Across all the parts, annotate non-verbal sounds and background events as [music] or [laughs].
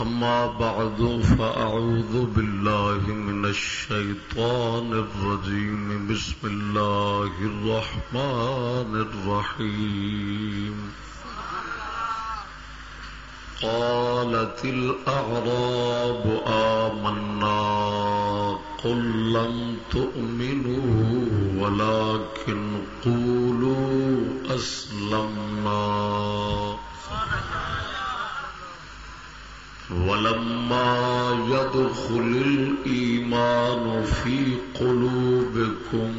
أما بعد، فأعوذ بالله من الشيطان الرجيم. بسم الله الرحمن الرحيم. قالت الأعراب، آمنا قل لم تؤمنوا، ولكن قولوا أسلمنا. ولما يدخل الإيمان في قلوبكم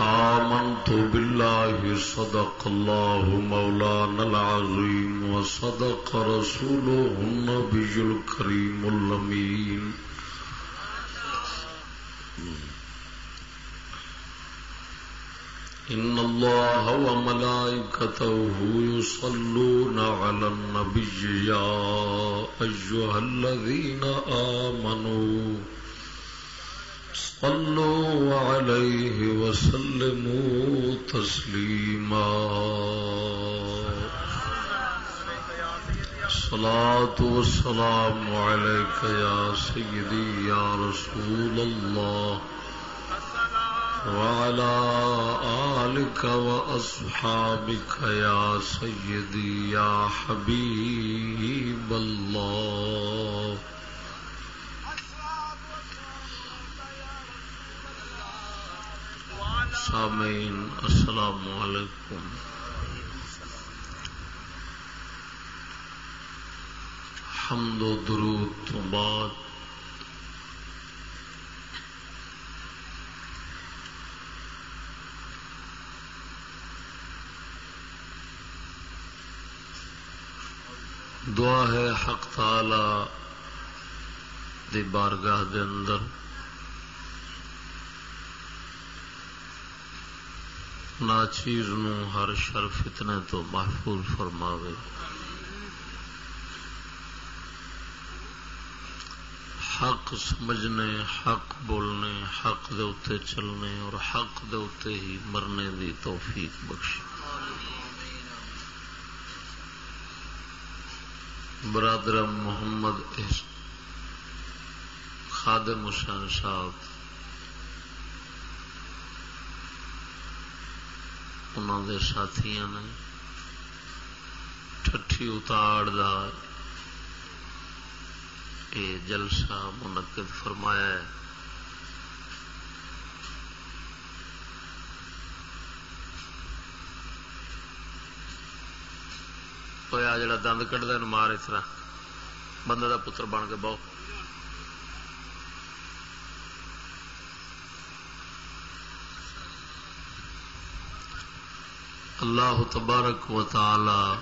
آمنت بالله صدق الله مولانا العظيم وصدق رسوله النبي الكريم اللمين إن الله وملائكته يصلون على النبي يا أيها الذين آمنوا صلوا عليه وسلموا تسليما صلاة والسلام عليك يا سيدي يا رسول الله وعلى آلك وأصحابك يا سيدي، يا حبيب الله. سامعين السلام عليكم حمد و درود تو بعد دعا ہے حق تعالی دی بارگاہ دے اندر۔ ناچیز نو ہر شر فتنے تو محفوظ فرماوے۔ حق سمجھنے، حق بولنے، حق دے اتے چلنے اور حق دے اتے ہی مرنے دی توفیق بخشے۔ برادر محمد خادم حسین صاحب، انہوں کے ساتھی نے ٹھٹھی اتاڑ دا یہ جلسہ منعقد فرمایا ہے۔ ہوا جا دند کٹتا مار اس طرح۔ بندے کا پتر بن کے بہت اللہ تبارک و تعالی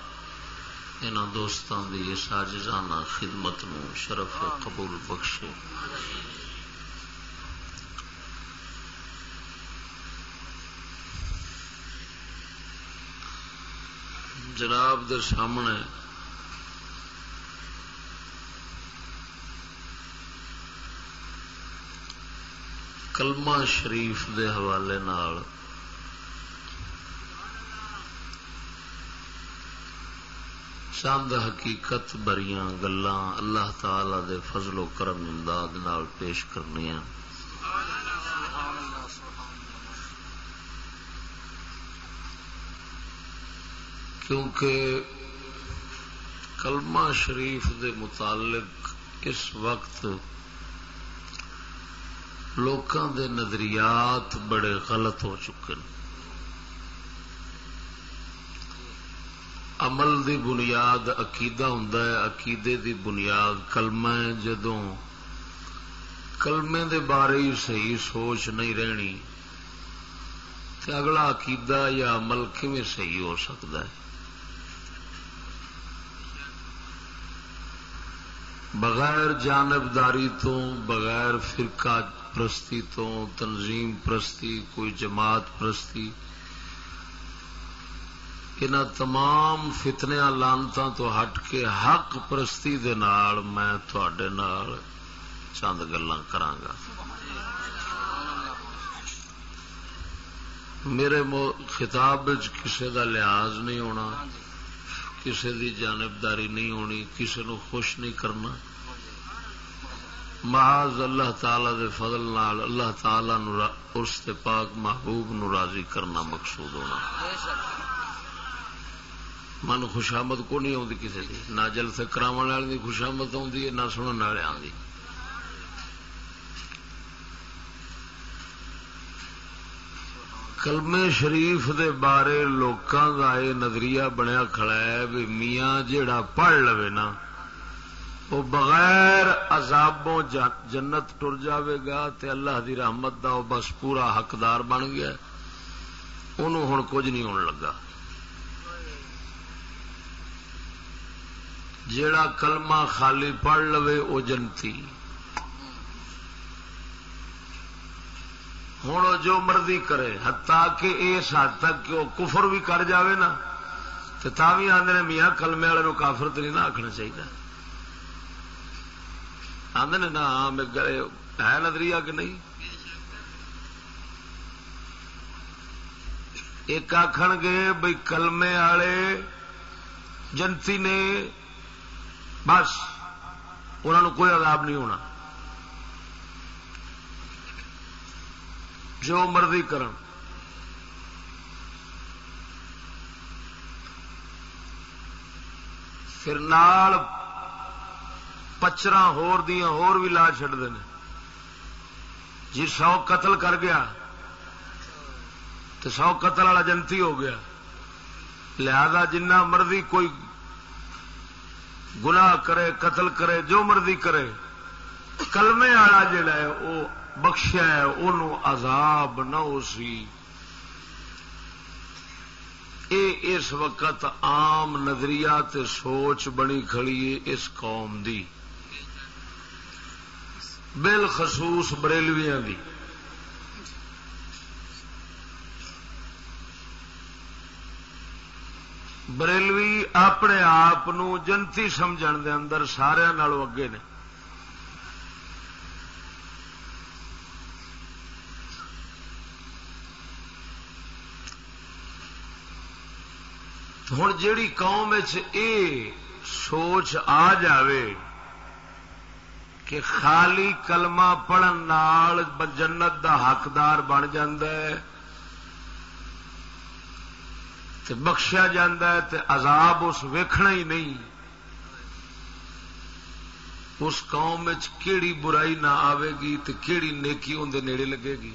ان دوستوں کی ساجزانہ خدمت نو شرف قبول بخشے۔ جناب دے سامنے کلمہ شریف دے حوالے نال چند حقیقت بریاں گلاں اللہ تعالی دے فضل و کرم امداد نال پیش کرنی کیونکہ کلمہ شریف دے متعلق اس وقت لوکاں دے نظریات بڑے غلط ہو چکے ہیں۔ عمل دی بنیاد عقیدہ ہوں عقیدے دی بنیاد کلمہ ہے، جدوں کلمے دے بارے ہی صحیح سوچ نہیں رہنی اگلا عقیدہ یا عمل کیون صحیح ہو سکتا ہے؟ بغیر جانبداری تو، بغیر فرقہ پرستی تو، تنظیم پرستی، کوئی جماعت پرستی ان تمام فتنیا لانتا تو ہٹ کے حق پرستی دے نال میں تھوڑے نال چند گلا کرانگا میرے خطاب کسی دا لحاظ نہیں ہونا۔ کسی دی جانبداری نہیں ہونی کسی نو خوش نہیں کرنا۔ محاذ اللہ تعالی دے فضل نال اللہ تعالی نو اس پاک محبوب نو راضی کرنا مقصود ہونا۔ من خوشامد کو نہیں آتی کسی کی نہ جلسے کرا خوشامد آ نہ سننے والے آدمی کلمے شریف دے بارے لوکاں دا یہ نظریہ بنیا کھڑا ہے بھی میاں جیڑا پڑھ لو نا وہ بغیر عذابوں جنت ٹر جاوے گا تے اللہ دی رحمت دا وہ بس پورا حقدار بن گیا انہوں ہوں کچھ نہیں ہونے لگا۔ جیڑا کلمہ خالی پڑھ لو وہ جنتی۔ ہوں جو مرضی کرے ہتا کہ اس حد تک کہ وہ کفر بھی کر جاوے نا، تو تا بھی آدھے میاں کلمے والے کافر تو نہیں نہ آخنا چاہیے آدھے نا ہاں ہے نظریہ کہ نہیں؟ ایک آخ گے بھائی کلمے والے جنتی نے، بس انہوں کوئی عذاب نہیں ہونا۔ جو مرضی کرن۔ پھر نال پچرا ہور دیا ہور بھی لا چڈتے ہیں جی سو قتل کر گیا تو سو قتل والا جنتی ہو گیا۔ لہذا جنہ مرضی کوئی گناہ کرے، قتل کرے، جو مرضی کرے، کلمے والا جڑا ہے وہ بخشیا ان عذاب نہ ہو سی۔ اے اس وقت عام نظریات سوچ بنی کھڑی ہے اس قوم دی۔ بالخصوص بریلویاں دی۔ بریلوی اپنے آپ جنتی سمجھ دے اندر سارا اگے نے۔ ہوں جیڑی قوم اے سوچ آ جاوے کہ خالی کلمہ پڑھن جنت دا حقدار بن بخشیا تے عذاب اس ویکھنا ہی نہیں اس قوم کیڑی برائی نہ آئے گی تو کیڑی نیکی اندر نیڑے لگے گی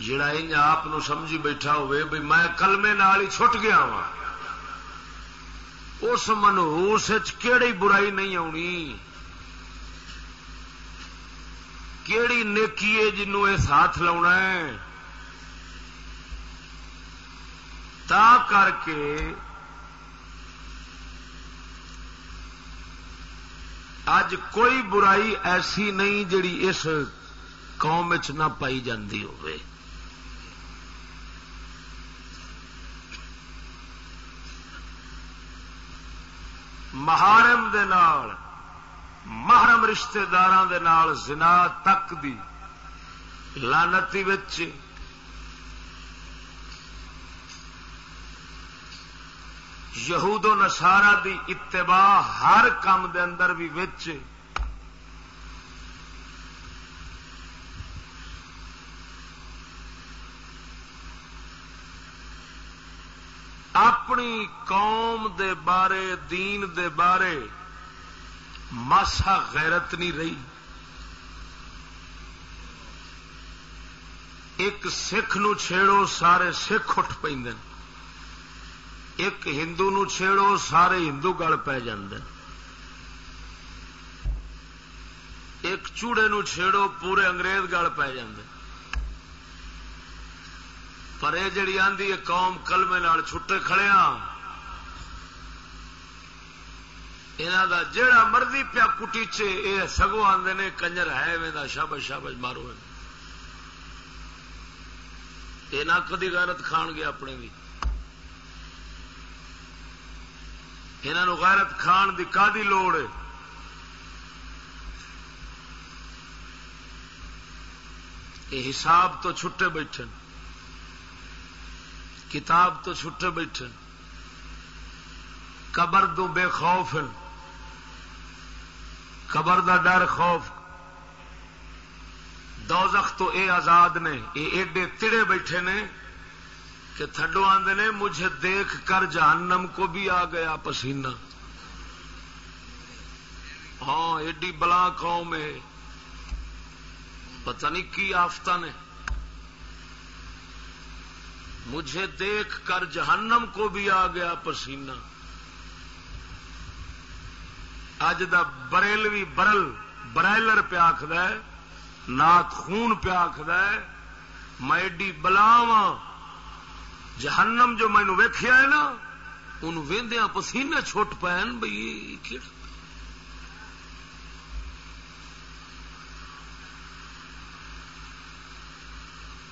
جڑا ان آپ سمجھی بیٹھا ہوئے بھائی میں کلمے نال ہی چھٹ گیا وا اس منہوس کیڑی برائی نہیں آنی کیڑی نیکی ہے جنوں یہ ساتھ لا تا کر کے اج کوئی برائی ایسی نہیں جڑی اس قوم نہ پائی جاتی ہوئے۔ محارم دے نال، محرم رشتے دار زنا تک دی لانتی یہود و نسارا دی اتباع ہر کام دے اندر بھی وچ اپنی قوم دے بارے، دین دے بارے ماسا غیرت نہیں رہی۔ ایک سکھ نو چھیڑو، سارے سکھ اٹھ پہ ایک ہندو نو چھیڑو، سارے ہندو گل پی ایک چوڑے نو چھیڑو، پورے انگریز گل پی جاندے پر یہ جڑی آدھی ہے، قوم کلمے چھٹے کھڑے ہاں۔ انہوں دا جیڑا مرضی پیا کٹیچے یہ سگو آدھے نے، کنجر ہے میں شابش شابش، مارو یہ نہ کدی غیرت کھان گیا اپنے بھی انہوں غیرت کھان دی کا لوڑ ہے؟ یہ حساب تو چھٹے بیٹھے کتاب تو چھٹے بیٹھے قبر دو بے خوف ہیں۔ قبر دا ڈر خوف۔ دوزخ تو اے آزاد نے یہ ایڈے تڑے بیٹھے نے کہ تھڈو آدھے نے، مجھے دیکھ کر جہنم کو بھی آ گیا پسینہ۔ ہاں ایڈی بلا قوم ہے۔ پتہ نہیں کی آفتا نے۔ مجھے دیکھ کر جہنم کو بھی آ گیا پسینہ۔ اج دا بریلوی برل برائلر پیا آخد نات خون پیا آخد میں ایڈی بلاوا جہنم جو مینو ویخیا ہے نا ان پسینے چھٹ پین بھائی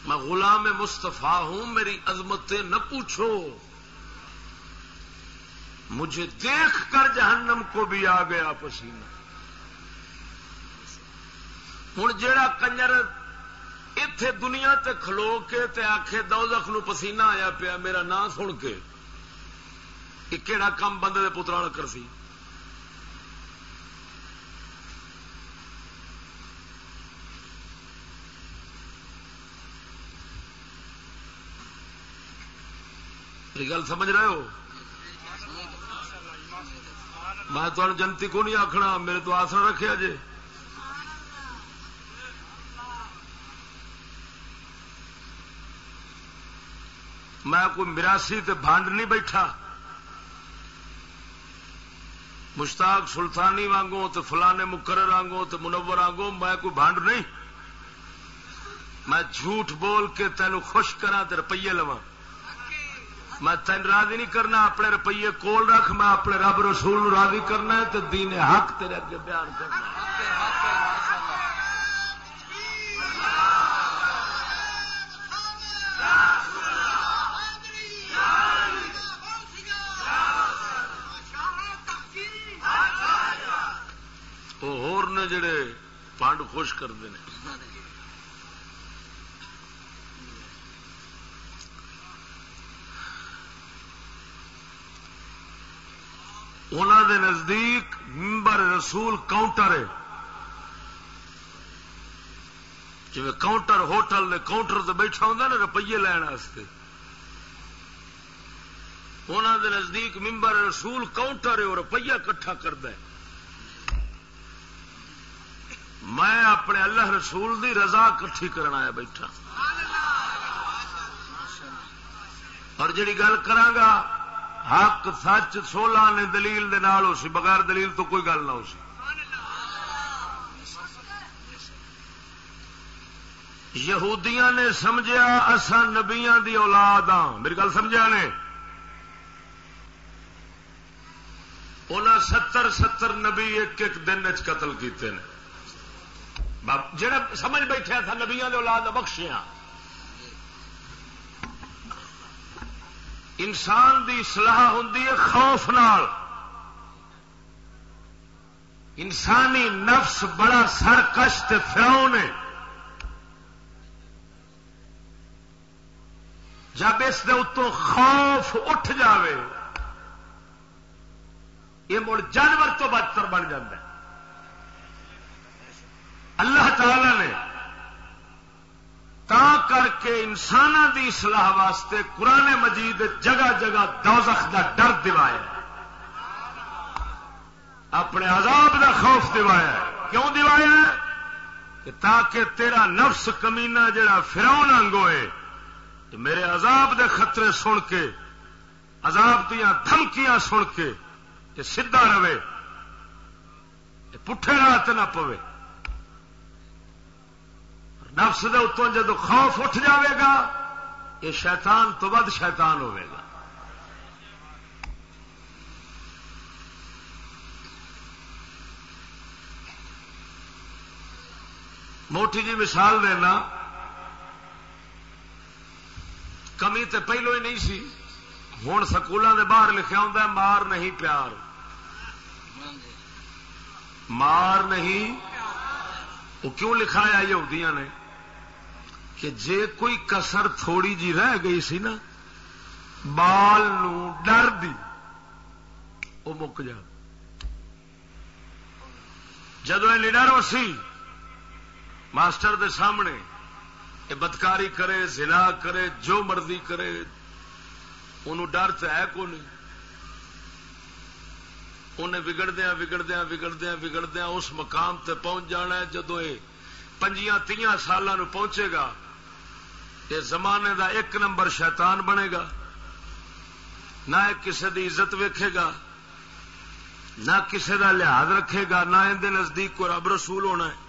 میں غلام مستفا ہوں، میری عظمت نہ پوچھو۔ مجھے دیکھ کر جہنم کو بھی آ گیا پسینہ۔ ہوں جا کنجر اتے دنیا تے کھلو کے تے آخے دوزخ نو پسینہ آیا پیا، میرا نام سن کے۔ کہڑا کم بندے دے پترا کر سی گل سمجھ رہے ہو؟ میں تمہیں جنتی کو نہیں آخنا میرے تو آسر رکھے جی میں کوئی مراسی تے بانڈ نہیں بیٹھا۔ مشتاق سلطانی وانگو تو فلانے مقرر آنگو تو منور آنگو میں کوئی بانڈ نہیں۔ میں جھوٹ بول کے تینوں خوش کرا تو روپیے لوا میں تین راضی نہیں کرنا، اپنے روپیے کول رکھ، میں اپنے رب رسول راضی کرنا ہے تو دین حق تیرے اگے بیان کرنا وہ جڑے پانڈ خوش کرتے ہیں انہوں دے نزدیک ممبر رسول کاؤنٹر ہے۔ جی کاؤنٹر ہوٹل نے کاؤنٹر سے بیٹھا ہوں نا روپیے لین انہوں دے نزدیک ممبر رسول کاؤنٹر ہے اور روپیہ کٹھا کرد میں اپنے اللہ رسول دی رضا کٹھی کرنا ہے بیٹھا۔ اور جڑی گل کرا حق سچ سولہ نے دلیل دے نال ہو سی، بغیر دلیل تو کوئی گل نہ ہو سی۔ یہودیاں نے سمجھا اصا نبیا دی اولاد ہاں۔ میری گل سمجھا نے؟ انہیں ستر ستر نبی ایک ایک دن قتل کیتے ہیں جڑا سمجھ بیٹھا تھا نبیا اولاد بخشیاں۔ انسان دی سلاح ہوں خوف نال۔ انسانی نفس بڑا سرکش فراؤ ہے۔ جب اس دے اتوں خوف اٹھ جاوے، یہ مڑ جانور تو بدتر بن جائے اللہ تعالی نے تا کر کے انسان دی اصلاح واسطے قرآن مجید جگہ جگہ دوزخ دا ڈر دوایا اپنے عذاب دا خوف دوایا کیوں دوایا کہ تاکہ تیرا نفس کمینا جڑا فراؤن انگوئے تو میرے عذاب دے خطرے سن کے، عذاب دیا دھمکیاں سن کے، کہ سیدھا رہے پٹھے رات نہ پوے۔ نفس دے اتوں جد خوف اٹھ جاوے گا، یہ شیطان تو بد شیطان ہوے گا۔ موٹی جی مثال دینا، کمی تے پہلو ہی نہیں سی ہوں سکولوں دے باہر لکھا ہوں مار نہیں پیار۔ مار نہیں، وہ کیوں لکھایا یہودیاں نے؟ کہ جے کوئی کسر تھوڑی جی رہ گئی سی نا، بال نو ڈر دی وہ مک جا۔ جدو لیڈر ہو سی ماسٹر دے سامنے یہ بدکاری کرے، زنا کرے، جو مرضی کرے ان ڈر تو ہے کو نہیں۔ انہیں بگڑدیا بگڑدیا بگڑدیا بگڑدیا اس مقام تے پہنچ جانا ہے جدو یہ پنجیاں تیاں سالوں پہنچے گا۔ یہ زمانے دا ایک نمبر شیطان بنے گا، نہ کسی دی عزت ویکھے گا، نہ کسی دا لحاظ رکھے گا، نہ اندر نزدیک کو رب رسول ہونا ہے۔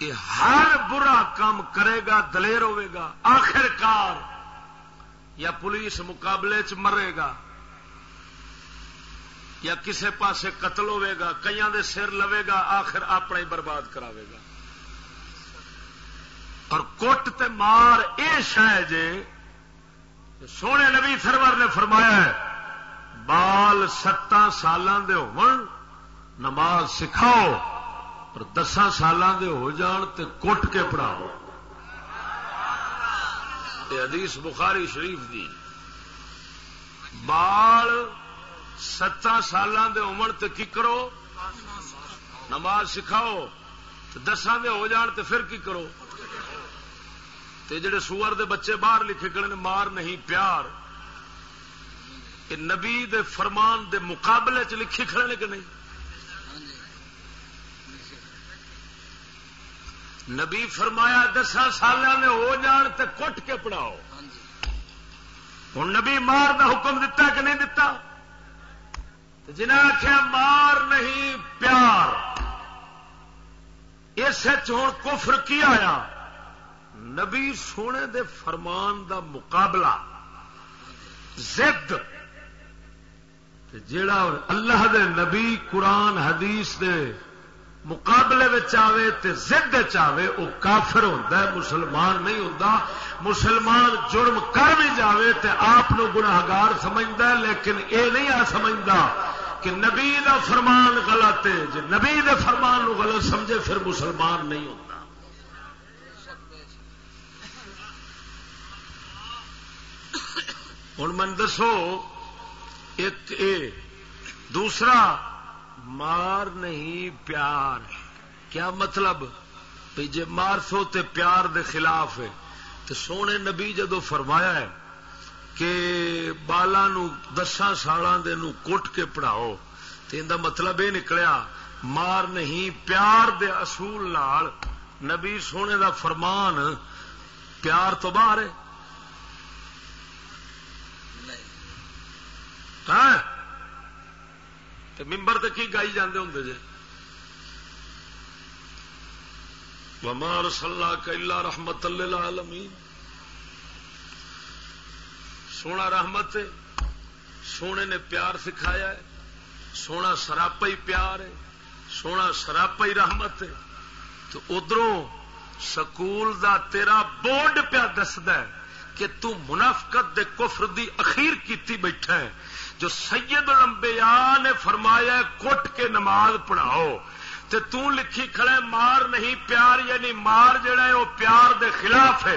یہ ہر برا کام کرے گا، دلیر ہوے گا، آخر کار یا پولیس مقابلے چ مرے گا، یا کسے پاسے قتل ہوے گا کئی دے سر لوے گا، آخر اپنا ہی برباد کراوے گا۔ اور کوٹ تے مار اے شہ جے سونے نبی سرور نے فرمایا ہے، بال ستاں سالوں دے ہو نماز سکھاؤ، اور دساں سالوں دے ہو جان تے کٹ کے پڑھاؤ۔ حدیث بخاری شریف دی۔ بال ستاں سالوں دے عمر تے کی کرو؟ نماز سکھاؤ دساں دے ہو جان تے پھر کی کرو؟ تے جڑے سور دے بچے باہر لکھے گئے مار نہیں، پیار۔ کہ نبی دے فرمان دے مقابلے چ لکھی کھڑے کہ نہیں؟ نبی فرمایا دسا سال میں ہو جان تے کٹ کے پڑھاؤ۔ ہوں نبی مار دا حکم دتا کہ نہیں دتا؟ جنہیں آخیا مار نہیں، پیار۔ اس ہوں کفر کی آیا؟ نبی سونے دے فرمان دا مقابلہ زد جیڑا اللہ دے نبی قرآن حدیث دے مقابلے آئے تے زد چاہے وہ کافر ہوتا ہے، مسلمان نہیں ہوتا مسلمان جرم کر بھی جاوے تے آپ گناہگار سمجھتا ہے، لیکن اے نہیں آ سمجھتا کہ نبی دا فرمان غلط ہے۔ جی نبی دے فرمان نو غلط سمجھے، پھر مسلمان نہیں ہوتا ہوں من دسو، ایک اے، دوسرا، مار نہیں، پیار کیا مطلب؟ بھائی جی مار سو تے پیار دے خلاف ہے۔ تو سونے نبی جدو فرمایا ہے کہ بالا دساں سالوں دے نو کٹ کے پڑھاؤ۔ تو ان مطلب یہ نکلیا، مار نہیں، پیار دے اصول نال نبی سونے دا فرمان، پیار تو باہر ہے۔ ہاں؟ ممبر تو کی گائی جاندے ہوں جی ومار صلاح کلا رحمت اللہ سونا رحمت سونے نے پیار سکھایا ہے، سونا سراپا ہی پیار ہے، سونا سراپا ہی رحمت ہے۔ تو ادھروں سکول دا تیرا بورڈ پیا دسد کہ تو منافقت دے کفر دی اخیر کیتی بیٹھا ہے۔ جو سید الانبیاء نے فرمایا کٹ کے نماز پڑھاؤ۔ تے تو لکھی کھڑے مار نہیں، پیار یعنی مار جڑا ہے، وہ پیار دے خلاف ہے۔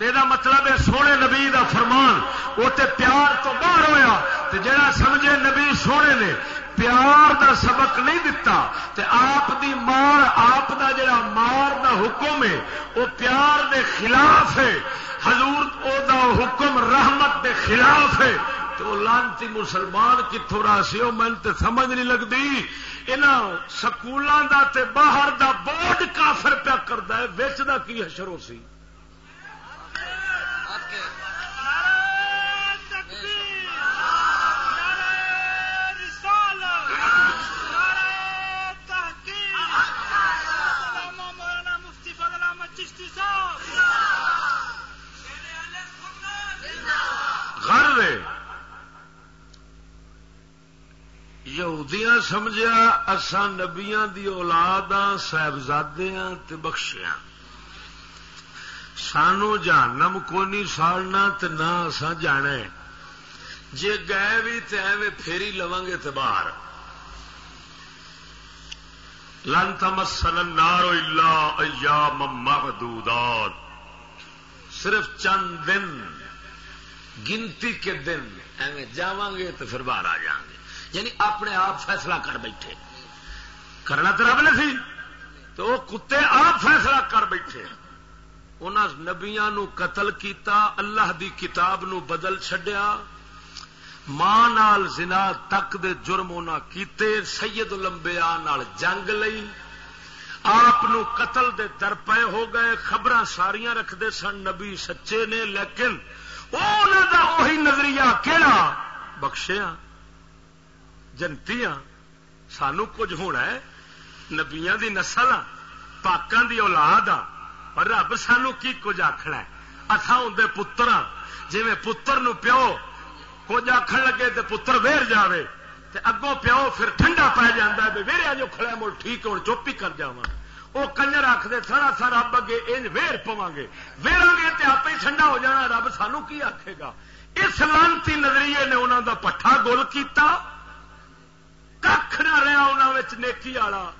دا مطلب ہے سونے نبی دا فرمان۔ وہ تے پیار تو باہر ہویا۔ تے جڑا سمجھے نبی سونے نے، پیار دا سبق نہیں دتا۔ تے آپ دی مار، آپ دا جڑا مار دا حکم ہے، وہ پیار دے خلاف ہے۔ حضور، او دا حکم رحمت دے خلاف ہے۔ تو لانتی مسلمان کتوں راسی وہ من تے سمجھ نہیں لگتی یہاں سکولوں دا تے باہر دا بورڈ کافر پیا کرتا ہے بچ دا کی حشر ہو سی؟ یہودیاں سمجھا اساں نبیاں دی اولاد ہاں صاحبزادے ہاں تے بخشیاں۔ سانو جانم کو نہیں ساڑنا تے نہ اساں جانا ہے۔ جے گئے بھی تے ایویں پھیری لواں گے تے باہر۔ لن تمسن النار الا ایام معدودات۔ صرف چند دن، گنتی کے دن، ایویں جاواں گے تو پھر باہر آ جائیں گے یعنی اپنے آپ فیصلہ کر بیٹھے۔ کرنا تو رب نے سی، تو وہ کتے آپ فیصلہ کر بیٹھے۔ انہوں نبیا قتل کیتا، اللہ دی کتاب نو بدل چڈیا ماں نال زنا تک دے جرم انہاں کیتے، سید لمبیا نال جنگ لئی۔ آپ قتل دے در پے ہو گئے خبر ساریاں رکھتے سن، نبی سچے نے، لیکن وہی نظریہ کہڑا بخشیا جنتی ہاں سانو کچھ ہونا ہے نبیا دی نسل آ پاکوں دی اولاد آ اور رب سانو کی کچھ آخنا اتھا اندر پتر جی پتر نو پیو کچھ آخر لگے تو پتر ویر جائے اگوں پیو پھر ٹھنڈا پی جا ویریا جو کھڑا مڑ ٹھیک ہو چپ ہی کر جا وہ کنجر آخر سارا سا رب اگے انج ویر پوا گے ویرا گے تو آپ ہی ٹھنڈا ہو جانا رب سانو کی آخے گا اس لانتی نظریے نے انہوں دا پٹھا گول کیتا کھ نہ رہا انہوں نیکی والا۔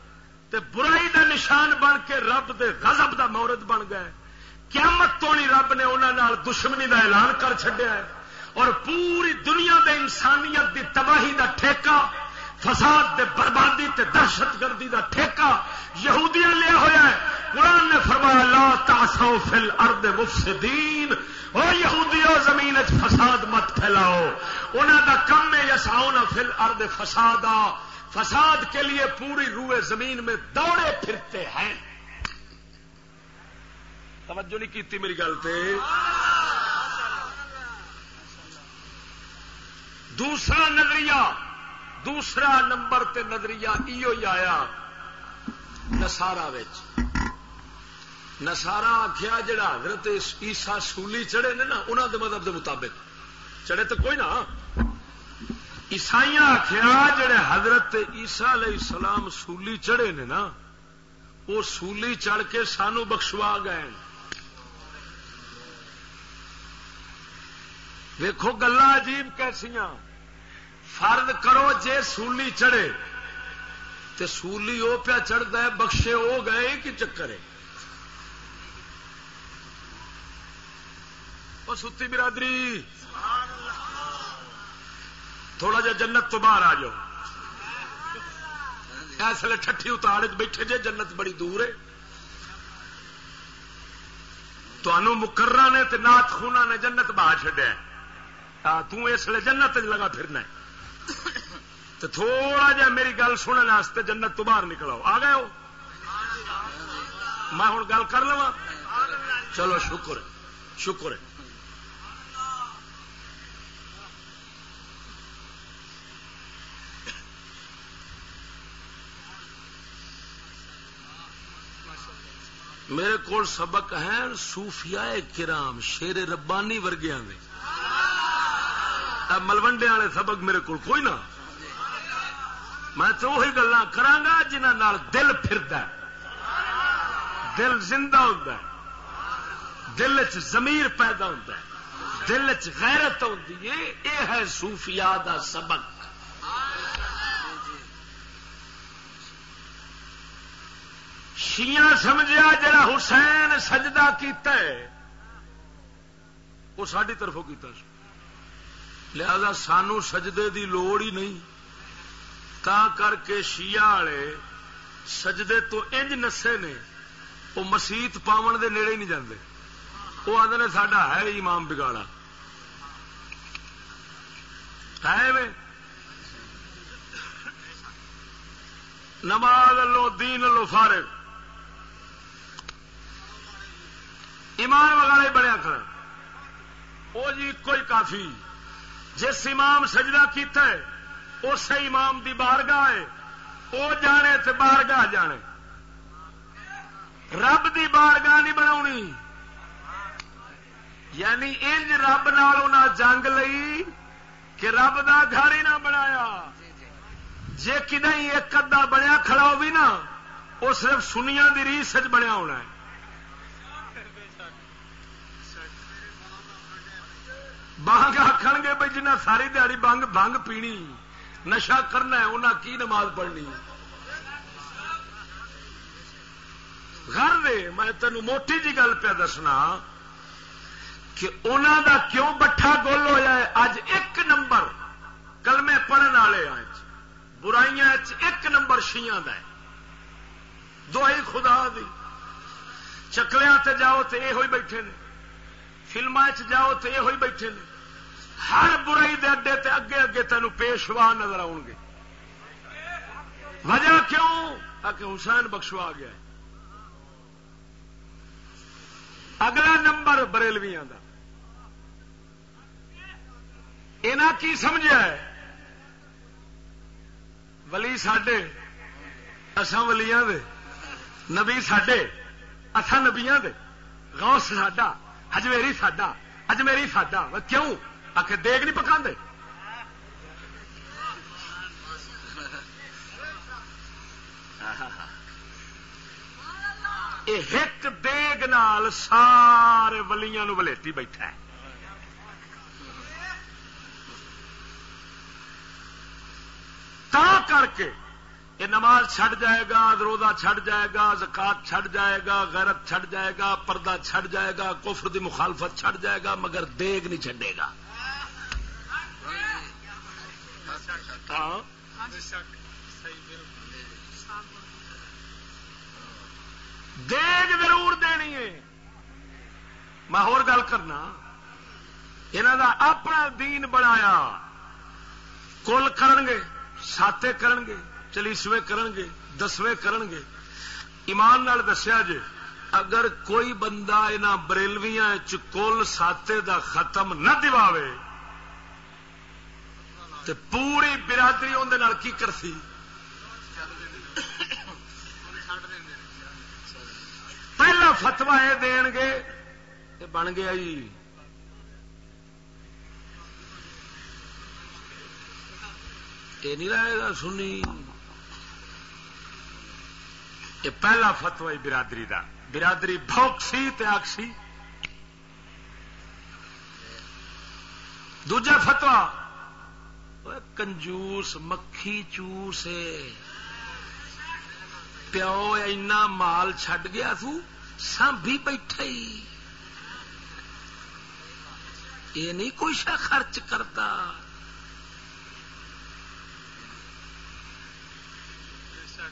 برائی دا نشان بن کے رب دے غضب دا مورد بن گئے۔ قیامت تو نہیں رب نے انہوں دشمنی دا اعلان کر چڈیا ہے۔ اور پوری دنیا دے انسانیت دی تباہی دا ٹھیکہ، فساد دے بربادی تے دہشت گردی دا ٹھیکہ یہودیاں لیا ہوا ہے۔ قرآن نے فرمایا، لا تاسو فل ارد مفسدین۔ او یہودیو زمین فساد مت پھیلاؤ۔ انہوں دا کم ہے یساؤ فل ارد فسادا۔ فساد کے لیے پوری روئے زمین میں دوڑے پھرتے ہیں۔ توجہ نہیں کی میری گل پہ دوسرا نظریہ، دوسرا نمبر تے نظریہ ایو ہی آیا نسارا نسارا آخیا جڑا حضرت عیسا سولی چڑھے نے نا انہوں دے مذہب دے مطابق۔ چڑھے تو کوئی نہ۔ عیسائی آخیا جڑے حضرت عیسا علیہ السلام سولی چڑھے نے نا، وہ سولی چڑھ کے سانو بخشوا گئے۔ ویکو گلا عجیب کیسیاں۔ فرد کرو جے سولی چڑھے، تے سولی وہ پیا چڑھتا ہے، بخشے وہ گئے کہ چکر ہے؟ وہ ستی برادری۔ تھوڑا جا جنت تو باہر آ جاؤ۔ اس لیے ٹھٹھی اتار بیٹھے جے، جنت بڑی دور ہے۔ تو مکرا نے نات خونا نے جنت باہر چڈیا تس لیے جنت لگا پھرنا تو تھوڑا جا میری گل سننے جنت تو باہر نکلاؤ۔ آ گئے ہو؟ میں ہوں گل کر لوا چلو، شکر شکر ہے۔ میرے کو سبق ہیں سوفیا کرام، شیر ربانی ورگیا ملوڈے والے سبق میرے کو کوئی نہ۔ میں تو وہی گلا کرا جنہ دل فرد دل زندہ ہوتا ہے۔ دل چمیر پیدا ہوتا ہے۔ دل چیرت ہوتی ہے۔ یہ ہے سوفیا دا سبق۔ شیاں سمجھا جڑا حسین سجدہ کیتا ہے، وہ ساری طرفوں کیتا لہذا سانو سجدے دی لوڑ ہی نہیں۔ تا کر کے شیعہ والے سجدے تو انج نسے نے، وہ مسیت پاون دے نیڑے ہی نہیں جاندے۔ وہ آدھے ساڈا ہے امام بگاڑا۔ ہے نماز لو، دین لو، فارغ۔ ایمان وغیرہ بڑیا کر وہ جی کوئی کافی۔ جس امام سجدہ کیتا ہے اس امام دی بارگاہ ہے۔ وہ جانے تے بارگاہ جانے۔ رب دی بارگاہ نہیں بنا یعنی انج رب نال جنگ لئی کہ رب دا گھر ہی نہ بنایا۔ جے کدا ایک ادا بنیا کھڑا ہو بھی نا وہ صرف سنیا دی ریس بنیا ہونا ہے۔ بانگ آخ گے بھائی جنہیں ساری دیہی بنگ بنگ پینی نشا کرنا ہے انہیں کی نماز پڑھنی؟ گھر دے، میں تینوں موٹی جی گل پہ دسنا کہ انہوں دا کیوں بٹھا گول ہوا ہے؟ اج ایک نمبر کلمے پڑھنے والے برائیاں ایک نمبر شیاں دا ہے۔ دعائی خدا دی۔ چکلیا جاؤ تو یہ ہوئی بیٹھے نے۔ فلما جاؤ تو یہ ہوئی بیٹھے نے۔ ہر برائی دے اڈے تے اگے اگے تین پیشوا نظر آؤ گے۔ وجہ کیوں؟ آ کہ حسین بخشوا گیا۔ اگلا نمبر بریلویاں کا یہاں کی سمجھا ہے؟ ولی سڈے اسان ولیاں دے۔ نبی سڈے اصا نبیا دے۔ غوث ساڈا ہجمیری ساڈا، اجمیری ساڈا۔ کیوں آ کے دیگ نہیں پکا دے ایک دیگ نال سارے ولیاں ولیٹی بیٹھا ہے۔ تا کر کے یہ نماز چھڑ جائے گا، روزہ چھڑ جائے گا، زکات چھڑ جائے گا، غیرت چھڑ جائے گا، پردہ چھڑ جائے گا، کفر دی مخالفت چھڑ جائے گا، مگر دیگ نہیں چھڈے گا۔ ہاں؟ دیگ ضرور دینی ہے۔ میں ہو گل کرنا۔ یہاں کا اپنا دین بنایا۔ کل کرنگے، ساتے کرنگے چلیسویں کرن گے دسویں کرن گے ایمان نال دسیا جے، اگر کوئی بندہ یہاں بریلویاں چکول ساتے دا ختم نہ دے تو پوری برادری اندر کی کرسی؟ پہلا فتوا یہ دین گے بن گیا جی۔ یہ نہیں رہے گا سنی۔ یہ پہلا فتوا برادری دا۔ برادری بوک سی آکسی۔ دوجا فتوا کنجوس، مکھی چوس پیو اینا مال چھڈ گیا تو سانبھی بیٹھا ہی یہ نہیں کوئی شا خرچ کرتا۔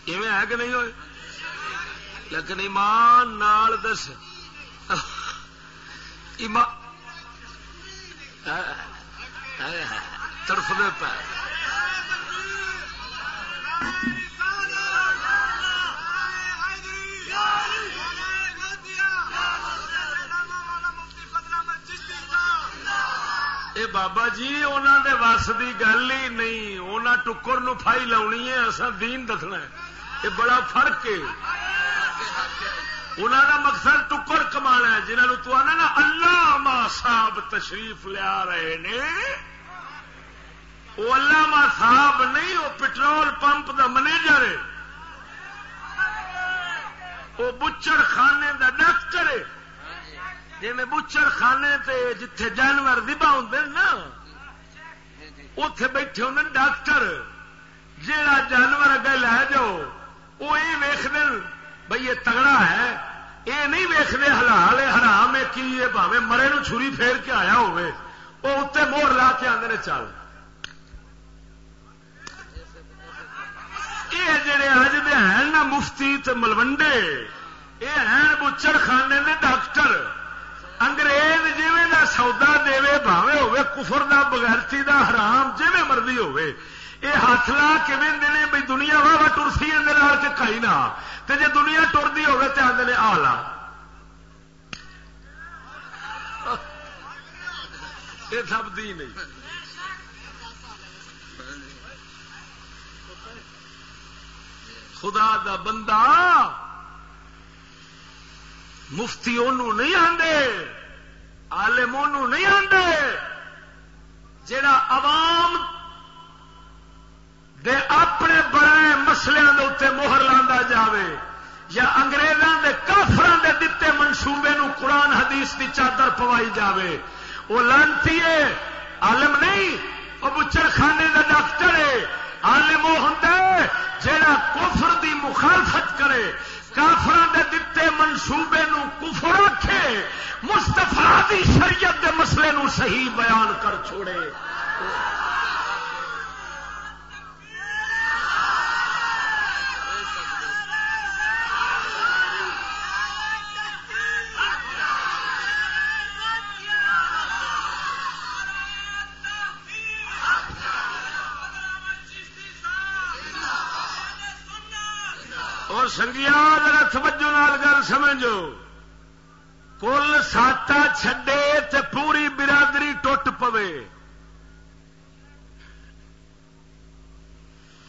ہے کہ نہیں ہوئے؟ لیکن ایمان نال دس۔ ایمان طرف دے پہ اے بابا جی انہوں دے وس کی گل ہی نہیں۔ انہیں ٹکر نائی لاؤنی ہے اصا دین دسنا ہے۔ یہ بڑا فرق ہے۔ انہوں کا مقصد ٹکر کما ہے جنہوں تو آنا نا، اللہ صاحب تشریف لیا رہے نے۔ وہ اللہ صاحب نہیں، وہ پٹرول پمپ دا منیجر ہے۔ وہ بچر خانے دا ڈاکٹر ہے۔ جی میں بچر خانے تے جتھے جانور دبا ہوں نا اتے بیٹھے ہوں ڈاکٹر۔ جہا جانور اگے لے جاؤ، وہ یہ ویخ بھائی یہ تگڑا ہے۔ یہ نہیں ویختے حلال حرام ہے، کی یہ بھاوے مرے نو چھری پھیر کے آیا ہوئے وہ اتنے موڑ لا کے آدھے چل۔ یہ جڑے اج دے ہیں نا مفتی تے ملوڈے یہ ہیں بچڑ خانے دے ڈاکٹر۔ انگریز جیویں دا سودا دے بھاوے ہوئے کفر دا، بغیرتی دا، حرام جیویں مرضی ہوئے یہ ہاتھ لا دے بھائی دنیا واہ ٹرسی اندر کھائی نہ جی دنیا ٹرتی ہوگی تو آدھے آ۔ لا یہ سب دی نہیں خدا دا بندہ مفتی ان نہیں آندے، عالم انہوں نہیں آندے۔ جڑا عوام دے اپنے بڑے مسلیاں دے اتنے موہر لا جاوے، یا انگریزاں دے کافران دے دتے منصوبے نو قرآن حدیث کی چادر پوائی جاوے۔ وہ لانتی ہے، عالم نہیں وہ بچر خانے کا ڈاکٹر ہے۔ عالم وہ ہوں جا کفر دی مخالفت کرے کافر دے دتے منصوبے نو کفر رکھے مستفا دی شریعت دے مسئلے نو صحیح بیان کر چھوڑے۔ سنگیا ذرا توجہ نال گل سمجھو۔ کل ساٹا چھڈے تے پوری برادری ٹوٹ پوے۔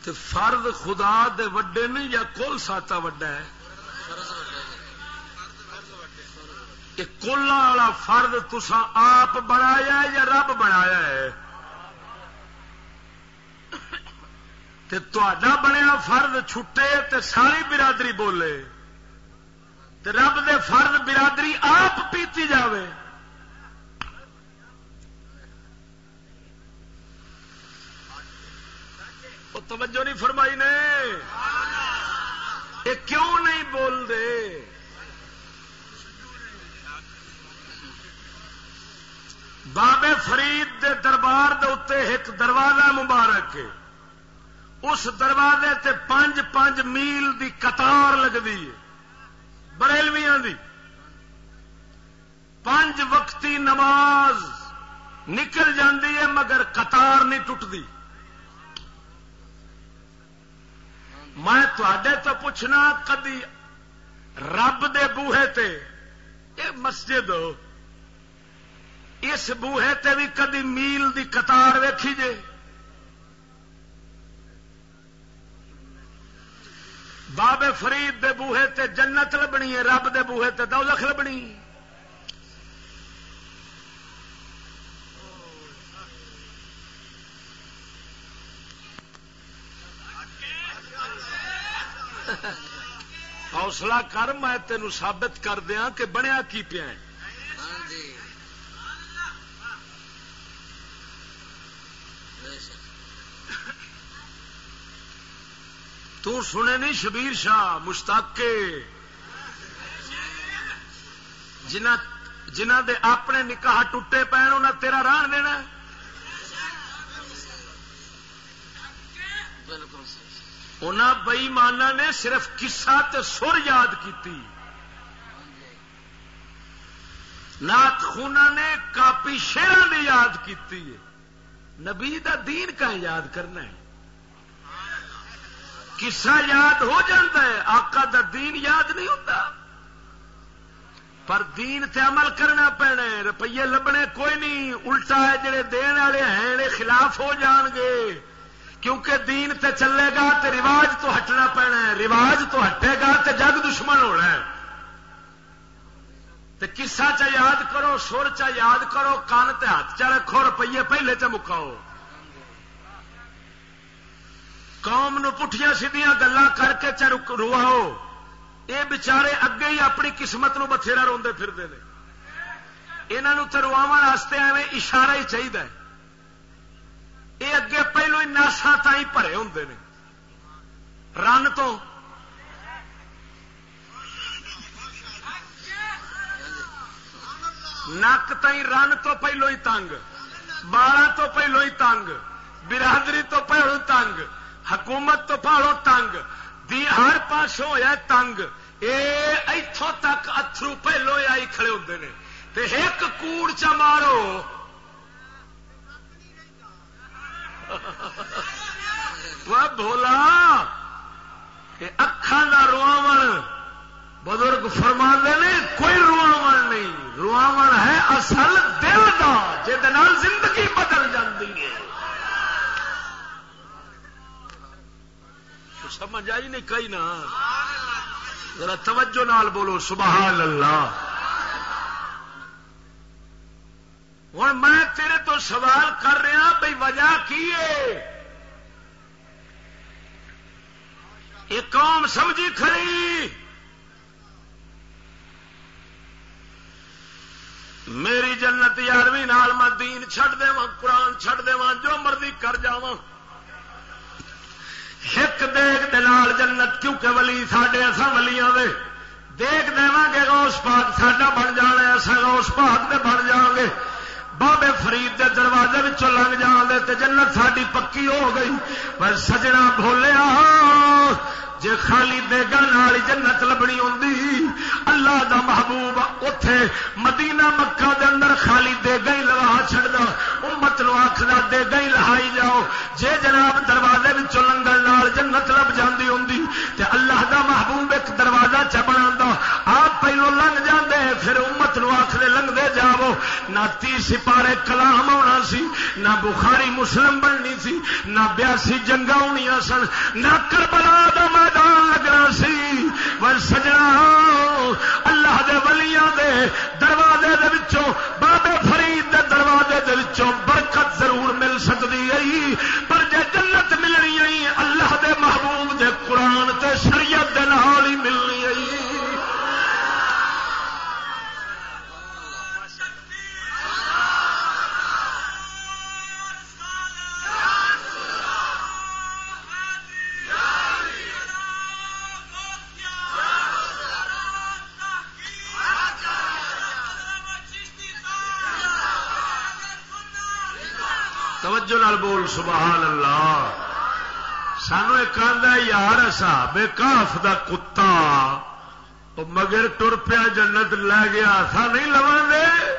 تے فرد خدا دے وڈے نہیں یا کل ساٹا وڈا ہے؟ کل والا فرد تسا آپ بنایا یا رب بنایا ہے؟ تا بنیا فرد چھٹے تے ساری برادری بولے۔ تے رب دے فرد برادری آپ پیتی جاوے۔ وہ توجہ نہیں فرمائی نے۔ یہ کیوں نہیں بول دے بابے فرید دے دربار دے ایک دروازہ مبارک ہے۔ اس دروازے تے پانچ پانچ میل دی قطار لگتی ہے، بریلویاں دی۔ پانچ وقتی نماز نکل جاندی ہے مگر قطار نہیں ٹوٹتی میں تو پوچھنا، کدی رب دے بوہے تے، اے مسجد، اس بوہے تے بھی کدی میل دی قطار ویکھی جے؟ بابے فرید دے بوہے تے جنت لبنی ہے، رب دے بوہے تے دولخ لبنی حوصلہ کر، میں تینوں ثابت کر دیا کہ بنیا کی پیا تو سنے نہیں شبیر شاہ مشتاق جنہ دے اپنے نکاح ٹوٹے پین انہیں تیرا ران دینا انہوں بئی مانا نے صرف کسا تے سر یاد کی نات خونا نے کاپی شیران نے یاد کی نبی دا دین کا یاد کرنا ہے۔ کسا یاد ہو جاتا ہے؟ آقا دا دین یاد نہیں ہوتا پر دین تے عمل کرنا پینا ہے، روپیے لبنے کوئی نہیں۔ الٹا ہے جڑے دین والے ہیں خلاف ہو جان گے۔ کیونکہ دین تے چلے گا تے رواج تو ہٹنا پینا ہے۔ رواج تو ہٹے گا تے جگ دشمن ہونا ہے۔ تے کسا چا یاد کرو سر چا یاد کرو، کان تے ہاتھ چا رکھو، روپیے پہلے چ مکاؤ قوم نو پٹھیاں سیدیاں گلا کر کے چ رواؤ۔ یہ بچارے اگے ہی اپنی قسمت نو بتھیرا روندے پھرتے ہیں یہاں تو رواو ایویں اشارہ ہی چاہیے یہ اگے پہلو ہی ناسا تھی بھرے ہوں نے۔ رن تو۔ نک تھی رن تو پہلو ہی تنگ۔ بالا تو پہلو ہی تنگ۔ برادری تو پہلو تنگ۔ حکومت تو پہاڑوں تنگ، دی ہر پاس ہوا تنگ۔ اتوں تک اترو پہلو آئی کھڑے ہوتے ہیں ایک کوڑ چ مارو۔ [laughs] بولا اکھان کا رواو بزرگ فرما نے، کوئی رواو نہیں۔ رواو ہے اصل دل کا جہد زندگی بدل جاتی ہے۔ سمجھ آئی نہیں کئی نا. ذرا توجہ نال بولو سبحان اللہ ہوں میں تیرے تو سوال کر رہا بھائی وجہ کی ہے؟ یہ قوم سمجھی کھڑی۔ میری جنت یارویں نال میں دین چھڑ دے قرآن چھڑ دے جو مرضی کر جاواں۔ ایک دیکھ دلال جنت، کیونکہ ولی ساڈے اصا ولیاں دے۔ دیکھ دے گے گوس پاک، ساڈا بن جانا اصا گوس پاک دے بن جان گے۔ بابے فرید دے دروازے لنگ جان دے تے جنت ساری پکی ہو گئی۔ پر سجنا بولیا جے خالی دیگا نال جنت لبنی ہوں اللہ دا محبوب اتے مدینہ مکہ دے اندر خالی دیگا ہی لوا چڑھتا امت نو آخر دیگا ہی لہائی جاؤ۔ جے جناب دروازے لنگن نال جنت لب جاندی ہوں تے اللہ دا محبوب ایک دروازہ چبنا آپ پہلو لنگ جاندے، پھر امت نو آخر لنگتے جاؤ۔ نہ تی سپارے کلام آنا سی، نہ بخاری مسلم بننی سی، نہ بیاسی جنگا ہونی سن، نہ کربلا دا لگنا سی بس سجنا اللہ دے ولیاں دے دروازے دے وچوں، بابے فرید دے دروازے دے وچوں برکت ضرور مل سکتی ہے۔ پر جے جنت ملنی آئی اللہ دے توجہ نال بول، سبحان اللہ۔ سانو ایک آدھا یار ایسا، بے کاف دا کتا۔ مگر ٹر پیا جنت لے گیا۔ اصا نہیں لوا دے۔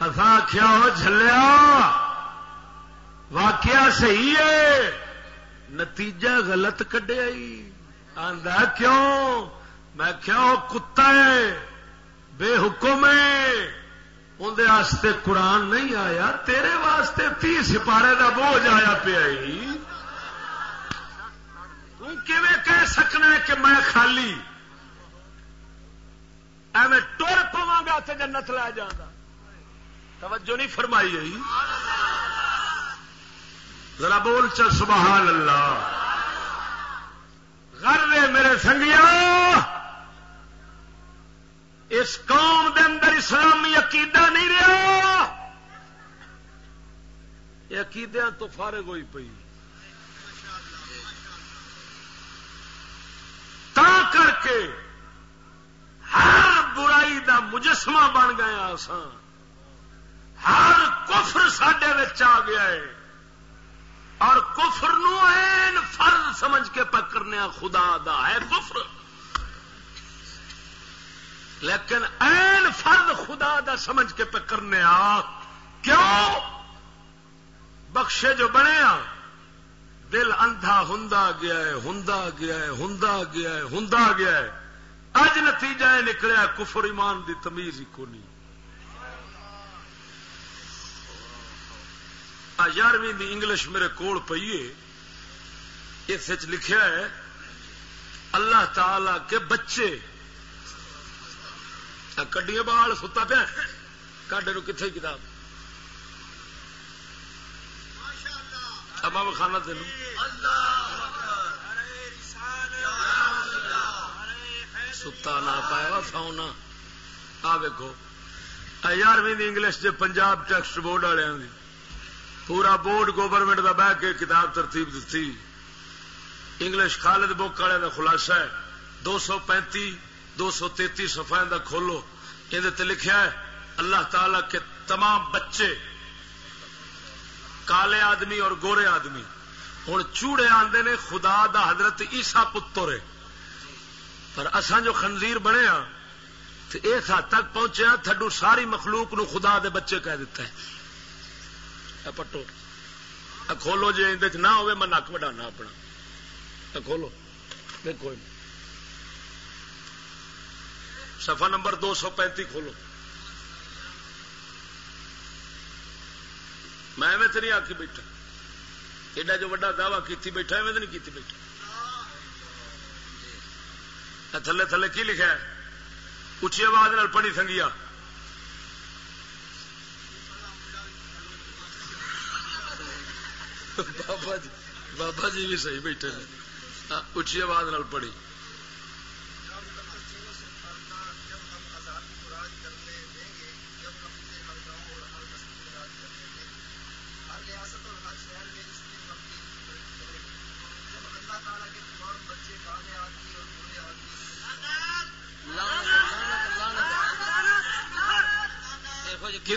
اصا آخیا وہ جلیا واقعہ صحیح ہے۔ نتیجہ غلط کڈیا آدھا کیوں؟ میں کیا کتا ہے۔ بے حکم ہے۔ اندر قرآن نہیں آیا، تیرے واسطے تی سپارے کا بوجھ آیا پیا کہہ سکنا کہ میں خالی؟ ایویں ٹر پوا گا تو جنت لے جانا توجہ نہیں فرمائی گئی ذرا بول چل، سبحان اللہ۔ گھر میرے سنگیا اس قوم دے اندر اسلامی عقیدہ نہیں رہا۔ یہ عقیدیا تو فارغ ہوئی پی تا کر کے ہر برائی دا مجسمہ بن گیا اسان ہر کفر سڈے آ گیا ہے۔ اور کفر نو فرض سمجھ کے پکڑنے خدا دا ہے۔ کفر لیکن این فرد خدا دا سمجھ کے پکرنے آ، کیوں؟ بخشے جو بنے آ، دل اندھا ہوں گیا ہے ہوں گیا ہے ہوں گیا ہے ہوں گیا ہے۔ اج نتیجہ یہ نکلیا، کفر ایمان دی تمیز ہی کو نہیں یارویں انگلش میرے کول پیے اس لکھا ہے، اللہ تعالی کے بچے کڈیے بال ستا پیا کاڈے نو کتنے کتاب ابا بخانا تین ستا نہ پایا سونا آ ویکو یارویں انگلش جی پنجاب ٹیکسٹ بورڈ والوں پورا بورڈ گورنمنٹ کا بہ کے کتاب ترتیب دیتی انگلش خالد بک والے کا خلاصہ ہے دو سو پینتی دو سو تیتی سفا کا کھولو۔ یہ لکھا ہے، اللہ تعالی کے تمام بچے، کالے آدمی اور گورے آدمی۔ ہوں چوڑے آتے نے خدا دا حضرت عیسا پتر پر اسان جو خنزیر بنے ہاں تو اس حد تک پہنچیا ہاں، تھڈو ساری مخلوق نو خدا دے بچے کہہ دیتا ہے۔ پٹو کھولو جی اندر نہ ہوئے، میں نک وڈانا اپنا۔ کھولو، دیکھو۔ سفا نمبر دو سو پینتی کھولو۔ میں تو نہیں آ کے بیٹھا۔ ایڈا جو وڈا دعوی کی بیٹھا تو نہیں کی بیٹھا۔ تھلے تھلے کی لکھا ہے؟ اچھی آواز پڑھی سنگیا۔ بابا جی بابا جی بھی صحیح بیٹھے اچھی ہاں، آواز پڑھی۔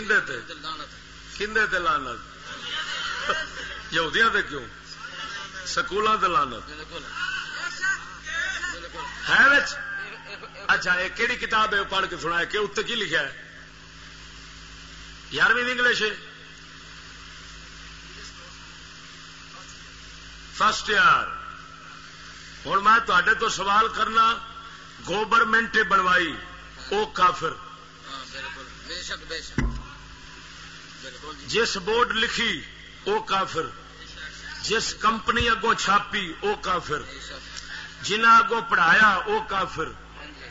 کھندے تے؟ کھندے تے لانت یہودیاں تے کیوں؟ سکولاں تے لانت ہے اچھا یہ کہڑی کتاب ہے پڑھ کے سنا کہ اتنے کی لکھا ہے؟ یارویں انگلش فرسٹ ایئر ہوں میں تے تو سوال کرنا گورنمنٹ بنوائی وہ کافر۔ ہاں، بے شک بے شک۔ جس بورڈ لکھی وہ کافر۔ جس کمپنی اگوں چھاپی وہ کافر۔ جنہ اگوں پڑھایا وہ کافر۔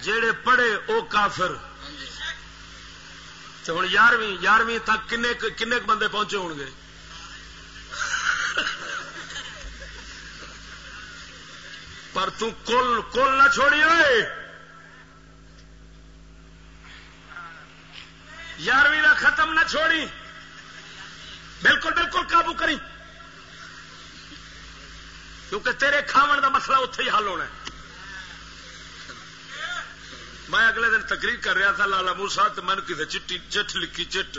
جڑے پڑھے وہ کافر۔ ہوں یارویں یارویں تک کنے کنے بندے پہنچے ہو گے؟ پر تل کل نہ چھوڑی ہوئے یارویں ختم نہ چھوڑی۔ بالکل بالکل قابو کری کیونکہ تیرے کھاون دا مسئلہ اتے ہی حل ہونا ہے۔ میں اگلے دن تقریر کر رہا تھا لالا موسا تو میں نے کسی چٹی چٹ لکھی چٹ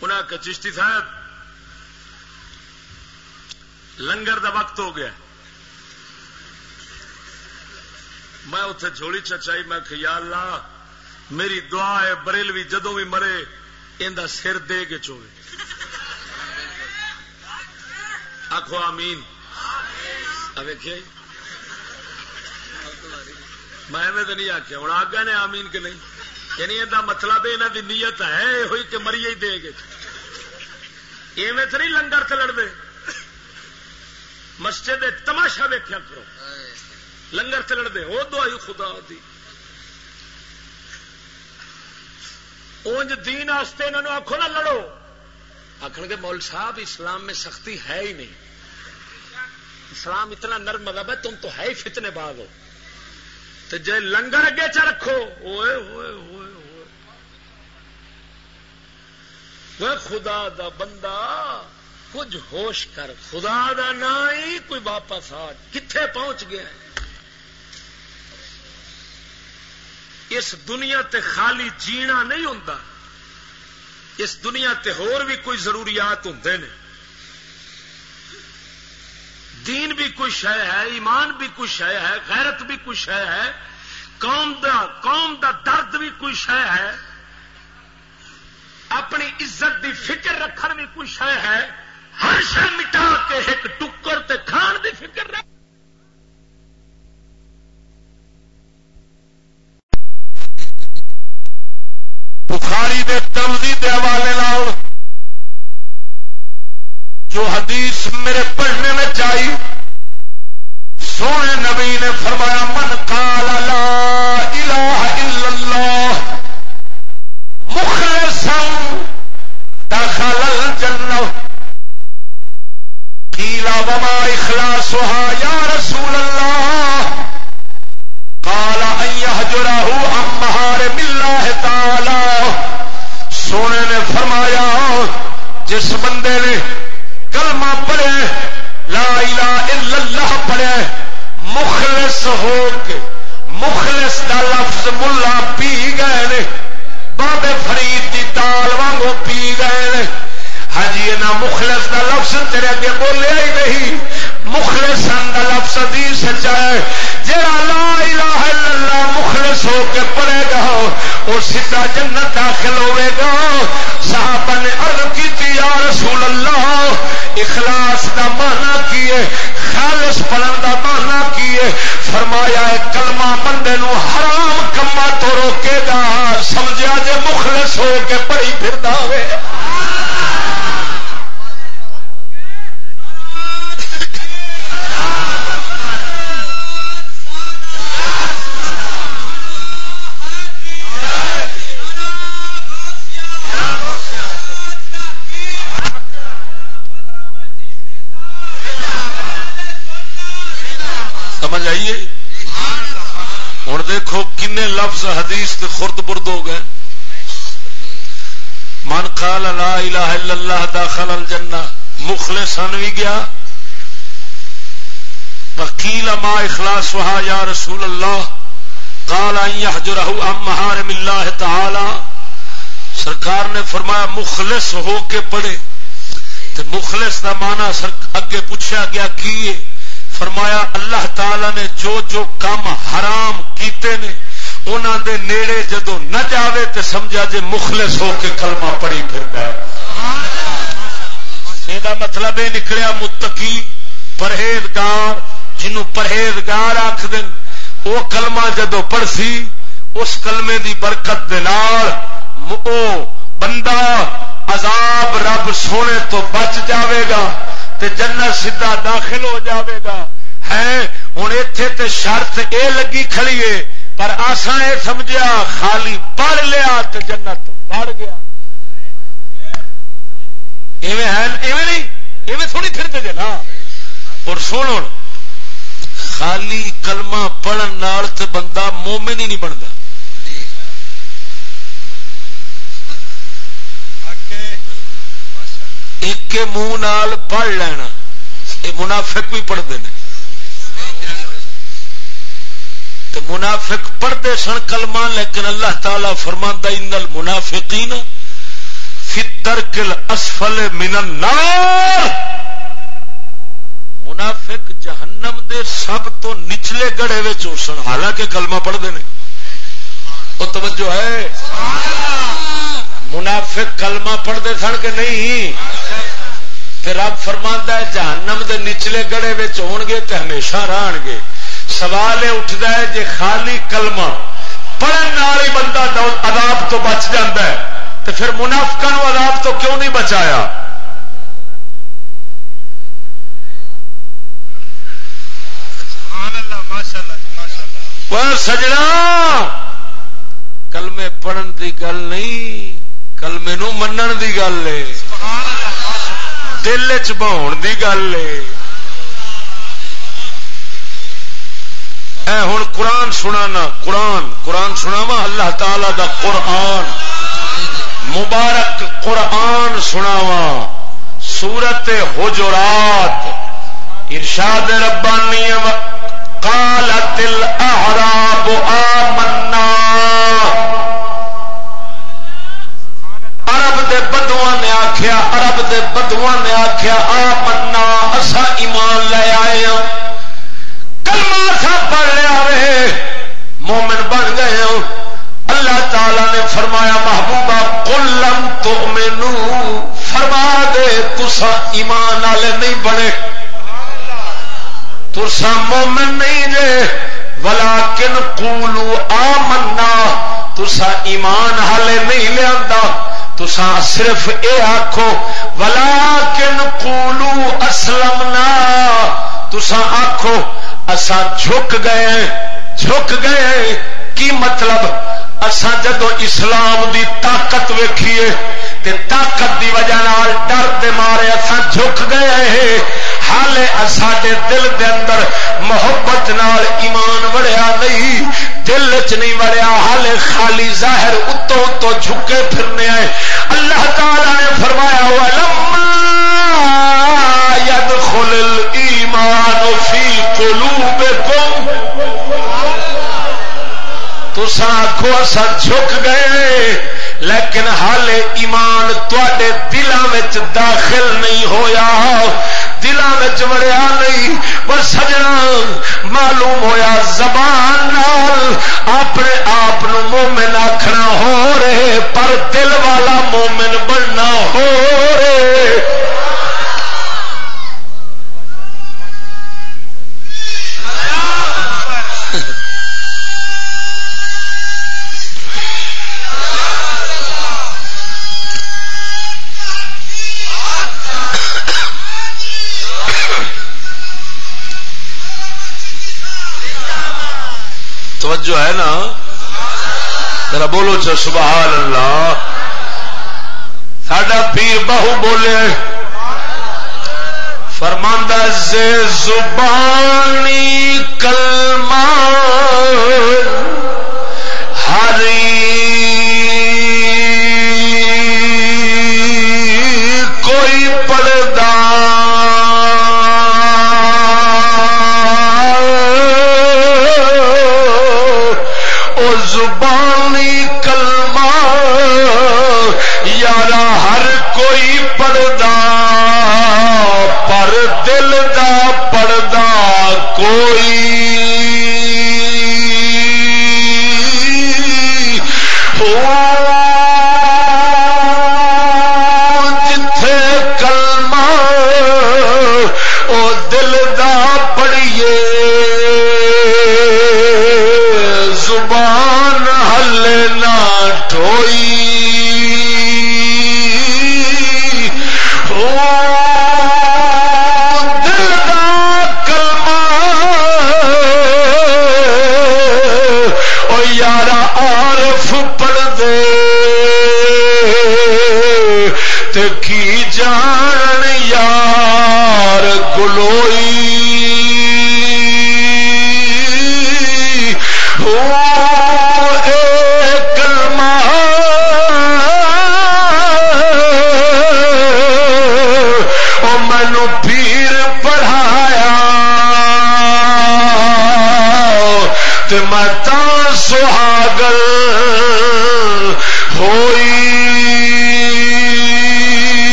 انہیں آ چشتی صاحب، لنگر دا وقت ہو گیا۔ میں اتے جھولی چچائی، میں کہ یا اللہ، میری دعا ہے، بریلوی جدو بھی مرے، ان سر دے کے چوے آخو آمین۔ ویکھے میں تو نہیں آخیا ہوں آگے نے آمین کہ نہیں؟ یعنی یہ مطلب یہاں کی نیت ہے یہ ہوئی کہ مری ہی دے گے۔ ایویں تو نہیں لنگر چلڑ دے مسجد تماشا ویکیا کرو۔ لنگر چلڑ دے وہ دعائی خدا دی۔ اونج دین آستے انہوں آخو نہ لڑو۔ آخر گے مول صاحب، اسلام میں سختی ہے ہی نہیں۔ اسلام اتنا نرم مذہب ہے، تم تو ہے ہی فتنے باغ ہو۔ تو جے لنگر اگے چ رکھو ہوئے ہوئے ہوئے ہوئے خدا دا بندہ کچھ ہوش کر، خدا دا نہ ہی کوئی واپس آ کتنے پہنچ گیا۔ اس دنیا تے خالی جینا نہیں ہوں اس دنیا تے ہور بھی کوئی ضروریات ہوں نے۔ دین بھی کچھ ہے ہے، ایمان بھی کچھ ہے ہے، غیرت بھی کچھ ہے ہے، قوم دا قوم دا درد بھی کچھ ہے ہے، اپنی عزت دی فکر رکھن بھی کچھ ہے ہے، ہر شہ مٹا کے ایک ٹکر تے کھان دی فکر رکھ۔ بخاری دے تمزی دے حوالے جو حدیث میرے پڑھنے میں چاہی سونے نبی نے فرمایا، من قال لا الہ الا اللہ مخلصا دخل الجنہ قیلا وما اخلاصها، یا رسول اللہ؟ قال ان يهجره تعالی۔ سونے نے فرمایا، جس بندے نے کلمہ پڑے لا الہ الا اللہ پڑے مخلص ہو کے، مخلص دا لفظ ملا پی گئے نے، بابے فرید دی دال وانگو پی گئے نے۔ ہاں جی نہ مخلص دا لفظ تیرے اگے بولیا ہی نہیں۔ مخلص دا لفظ دی سچائے جڑا لا الہ الا اللہ مخلص ہو کے پڑے گا، وہ سیدھا جنت داخل ہوے گا۔ صحابہ نے عرض کی یا رسول اللہ، اخلاص دا معنی کیے خالص پڑھن دا معنی کیے فرمایا ہے کلمہ بندے نو حرام کما تو روکے گا۔ سمجھا جے مخلص ہو کے پڑھی پھردا ہوئے۔ سمجھ آئیے ہوں دیکھو کن لفظ حدیث کے خرد برد ہو گئے۔ من قال لا الہ الا اللہ داخل الجنہ مخلصن بھی گیا۔ وکیل ما اخلاص وہا یا رسول اللہ۔ قال ان يحجره عن محارم الله تعالی۔ سرکار نے فرمایا مخلص ہو کے پڑھے۔ تو مخلص کا مانا اگے پوچھا گیا کی فرمایا، اللہ تعالی نے جو جو کام حرام کیتے نے انہوں دے نیڑے جدو نہ جاوے تے سمجھا جے مخلص ہو کے کلمہ پڑھی پھر یہ مطلب یہ نکلیا، متقی پرہیزگار جنوں پرہیزگار آخ دن وہ کلمہ جدو پڑھسی، اس کلمے دی برکت دے نال او بندہ عذاب رب سونے تو بچ جاوے گا تے جنت سیدھا داخل ہو جاوے گا۔ ہوں اتے تے شرط اے لگی کھڑیے پر آسا یہ سمجھا خالی پڑھ لیا تو جنت بڑھ گیا۔ ایویں ہے ایویں نہیں، ایویں تھوڑی پھرتے جے نا۔ اور سن خالی کلمہ پڑھن تے بندہ مومن ہی نہیں بنتا ایک منہ پڑھ لینا، یہ منافق بھی پڑھتے ہیں۔ منافق پڑھتے سن کلمہ، لیکن اللہ تعالی فرما انل منافقین فطر کل اسفل من النار۔ منافق جہنم دے سب تو نچلے گڑے سن۔ حالانکہ کلمہ پڑھتے ہیں وہ توجہ ہے۔ منافق کلمہ پڑھتے سن کہ نہیں؟ پھر رب فرما ہے جہنم دے نچلے گڑے ہون گے تو ہمیشہ رہن گے سوال یہ اٹھتا ہے جی خالی کلمہ پڑھن ہی بندہ عذاب تو بچ جاتا ہے۔ تو پھر منافقہ عذاب تو کیوں نہیں بچایا؟ سجنا! کلمے پڑھن دی گل نہیں کلمے نو منن دی گل ہے۔ دل چ بہن دی گل ہے۔ اے ہوں قرآن سنانا، قرآن قرآن سناوا اللہ تعالی دا قرآن۔ مبارک قرآن سناوا سورت حجرات۔ ارشاد ربانی قالت الاعراب آمنا۔ عرب دے بدواں نے آخیا عرب دے بدواں نے آخیا آمنا، اسا ایمان لے آئے ہوں کلمہ پڑھ لیا مومن بن گئے ہو اللہ تعالی نے فرمایا، محبوبہ کلم تو مینو فرما دے تسا ایمان والے نہیں بنے۔ ترسا مومن نہیں جے۔ ولا کن کولو آ منا تسا ایمان ہالے نہیں لیا تسا صرف اے آخو ولا کن کولو اسلم تسا آخو اسان جھک گئے ہیں، جھک گئے ہیں۔ کی مطلب؟ اسان جدو اسلام دی طاقت ویکھیے، تے طاقت دی وجہ نال ڈر دے مارے اسان جھک گئے ہیں۔ حالے ساڈے دل دے اندر محبت نال ایمان وڑیا نہیں، دل چ نہیں وڑیا حالے خالی ظاہر اتو اتو جھکے پھرنے آئے اللہ تعالی نے فرمایا ہوا لما يدخل الإيمان في قلوبكم تسا آخو اصا جھک گئے لیکن حال ایمان تے دلوں داخل نہیں ہویا۔ دلوں وڑیا نہیں پر سجنا، معلوم ہویا زبان نال اپنے آپ مومن آخنا ہو رہے، پر دل والا مومن بننا ہو رہے۔ توجہ ہے نا؟ ذرا بولو چ سبحان اللہ ساڈا پیر بہو بولے۔ فرماندہ سے زبانی کلمہ ہری کوئی پڑدار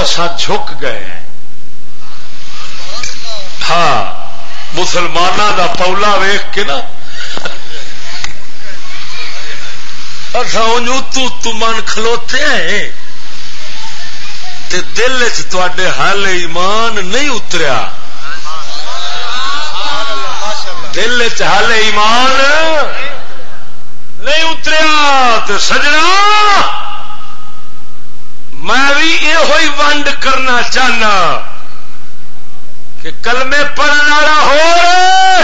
اصا جھک گئے ہاں مسلمانوں دا پولا ویخ کے نا۔ من کھلوتے ہیں۔ تے دل چ حال ایمان نہیں اتریا۔ دل چال ایمان نہیں اتریا۔ تو سجنا۔ میں بھی یہ ونڈ کرنا چاہنا کہ کلمے پڑھنے والا ہو رہے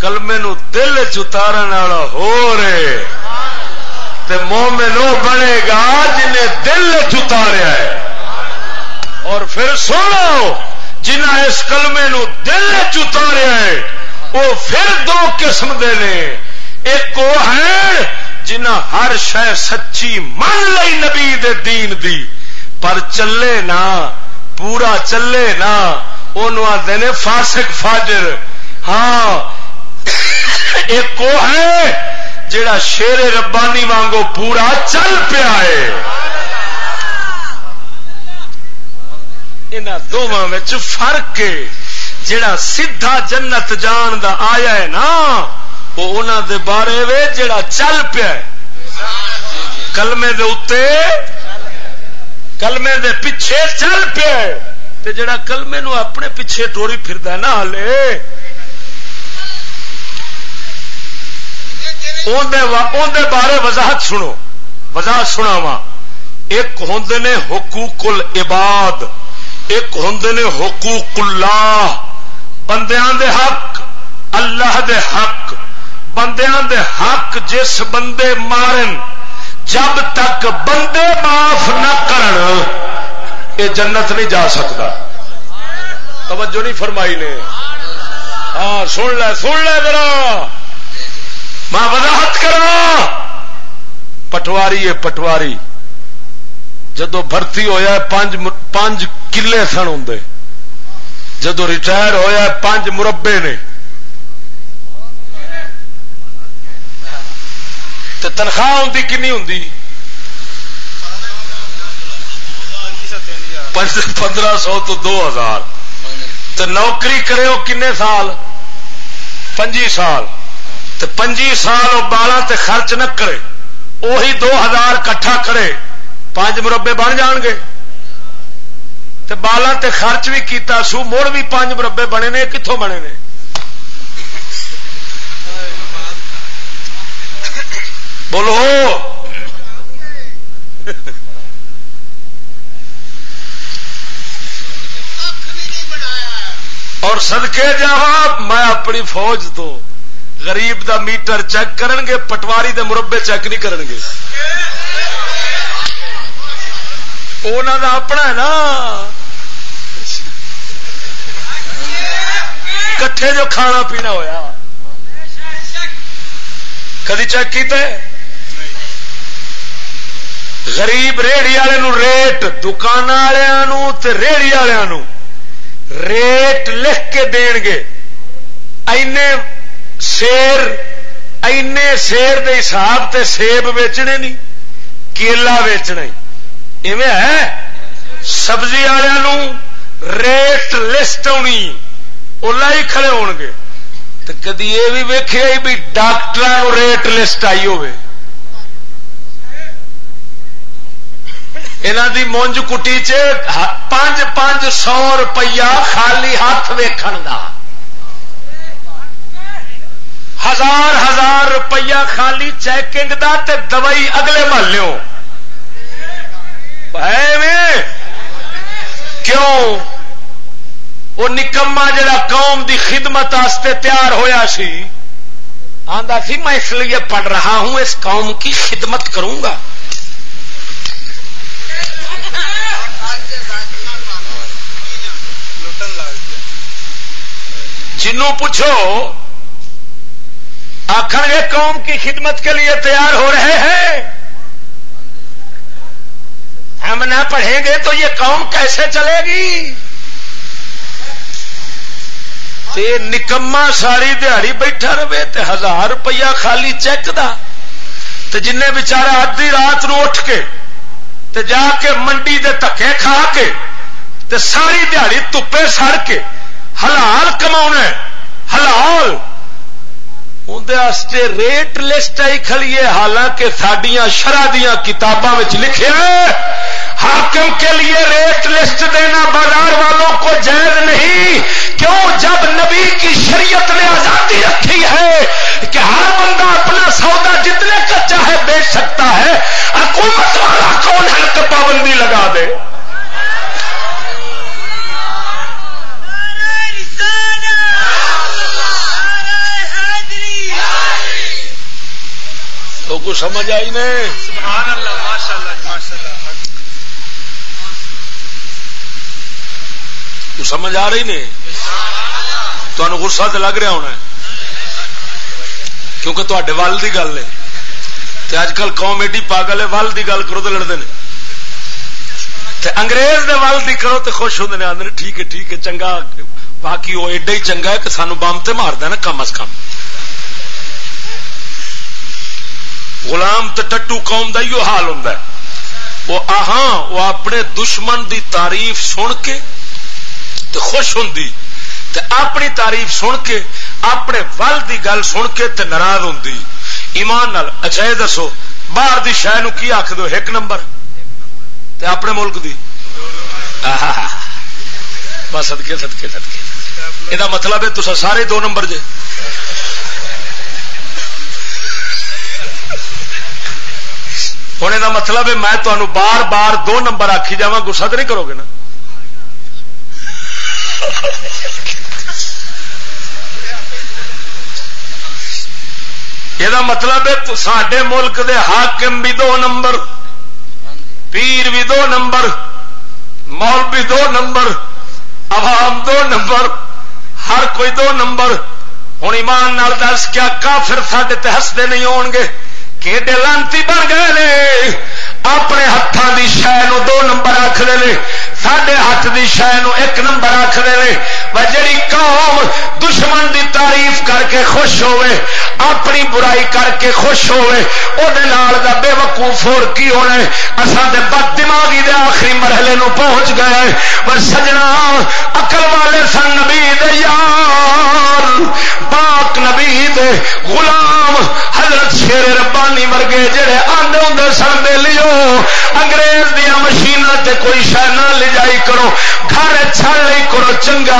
کلمے نو دل چتارن والا ہو رہے تے مومن وہ بنے گا جنہیں دل چتاریا ہے۔ اور پھر سنو جنہ اس کلمے نو دل چتاریا ہے، وہ پھر دو قسم دے نے۔ ایک وہ ہے جنہ ہر شہ سچی من لئی نبی دے دین دی، پر چلے نہ پورا چلے نہ آتے نے فاسق فاجر۔ ہاں ایک وہ ہے جڑا شیر ربانی وانگو پورا چل پیا ہے۔ دونوں فرق جڑا سیدھا جنت جان دا آیا ہے نا وہ انہوں دے بارے وے جڑا چل پیا کلمے دے اتے کلمے دے پیچھے چل پیا ہے۔ تے جڑا کلمے نو اپنے پیچھے ٹوری پھردا نا ہلے۔ اندر بارے وضاحت سنو۔ وضاحت سنا وا ایک ہوں نے حقوق العباد، ایک ہوں نے حقوق اللہ۔ بندیاں دے حق، اللہ دے حق۔ بندیاں دے حق جس بندے مارن، جب تک بندے معاف نہ کرن، یہ جنت نہیں جا سکتا۔ توجہ نہیں فرمائی نے۔ ہاں سن لے سن لے ذرا۔ میں وضاحت کرا پٹواری ہے، پٹواری۔ جدو بھرتی ہوا پانچ کلے سن ہوں جدو ریٹائر ہوا پانچ مربے نے۔ تنخواہ ہوں کنی ہوں پندرہ سو تو دو ہزار۔ تو نوکری کرے وہ کن سال؟ پنجی سال۔ تو پنجی سال وہ بالا تے خرچ نہ کرے۔ وہی دو ہزار کٹھا کرے۔ پانچ مربے بن جان گے۔ بالا تے خرچ بھی کیتا، سو مڑ بھی پانچ مربے بنے نے کتوں بنے نے؟ بولو۔ اور سدکے جا میں اپنی فوج تو غریب دا میٹر چیک کرن گے، پٹواری دے مربے چیک نہیں کرن گے۔ دا اپنا ہے نا۔ کٹھے جو کھانا پینا ہویا۔ کدی چیک کیتے غریب ریڑی والے ریٹ دکان والوں ریڑی والوں ریٹ لکھ کے دین گے۔ اینے شیر اینے شیر دے حساب تے سیب ویچنے نہیں کیلا ویچنا ایویں ہے؟ سبزی والوں ریٹ لسٹ آنی وہ لائی کھڑے ہو گے۔ تو کدی یہ بھی ویکیا بھی ڈاکٹر ریٹ لسٹ آئی ہوئے انہ دی مونج کٹی چانچ پانچ سو روپیہ خالی ہاتھ ویکھن دا ہزار ہزار روپیہ خالی چیکنگ دا تے دوائی اگلے محلوں کیوں وہ نکما جڑا قوم دی خدمت آستے تیار ہویا سی آندا سی میں اس لیے پڑھ رہا ہوں اس قوم کی خدمت کروں گا جنوں پوچھو آخر گے قوم کی خدمت کے لیے تیار ہو رہے ہیں؟ ہم نہ پڑھیں گے تو یہ قوم کیسے چلے گی؟ نکما ساری دہڑی بیٹھا رہے تو ہزار روپیہ خالی چیک دا۔ جن بچارا ادی رات نو اٹھ کے تے جا کے منڈی دے تکے کھا کے تے ساری دیہڑی تپے سڑ کے حلال کما حلال۔ اندر ریٹ لسٹ آئی کھڑی ہے۔ حالانکہ سڈیا شرح دیا کتاباں لکھے حاکم کے لیے ریٹ لسٹ دینا بازار والوں کو جائز نہیں۔ کیوں؟ جب نبی کی شریعت نے آزادی رکھی ہے کہ ہر بندہ اپنا سودا جتنے کچا ہے بیچ سکتا ہے، حکومت والا کون ہے پابندی لگا دے؟ تو کچھ سمجھ آئی نہیں تو سمجھ آ رہی نہیں؟ تمہیں غصہ تو لگ رہا ہونا کیونکہ تے ول کی گل ہے اج کل قوم ایڈی پاگل ہے ول کی گل کرو تو لڑتے ہیں انگریز دے ول کی کرو تو خوش ہوتے ہیں آدھے ٹھیک ہے ٹھیک ہے چنگا۔ باقی وہ ایڈا ہی چنگا ہے کہ سانو بم تے مار نا کم از کم۔ غلام تے ٹٹو قوم دا ہی حال ہوں وہ آہاں، وہ اپنے دشمن دی تعریف سن کے تے خوش ہوں تے اپنی تعریف سن کے، اپنے ول دی گل سن کے تے ناراض ہوں ایمان نال اچھا یہ دسو، باہر دی شہ کی آخ دو ایک نمبر۔ تے اپنے ملک دی۔ بس سدکے سدکے سدکے یہ مطلب ہے تو سارے دو نمبر جے۔ ہوں یہ مطلب ہے میں تمہیں بار بار دو نمبر آخی جا گسا تو نہیں کرو گے نا یہ مطلب ہے سڈے ملک دے حاکم بھی دو نمبر پیر بھی دو نمبر مول بھی دو نمبر عوام دو نمبر ہر کوئی دو نمبر ہوں ایمان نال دس کیا کافر سڈے ہستے نہیں ہو گے کیڈے لانتی بن گئے اپنے ہاتھوں کی شہ دو نمبر آخر سڈے ہاتھ کی شہ ایک نمبر آخر جی قوم دشمن دی تعریف کر کے خوش ہوئے اپنی برائی کر کے خوش ہوئے دا بے وقوف ہو کی ہونا اصا دے بد دماغی دے آخری مرحلے نو پہنچ گئے پر سجنا اکل والے سن نبی دے یار، پاک نبی دے غلام، حضرت شیر ربانی ورگے جڑے آدھے ہوں سن دے لیو۔ انگریز دیا مشین تے کوئی شہ نہ لے جائی کرو۔ گھر چھڑ لی کرو، چنگا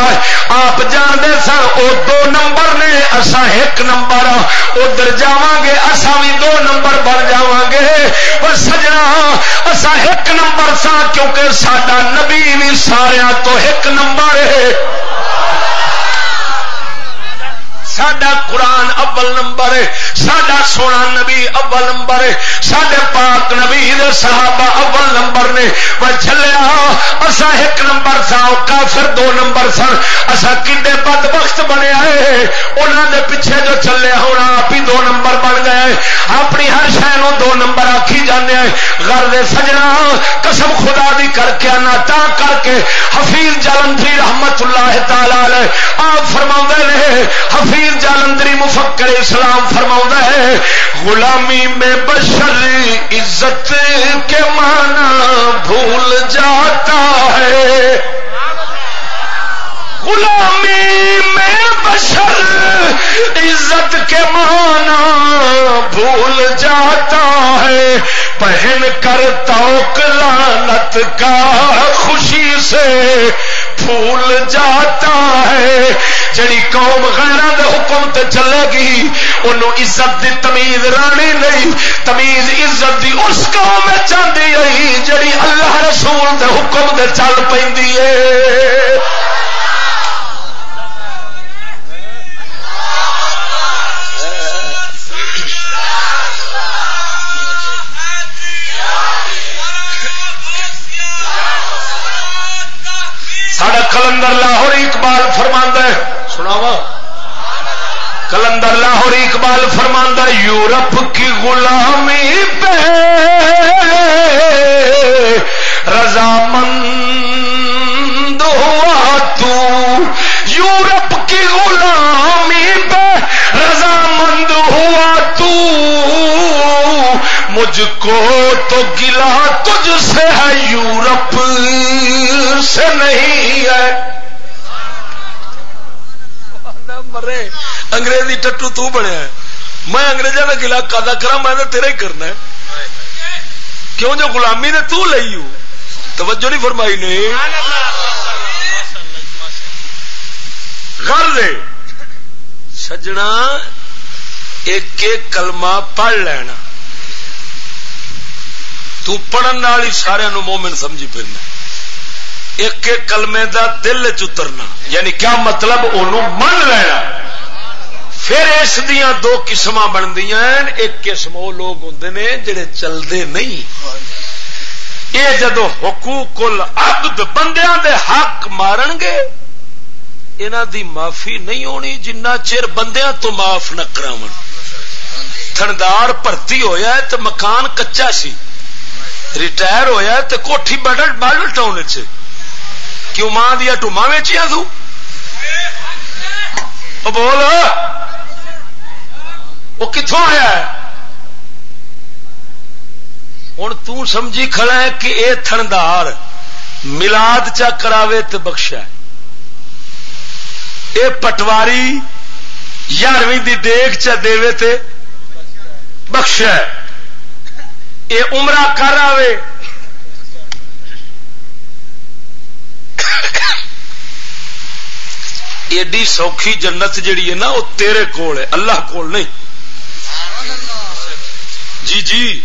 آپ جانتے سن وہ دو نمبر نے اسا ایک نمبر ہاں۔ ادھر جا گے اصا بھی دو نمبر بن جا گے اور سجنا اصا ایک نمبر سا کیونکہ سڈا نبی بھی سارا تو ایک نمبر ہے۔ سڈا قرآن اول نمبر ہے سڈا سونا نبی اول نمبر ہے سڈے پاک نبی صحابہ اول نمبر نے۔ وہ چلیا اصا ایک نمبر سا کافر دو نمبر سن۔ اصا کڈے بد بخت بنے آئے انہوں نے پیچھے جو چلے ہونا آپ ہی دو نمبر بن گئے۔ اپنی ہر شہر جانے گھر دے سجنا، قسم خدا دی کر کے آنا، تا کر کے حفیظ جالندری رحمت اللہ تعالی آپ فرما نے حفیظ جالندری مفکر اسلام فرما ہے غلامی میں بشر عزت کے معنی بھول جاتا ہے۔ غلامی میں بشر عزت کے معنی بھول جاتا ہے۔ پہن کر توک لانت کا خوشی سے پھول جاتا ہے۔ جڑی قوم غیران دے حکم تے چلے گی انہوں عزت دی تمیز رانی نہیں۔ تمیز عزت دی اس قوم میں چاہتی ہے جڑی اللہ رسول دے حکم دے چل پی ساڈا کلندر لاہور اقبال فرماندہ سناوا کلندر لاہور اقبال فرماندہ یورپ کی غلامی پہ رضامند ہوا تو۔ یورپ کی غلامی مجھ کو تو گلا تجھ سے ہے، یورپ سے نہیں ہے۔ مرے، انگریزی ٹٹو تو بنیا میں انگریزوں کا گلا کادا کرا میں تیرا ہی کرنا ہے۔ کیوں جو غلامی نے تو لئی ہو؟ توجہ نہیں فرمائی نے۔ گھر دے۔ سجنا، ایک ایک کلمہ پڑھ لینا۔ تو پڑھن ہی سارے مومن سمجھی پھرنا ایک ایک کلمے دا دل چترنا یعنی کیا مطلب انہوں من لینا؟ پھر اس دیا دو قسم بنتی ایک قسم وہ لوگ ہوں نے جڑے چلتے نہیں۔ یہ جدو حقوق العبد بندیاں دے حق مارن گے انہ دی معافی نہیں ہونی جنہ چر بندیاں تو معاف نہ کرا تھندار بھرتی ہویا ہے تو مکان کچا سی۔ ریٹائر ہوا تو کوٹھی بڑھ بڑھ ٹاؤن چ کیوں ماں دیا ٹوما ویچیا تو بول وہ کتوں آیا ہے ہوں تمجھی کھڑا ہے کہ اے تھندار ملاد چا کراوے تو بخشا اے پٹواری یارویں دی دیکھ چا دے تے بخشا اے عمرہ کر آوے ایڈی سوکھی جنت جیڑی ہے نا، وہ تیرے کول ہے، اللہ کول نہیں۔ جی جی۔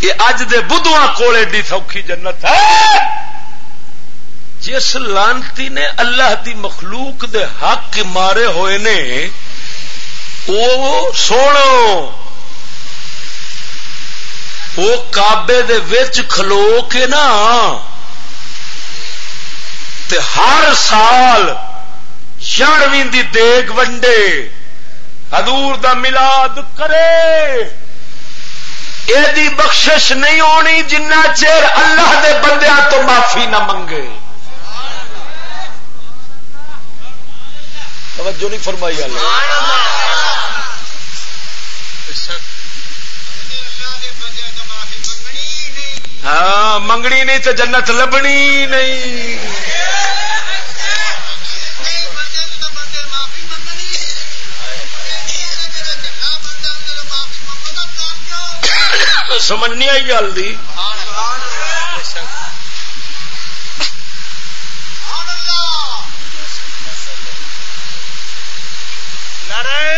یہ اج دے بدھواں کول ایڈی سوکھی جنت ہے۔ جس لانتی نے اللہ دی مخلوق دے حق مارے ہوئے نے وہ سوڑو وہ کابے دے وچ کھلو کے نا تے ہر سال یارویں دی دیگ ونڈے حضور دا ملاد کرے۔ یہ بخشش نہیں ہونی جنہ چیر اللہ دے بندیاں تو معافی نہ منگے۔ توجہ نہیں فرمائی اللہ۔ ہاں، منگنی نہیں تو جنت لبنی نہیں۔ سمجھ نہیں آئی گل دی۔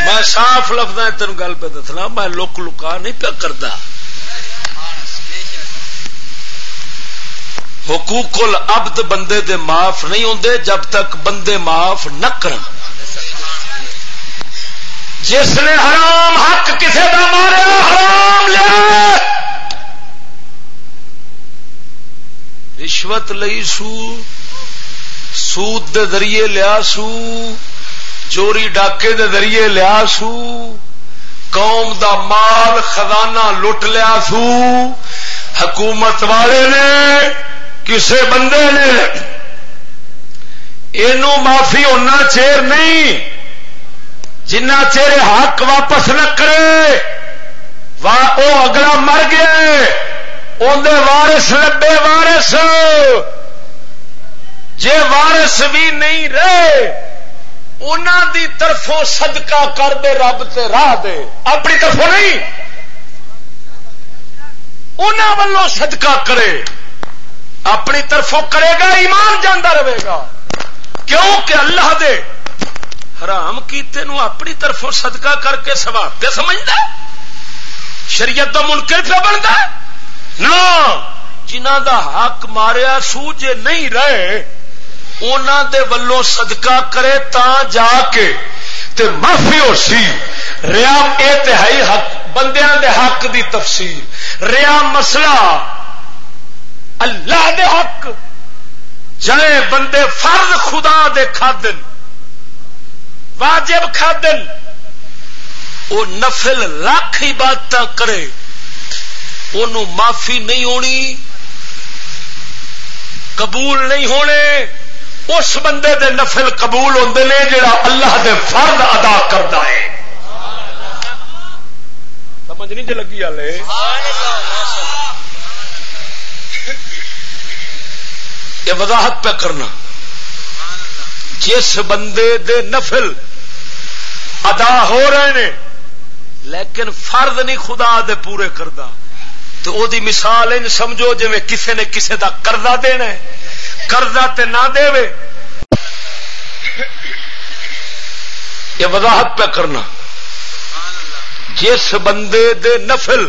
میں صاف لفظ تین گل پہ دسنا، میں لک لکا نہیں پیا کرتا حقوق العبد بندے دے معاف نہیں ہوندے جب تک بندے معاف نہ کر جس نے حرام حق کسے دا مارے حرام لیا رشوت لئی سو، سود دے ذریعے لیا سو، چوری ڈاکے دے ذریعے لیا سو۔ قوم دا مال خزانہ لٹ لیا سو۔ حکومت والے نے کسے بندے نے یہ معافی ہونا چیر نہیں جنہ چیر حق واپس نہ کرے وہ اگلا مر گئے اندر وارس لبے وارس جے وارس بھی نہیں رہے دی طرفوں صدقہ کر دے رب تے راہ دے اپنی طرفوں نہیں انہوں صدقہ کرے اپنی طرفوں کرے گا، ایمان جانا رہے گا۔ کیوں کہ اللہ دے حرام کیتے نو اپنی طرفوں صدقہ کر کے سواب سمجھتا شریعت کا منکر پہ بنتا نہ جنہ دا حق ماریا سو جے نہیں رہے انہوں دے ولوں صدقہ کرے تا جا کے تے معافی ہو سی ریا یہ حق، بندیاں دے حق دی تفصیل۔ ریا مسئلہ اللہ دے حق۔ جائے بندے فرض خدا دے کھادن واجب کھادن۔ وہ نفل لاکھ عبادت کرے ان معافی نہیں ہونی قبول نہیں ہونے۔ اس بندے دے نفل قبول ہوتے نے جڑا اللہ دے فرد ادا کرتا ہے۔ سمجھ نہیں جی لگی والے یہ وضاحت پہ کرنا۔ جس بندے دے نفل ادا ہو رہے ہیں لیکن فرد نہیں خدا دے پورے کردا تو او دی مثال ان سمجھو جی کسے نے کسے دا قرضہ دینا ہے۔ قرضہ تے نہ دے یہ وضاحت پہ کرنا۔ جس بندے دے نفل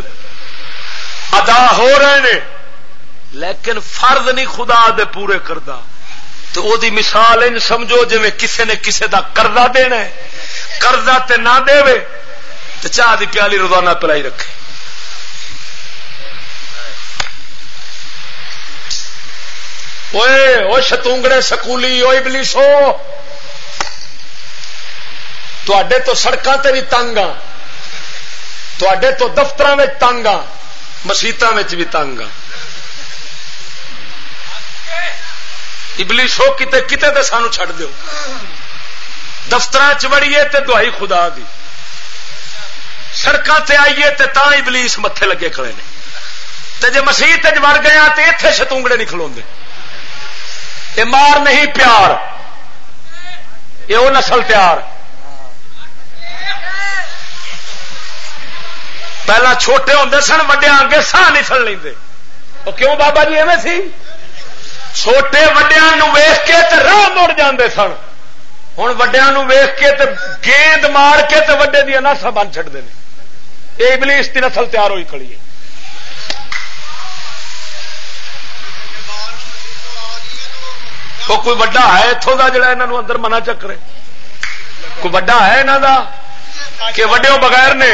ادا ہو رہے ہیں لیکن فرد نہیں خدا دے پورے کردا تو او دی مثال ان سمجھو جی کسے نے کسے دا قرضہ دینا ہے۔ قرضہ تے نہ دے تو چاہ دی پیالی روزانہ پلائی رکھے۔ وہ شتونگڑے سکولی وہ ابلیسو۔ تے تو سڑکوں تے بھی تنگ آ تو دفتر میں تنگ آ مسیطا بھی تنگ آ ابلیسو کتے کتے تے سانو چھڑ دیو۔ دفتر چڑیے تے دعائی خدا دی۔ سڑکوں تے آئیے تے تا ابلیس متے لگے کھڑے نے۔ تے جے مسیح وڑ گیا تے اتے شتونگڑے نہیں کھلوندے۔ یہ مار نہیں پیار۔ یہ وہ نسل تیار۔ پہلا چھوٹے ہوں سن، وڈے آگے سہ نسل لیں وہ کیوں بابا جی ایویں سی؟ چھوٹے وڈیا ویخ کے تے راہ مڑ جاندے سن ہوں وڈیا ویخ کے تے گیند مار کے تے وڈے دیا نسا بن چڑھتے ہیں یہ ابلیس کی نسل تیار ہوئی کھڑی ہے وہ کوئی وڈا ہے اتوں کا جڑا یہاں اندر منع چکرے کوئی وڈا ہے یہاں کا کہ وڈے بغیر نے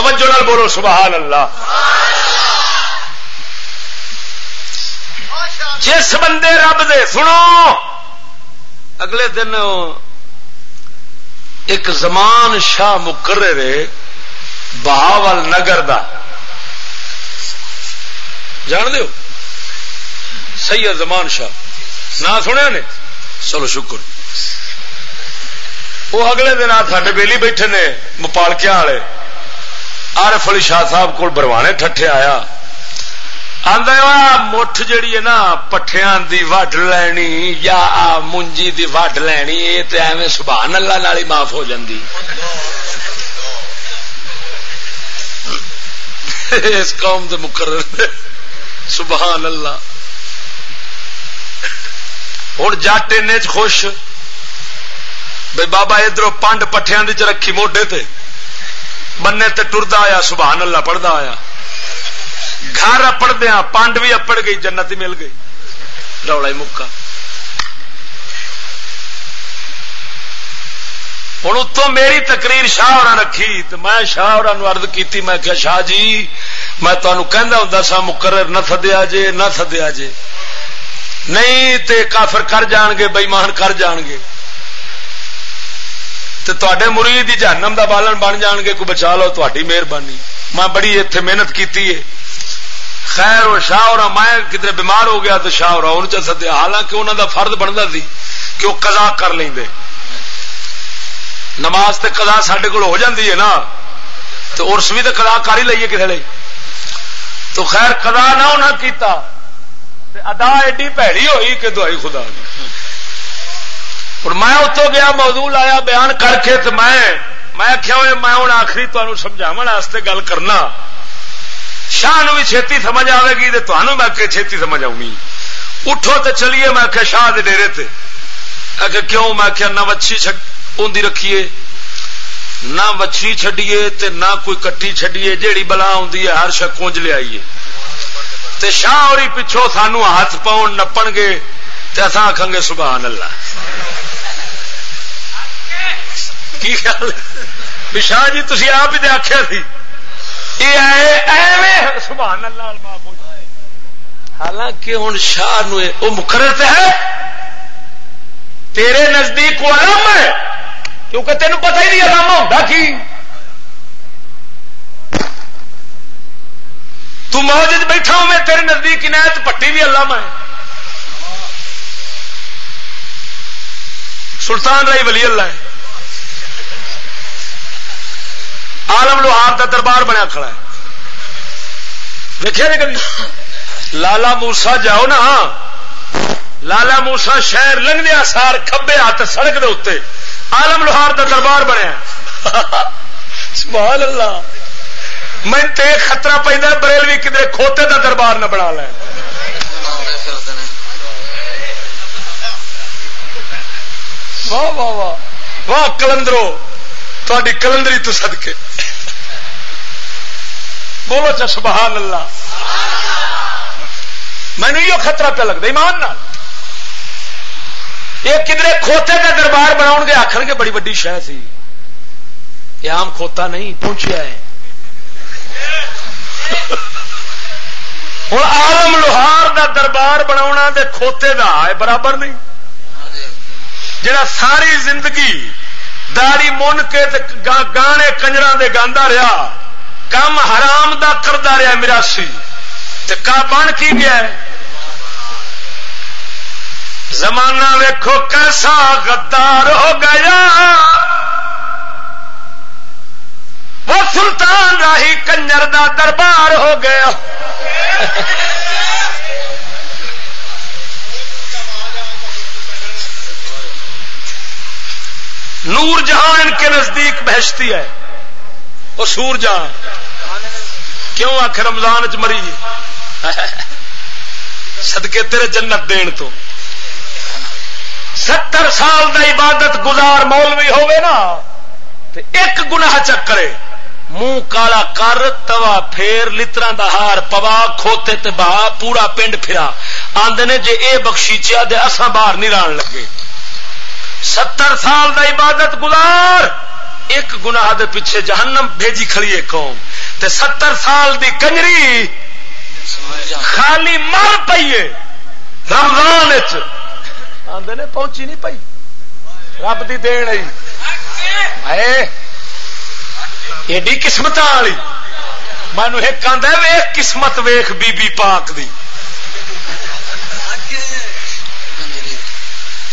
توجہ بولو، سبحان اللہ۔ جس بندے رب دے، سنو۔ اگلے دن ایک زمان شاہ مقرر بہاول نگر دا۔ جان دیو؟ سید زمان شاہ۔ نہ سنیا نے؟ چلو، شکر۔ وہ اگلے دن سڈے بیلی بیٹھے نے مپالکیا والے۔ آرف علی شاہ صاحب کو بروانے ٹھٹھے آیا۔ مٹھ جیڑی ہے نا پٹھیا دی وڈ لینی یا منجی دی وڈ لینی یہ تو ایویں سبحان اللہ نال ہی معاف ہو جاندی۔ اس قوم دے مقرر۔ سبحان اللہ۔ ہوں جٹ ان خوش۔ بھائی بابا ادھر پانڈ پٹھیا چ رکھی موڈے تے۔ بننے تے ٹردا آیا، سبحان اللہ پڑھتا آیا۔ گھر اپڑ دیا پانڈ بھی اپڑ گئی، جنت مل گئی۔ رولا ہی مکا ہوں اتوں میری تقریر شاہ اور رکھی تو میں شاہ اور ارد کی میں کیا شاہ جی میں تمہیں کہہ ہوں سا مقرر نہ سدیا جے، نہ سدیا جے۔ نہیں تے کافر کر جان گے بئیمان کر جان گے۔ تے مرید ہی جہنم دا بالن بن جان گے، کو بچا لو تاری مہربانی۔ میں بڑی اتنے محنت کی خیر و شاہ اور میں کدھر بیمار ہو گیا تو شاہ اور چل سدیا حالانکہ انہوں دا فرد بنتا سی کہ وہ قضا کر لیں دے نماز تے قضا سڈے کو ہو جاتی ہے نا۔ تو ارس بھی تو قضا کر ہی لئیے کسی تو خیر قضا نہ انہیں کیتا ادا ایڈی پیڑی ہوئی کہ دوائی خدا دی۔ اور میں اتو گیا موضوع آیا بیان کر کے تو میں میں کیا ہوئے میں ہوں آخری تمہیں سمجھاو گل کرنا شاہ نو بھی چھتی سمجھ آئے گی تو تمہوں میں چھتی سمجھ آؤں گی اٹھو تو چلیے میں کہ شاہ دے ڈیرے تے کہ کیوں میں کہ نہ وچھی اندی رکھیے نہ وچھی چڈیے نہ کوئی کٹی چڈیے جیڑی بلا آدھی ہے ہر شک کونج لے آئیے تے شاہ اور پچھو سانو ہاتھ پاؤ نپن گے تے اصا آخان گے سبحان اللہ کی خیال شاہ جی تھی آپ ہی آخیا سی۔ سبحان اللہ حالانکہ ہوں شاہ نو وہ مقرر ہے۔ تیرے نزدیک وہ علم ہے۔ کیونکہ تینوں پتہ ہی نہیں علم ہوتا کی۔ تو موج بیٹھا ہوں میں، تیرے نزدیک عنایت پٹی بھی علامہ ہے۔ سلطان رائی ولی اللہ ہے۔ آلم لوہار کا دربار بنیا کھڑا ہے۔ دیکھے نہیں کبھی؟ لالا موسا جاؤ نا۔ لالا موسا شہر لنگیا سار کبے ہاتھ سڑک دے اتنے آلم لوہار کا دربار بنیا۔ سبحان اللہ۔ میں تے خطرہ پہ بریل بھی کدھر کھوتے دا دربار نہ بنا لے۔ واہ واہ واہ۔ واہ کلندرو۔ تاری کلندری تو سدکے بولو چا سبحان اللہ۔ میں یہ خطرہ پہ لگتا ایمان نہ یہ کدھر کھوتے کا دربار بنا گے آخر گے، بڑی ویڈی شہ سی۔ یہ آم کھوتا نہیں پہنچیا ہے۔ ہوں آلم لوہار دا دربار بنا کھوتے دا ہے، برابر نہیں۔ جڑا ساری زندگی داڑی من کے گانے کنجر دے گاندا رہا۔ کم حرام دا کردا رہا میراسی کا بن کی گیا زمانہ ویکھو کیسا غدار ہو گیا۔ وہ سلطان راہی کنجر دا دربار ہو گیا۔ نور جہاں ان کے نزدیک بہشتی ہے۔ وہ سور جہاں۔ کیوں آخ رمضان چ مری جی؟ سدکے تیرے جنت دین تو۔ ستر سال دا عبادت گزار مولوی ہوئے نا ایک گناہ چکرے منہ کالا کر، توا پھیر لترا دا ہار پوا، کھوتے تے بہا، پورا پنڈ پھرا۔ آدھے جے اے بخشیچیا دے اساں باہر نہیں ران لگے۔ ستر سال دا عبادت گزار، ایک گناہ دے پیچھے جہنم، بھیجی کھڑی ہے قوم۔ تے ستر سال دی کنجری خالی مر پیے رمضان آدھے نے پہنچی نہیں پئی۔ رب دی دین آئی۔ ایڈی قسمت والی۔ مینو ایک آدھا ویخ قسمت، ویخ بی بی پاک دی۔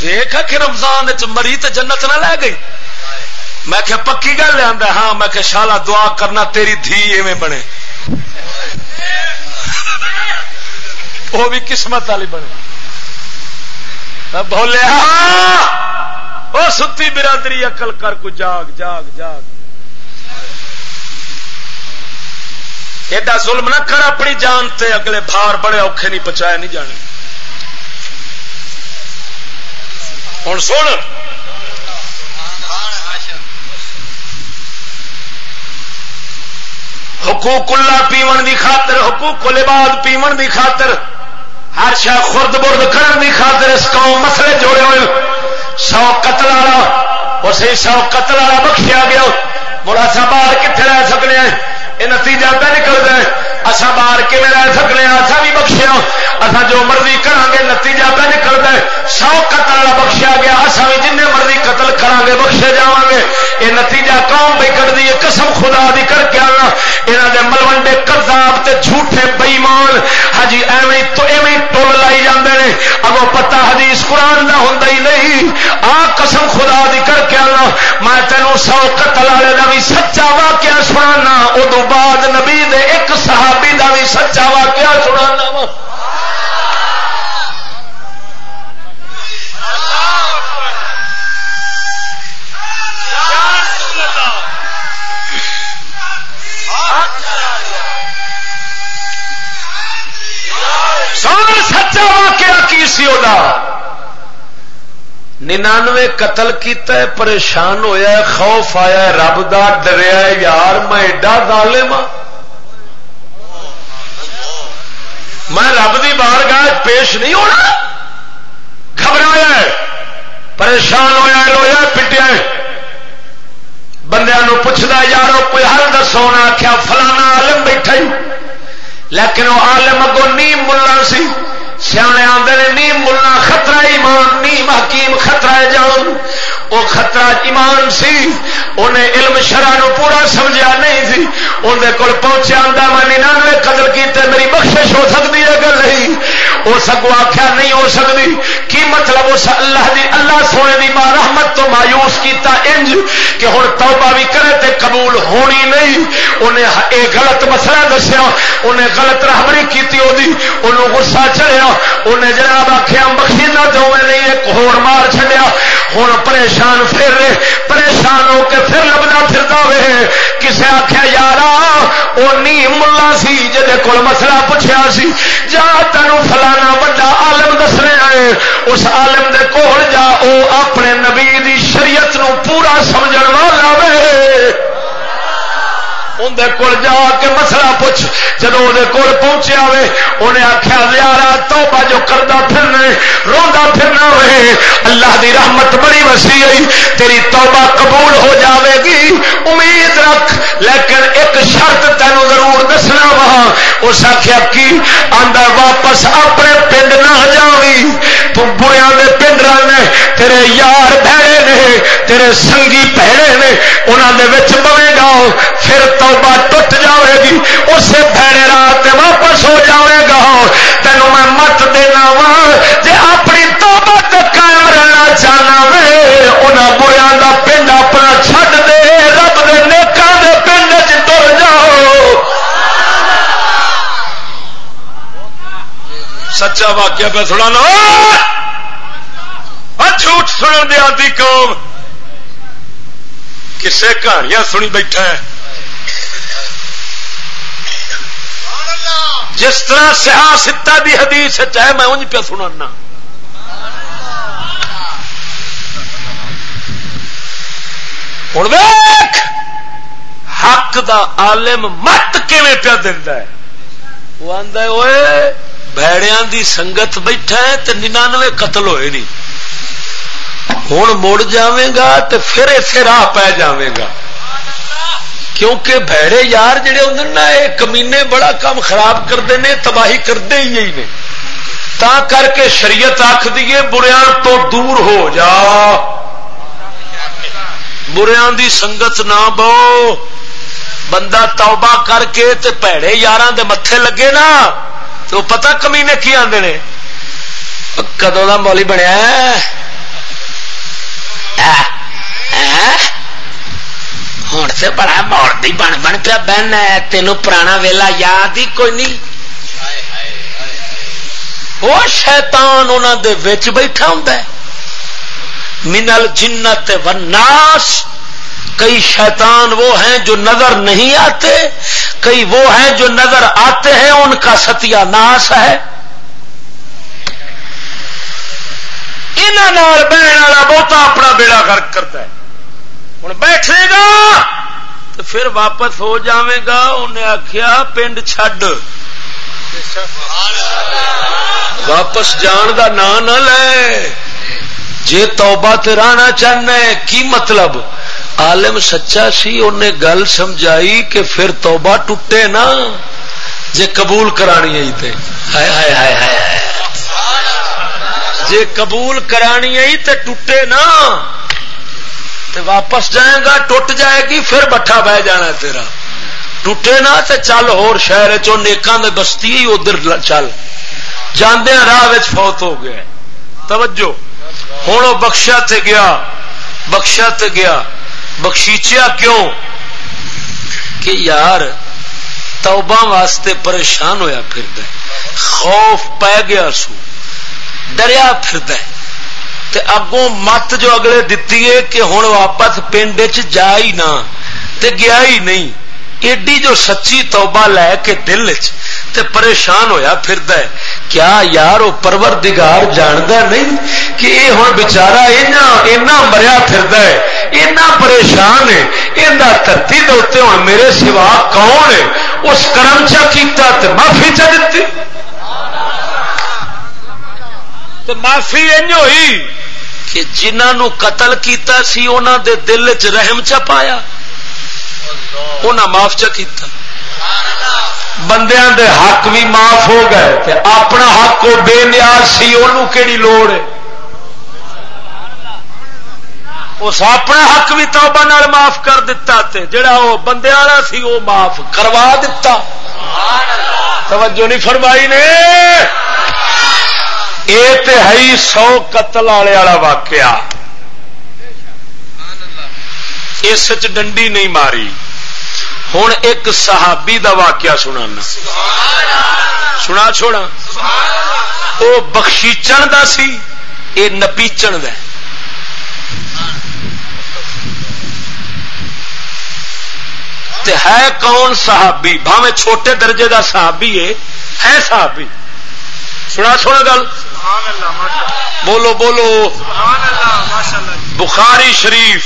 ویخ کہ رمضان مری تو جنت نہ لے گئی۔ میں کہ پکی گل لیا ہاں۔ میں کہ شالا دعا کرنا تیری دھی ایویں بنے۔ وہ بھی قسمت والی بنے۔ بولیا ہاں۔ وہ ستی برادری اکل کر کو جاگ جاگ جاگ۔ ایڈا ظلم نہ کر، اپنی جان تے اگلے بھار بڑے اوکھے نہیں پچائے نہیں جانے۔ ہوں سن۔ حقوق اللہ پیمن دی خاطر، حقوق لباد پیمن دی خاطر، ہر شا خرد برد کرن دی خاطر اس قوم مسئلے جوڑے ہوئے۔ سو قتل والا اسی سو قتل والا بخشیا گیا۔ مڑا سا باہر کتنے رہ سکنے ہیں؟ یہ نتیجہ پہ نکلتا ہے اصا باہر کھے رہ سکنے ہاں؟ اصا بھی بخشیا اصا جو مرضی کرا گے نتیجہ پہ نکلتا ہے۔ سو قتل والا بخشیا گیا اصا بھی جن مرضی قتل کرا گے بخشے جا گے یہ نتیجہ قوم پہ کر دی قسم خدا دی کر کے آنا۔ یہاں دے ملوڈے کرزاب تے جھوٹے بئیمان۔ ہجی ایویں تو ایویں ٹول لائی جاندے نے۔ اگو پتا حدیث قرآن دا ہوندا ہی نہیں۔ آ قسم خدا دی کر کے آنا۔ میں تینوں سو قتل والے دا بھی سچا واقعہ سنانا۔ ادو بعد نبی دے ایک صحابی دا بھی سچا واقعہ سنانا وا۔ سچا واقعہ کی سی ننانوے قتل کیتا ہے، پریشان ہویا ہے، خوف آیا ہے، رب دا، ڈریا ہے، یار، میں ایڈا ظالم ہاں۔ میں رب کی بار گاہ پیش نہیں ہونا؟ گھبرایا ہے، پریشان ہوا رویا پٹیا بندیا پوچھتا یارو، کوئی حل دسو؟ آخیا فلانا عالم بیٹھا ہی۔ لیکن وہ عالم اگو نیم ملا سی۔ سیانے آدھے نیم ملنا خطرہ ایمان، نیم حکیم خطرہ جان۔ وہ خطرہ ایمان سی، انہیں علم شرح پورا سمجھا نہیں سی۔ اندر کول پہنچیا آدھا میں ننانوے قدر کیتے میری بخشش ہو سکتی ہے کہ نہیں؟ وہ سگو آخیا نہیں ہو سکتی کی مطلب اس اللہ دی، اللہ سونے دی ماں رحمت تو مایوس کیتا انج کہ ہوں توبہ بھی کرے تے قبول ہونی نہیں۔ انہیں اے غلط مسئلہ دسیا، انہیں غلط رحمری کی انہوں غصہ چڑھیا۔ انہیں جناب آخیا بخشی نہ دو نہیں، ایک ہور مار چڈیا ہوں پریشان پھر پریشان ہو کے پھر لبنا پھرتا وے کسے آخیا یار وہ نی ملا سی جہد کول مسئلہ پوچھا سی۔ جا تینوں فلانا وا عالم دسنے آئے۔ اس عالم دے کول جا، او اپنے نبی دی شریعت نو پورا سمجھ والا وے اندر کول جا کے مسئلہ پوچھ۔ جب وہ کول پہنچیا ہوئے انہیں آخیا زیارہ، توبہ جو کردا پھرنے روندا پھرنا ہوئے۔ اللہ دی رحمت بڑی وسیع ہوئی، تیری توبہ قبول ہو جاوے گی۔ امید رکھ، لیکن ایک شرط تینوں ضرور دسنا وا۔ اس آخیا کی؟ آدھا واپس اپنے پنڈ نہ جاوی۔ تو بریا دے پنڈ رہنے تیرے یار بہڑے نے، تیرے سنگی پہڑے نے انہوں دے بوے گا۔ پھر تو توبہ ٹوٹ جاوے گی، اسے بھڑے رات واپس ہو جاوے گا۔ تینوں میں مت دینا وا جی اپنی توبہ قائم رہنا چاہنا وے انہیں بریا کا پنڈ اپنا چھڈ دے، رب دے نیکاں دے پنڈ چ جاؤ۔ سچا واقعہ پہ سنا جھوٹ سنن دیا دی قوم۔ کسے کہانیاں سنی بیٹھا ہے۔ جس طرح سیاح ستا دی حدیث چاہے میں انج پہ سننا ہوں ویخ حق دا عالم مت کیون پیا دینا ہے؟ وہ آدھا ہوئے بھڑیا دی سنگت بیٹھا ہے تو ننانوے قتل ہوئے نہیں ہوں مڑ جاوے گا تو پھر اسے راہ پی جاوے گا۔ کیونکہ بھڑے یار جڑے ہوں نا، یہ کمینے بڑا کام خراب کرتے ہیں تباہی کرتے ہی نے۔ تا کر کے شریعت آخ دیے بریا تو دور ہو جا۔ بریا دی سنگت نہ بو۔ بندہ توبہ کر کے تے پیڑے یار دے متھے لگے نا تو پتہ کمی نے کی آدھے نے۔ کدو کا مولی بنیا ہوں سے بڑا مورتی بن بن پیا بہن تینوں پرانا ویلا یاد ہی کوئی نہیں وہ شیطان انہوں دے وچ بیٹھا ہوں منل جنت وناس کئی شیطان وہ ہیں جو نظر نہیں آتے کئی وہ ہیں جو نظر آتے ہیں ان کا ستیا ناس ہے انہوں بہن والا بہتا اپنا بیڑا گرک کرتا ہے ہوں بیٹھے گا تو پھر واپس ہو جائے گا، انہیں آخیا پنڈ چڈ واپس جان کا نام نہ لے۔ جی توبہ ترانا چاہنا ہے، کی مطلب؟ عالم سچا سی، انہیں گل سمجھائی کہ پھر توبہ ٹوٹے نا۔ جے قبول کرانی آئی تے۔ ہائے ہائے ہائے ہائے جے قبول کرانی آئی تے ٹوٹے نا۔ تے واپس جائے گا، ٹوٹ جائے گی، پھر بٹھا بہ جانا تیرا۔ ٹوٹے نا تے چل ہور شہر چو نیکاں دے بستی ہی ادھر چل۔ جاندے راہ فوت ہو گیا توجہ۔ ہوں وہ بخشا تے گیا۔ بخشا تے گیا۔ بخشیچیا کیوں؟ کہ یار، توبہ واسطے پریشان ہویا پھر خوف پی گیا سو۔ ڈریا پھر تے اگوں مت جو اگلے دتی ہے کہ ہوں واپس پنڈ چ جا ہی نہ، تے گیا ہی نہیں۔ ایڈی جو سچی توبہ لے کے دل چ تے پریشان ہویا پھرد ہے۔ کیا یار وہ پرور دگار جانتا نہیں کہ یہ ہوں بچارا اینا اینا مریا پھرد ہے۔ اینا پریشان ہے۔ اینا دھرتی دے ہوں میرے سوا کون ہے؟ اس کرم چا کیتا تے معافی چا دیتی تو معافی این ہوئی۔ کہ جنہوں قتل کیتا سی انہوں دے دل چ رحم چا پایا انہیں معاف چا کیتا۔ بندیاں دے حق بھی معاف ہو گئے تے اپنا حق وہ بے نیاز سی انہوں کیڑی لوڑ ہے؟ اس اپنا حق بھی توبہ نال معاف کر دیتا تے جڑا وہ بندے والا سی وہ معاف کروا دیتا توجہ نہیں فرمائی نے؟ یہ تے ہے سو قتل والے والا واقعہ۔ اس ڈنڈی نہیں ماری۔ ہوں ایک صحابی دا واقعہ سنا سنا چھوڑا۔ وہ بخشیچن دا سی یہ نپیچن دا ہے کون صحابی؟ بھاوے چھوٹے درجے دا صحابی ہے صحابی۔ سنا چھوڑا گل؟ بولو بولو۔ بخاری شریف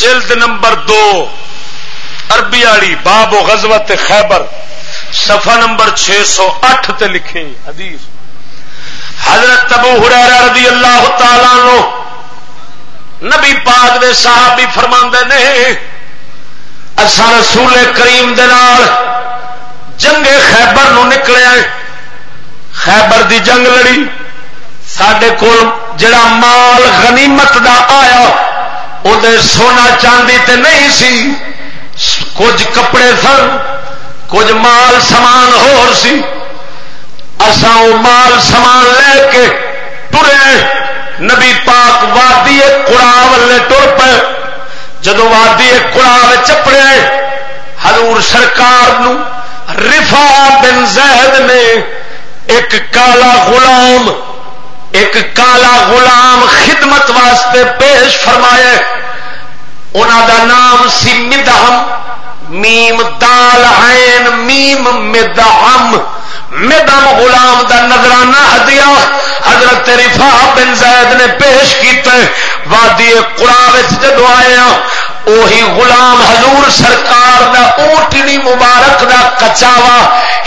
جلد نمبر دو اربی والی باب و غزوت خیبر صفحہ نمبر چھ سو اٹھ تے لکھے حدیث۔ حضرت ابو ہریرہ رضی اللہ تعالی عنہ نبی پاک دے صحابی فرماندے نے اسا رسول کریم دے نال جنگ خیبر نو نکلے خیبر دی جنگ لڑی۔ سڈے کول جڑا مال غنیمت دا آیا اندر سونا چاندی تے نہیں سی۔ کچھ کپڑے سن، کچھ مال سامان ہو سی۔ اسا مال سامان لے کے ٹرے۔ نبی پاک وادی کڑا والے ٹر پے۔ جدو وادی کڑا چپڑے، حضور سرکار نو رفا بن زید نے ایک کالا غلام، ایک کالا غلام خدمت واسطے پیش فرمائے۔ انہوں دا نام سی مدہم میم دال عین، میم مدہم مدہم غلام دا نظرانہ ہدیا حضرت رفا بن زید نے پیش کیتا وادی قرآن جدو آیا اوہی غلام حضور سرکار دا اوٹنی مبارک دا کچاوا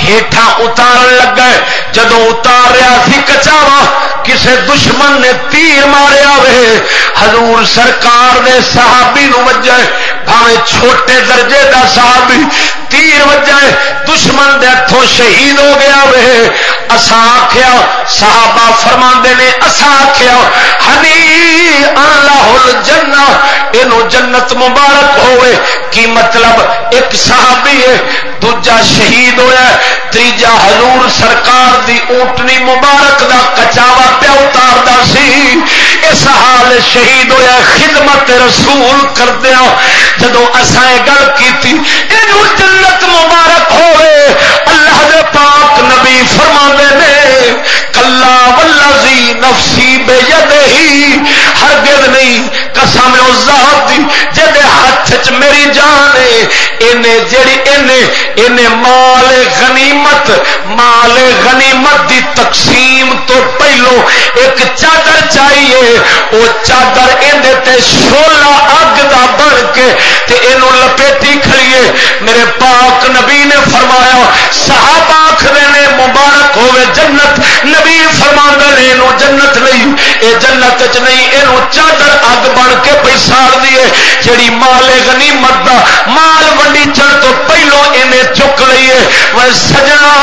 ہیٹھا اتار لگا جدو اتار رہا سی کچاوا، کسے دشمن نے تیر ماریا وے حضور سرکار نے صحابی نو وجہ بھاوے چھوٹے درجے دا صحابی تیر وجہ دشمن دے ہاتھوں شہید ہو گیا وے۔ اسا آخیا صحابہ فرما نے اسا آخیا ہنی اللہ الجنہ اینو جنت مبارک ہوئے کی مطلب ایک صحابی ہے دوجا شہید ہوا تیجا حضور سرکار دی اونٹنی مبارک دا کچاوا پیا اتار سی۔ اس حال شہید ہوا خدمت رسول کردیا۔ جدو اصا گل کیتی کی جنت مبارک ہوئے۔ اللہ دے پاک نبی فرما نے، کلا ولزی نفسی بے ید ہی ہرگز نہیں، قسم او ذات دی جدے ہاتھ چ میری جان ہے۔ جڑی انہیں مال غنیمت مال غنیمت دی تقسیم تو پہلو ایک چادر چاہیے۔ وہ چادر اندے تے شولا اگ دا بڑھ کے تے اینو لپیٹی کھڑیے۔ میرے پاک نبی نے فرمایا، صحابہ آخر نے، مبارک ہوے جنت۔ نبی فرما نے جنت نہیں، اے جنت چ نہیں یہ چادر اگ بن کے پیسار دیے جیڑی مال غنیمت دا مال ونڈی چڑھ تو پہلو انہیں چک لیے وہ سجنا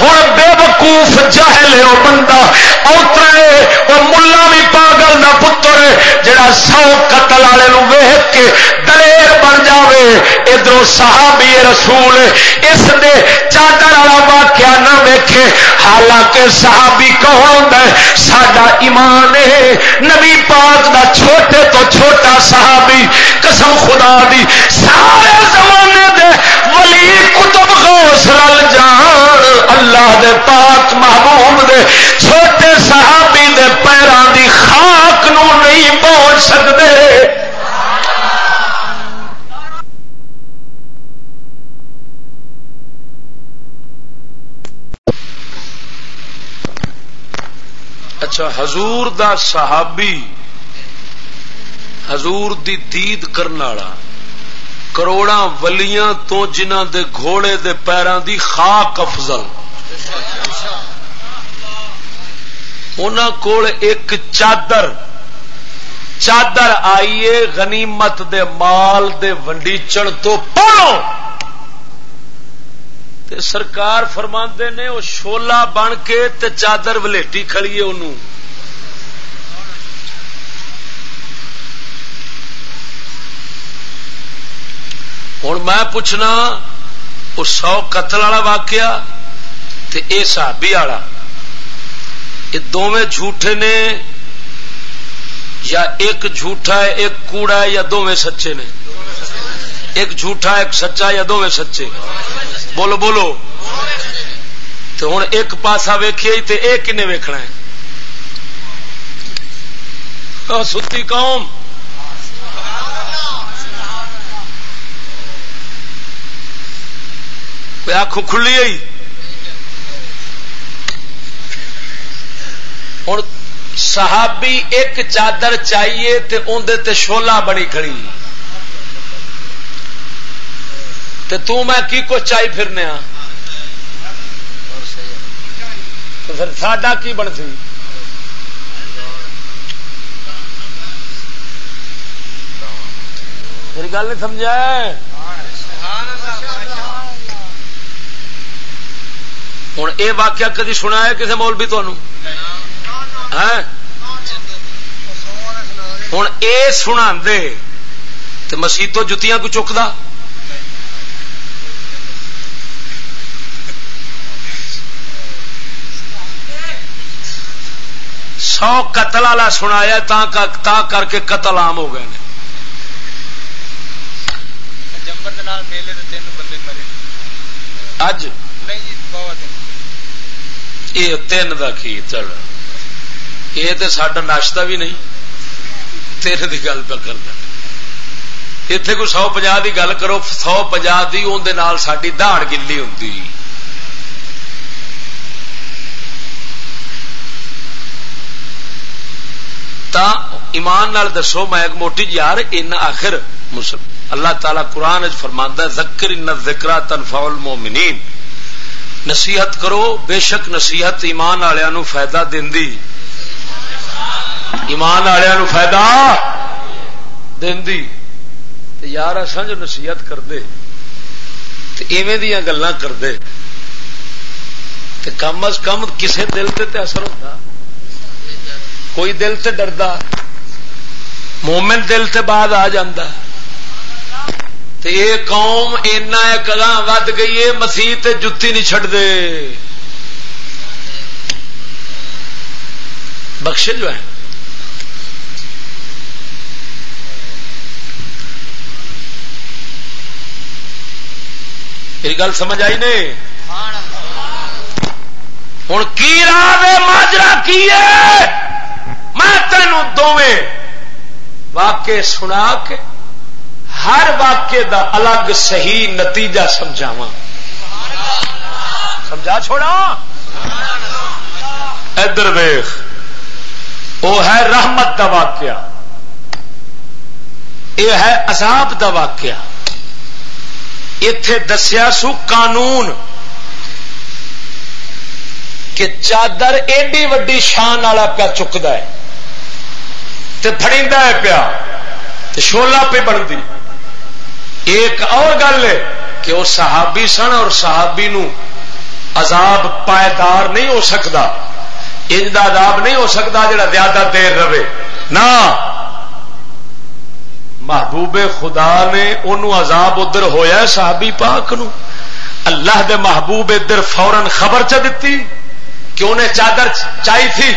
ہوں بے وقوف جہل وہ بندہ۔ اوترے، وہ ملا بھی پاگل نہ پتر۔ جڑا سو قتل والے ویخ کے دلیر بن جاوے۔ ادھر صحابی رسول، اس نے چادر والا واقعہ نہ ویکھے۔ حالانکہ صحابی کون ہے؟ ساڈا ایمان ہے۔ نبی پاک دا چھوٹے تو چھوٹا صحابی، قسم خدا دی۔ سارے زمانے دے ولی کتب غوث رل جان، اللہ دے پاک محبوب دے چھوٹے صحابی دے پیران دی خاک نو نہیں پہنچ سکتے اچھا حضور دا صحابی حضور دی دید کرنے والا کروڑا ولیاں تو جنہ دے گھوڑے دے پیران دی خاک افضل۔ ان کول ایک چادر چادر آئیے غنیمت دے مال دے ونڈیچن تو پڑھو۔ تے سرکار فرما نے وہ شولا بن کے تے چادر ولیٹی کھڑیے انہوں۔ ہوں میں پوچھنا، وہ سو قتل والا واقعہ تے اے صحابی والا، یہ دونوں جھوٹے نے یا ایک جھوٹا ہے، ایک کوڑا ہے یا دونوں سچے نے؟ ایک جھوٹا، ایک سچا یا دونوں سچے؟ بولو بولو۔ تو ہوں ایک پاسا ویکھیے تو یہ کن ویکنا ہے؟ ستی قوم کوئی آخو کھلی آئی۔ ہوں صحابی ایک چادر چاہیے تے اندر تے شولا بڑی کھڑی۔ تے تو میں کی کچھ چاہی پھرنے ہاں پھر ساڈا کی بن سی میری گل نہیں سمجھا؟ ہوں یہ واقعہ کدی سنا ہے کسی مولوی تمہوں ہوں یہ سنا دے مسیح جتیاں کو چکتا سو قتل والا سنایا تا کر کے قتل عام ہو گئے اج؟ یہ تین کا کی چل یہ تو سڈا ناشتا بھی نہیں تین کی گل پہ کرنا اتے کوئی سو پناہ کی گل کرو سو پناہ کی اندر ساری دہڑ گلی ہوں تا ایمان نال دسو میں ایک موٹی جی یار ان آخر مسلم اللہ تعالی قرآن فرماندہ ذکر ان ذکر تنفع المؤمنین نصیحت کرو، بے شک نصیحت ایمان والوں فائدہ دی ایمان والوں فائدہ دی یار اصا جو نصیحت کرتے ایویں دیا گلا کرتے کم از کم کسے دل تے اثر ہوتا کوئی دل سے ڈردا، مومن دل سے بعد آ یہ قوم اینا کلا ود گئی ہے، مسیح جتی نہیں چڈ دے بخشے جو ہے میری گل سمجھ آئی نہیں ہوں کی راہ ماجرا کی میں تینوں دونیں واقع سنا کے ہر واقعے دا الگ صحیح نتیجہ سمجھاوا سمجھا چھوڑا؟ ادھر ویخ وہ ہے رحمت دا واقعہ۔ یہ ہے عذاب دا واقعہ۔ اتے دسیا سو قانون کہ چادر ایڈی وڈی شان والا پیا چکتا ہے ہے پیا شولا پہ بنتی۔ ایک اور گل ہے کہ وہ صحابی سن اور صحابی نو عذاب پائیدار نہیں ہو سکتا ان کا عذاب نہیں ہو سکتا جڑا زیادہ دیر رہے۔ نہ، محبوب خدا نے انہوں عذاب ادھر ہویا صحابی پاک نو۔ اللہ دے محبوب ادھر فورن خبر چ دیتی کہ انہیں چادر چاہی تھی۔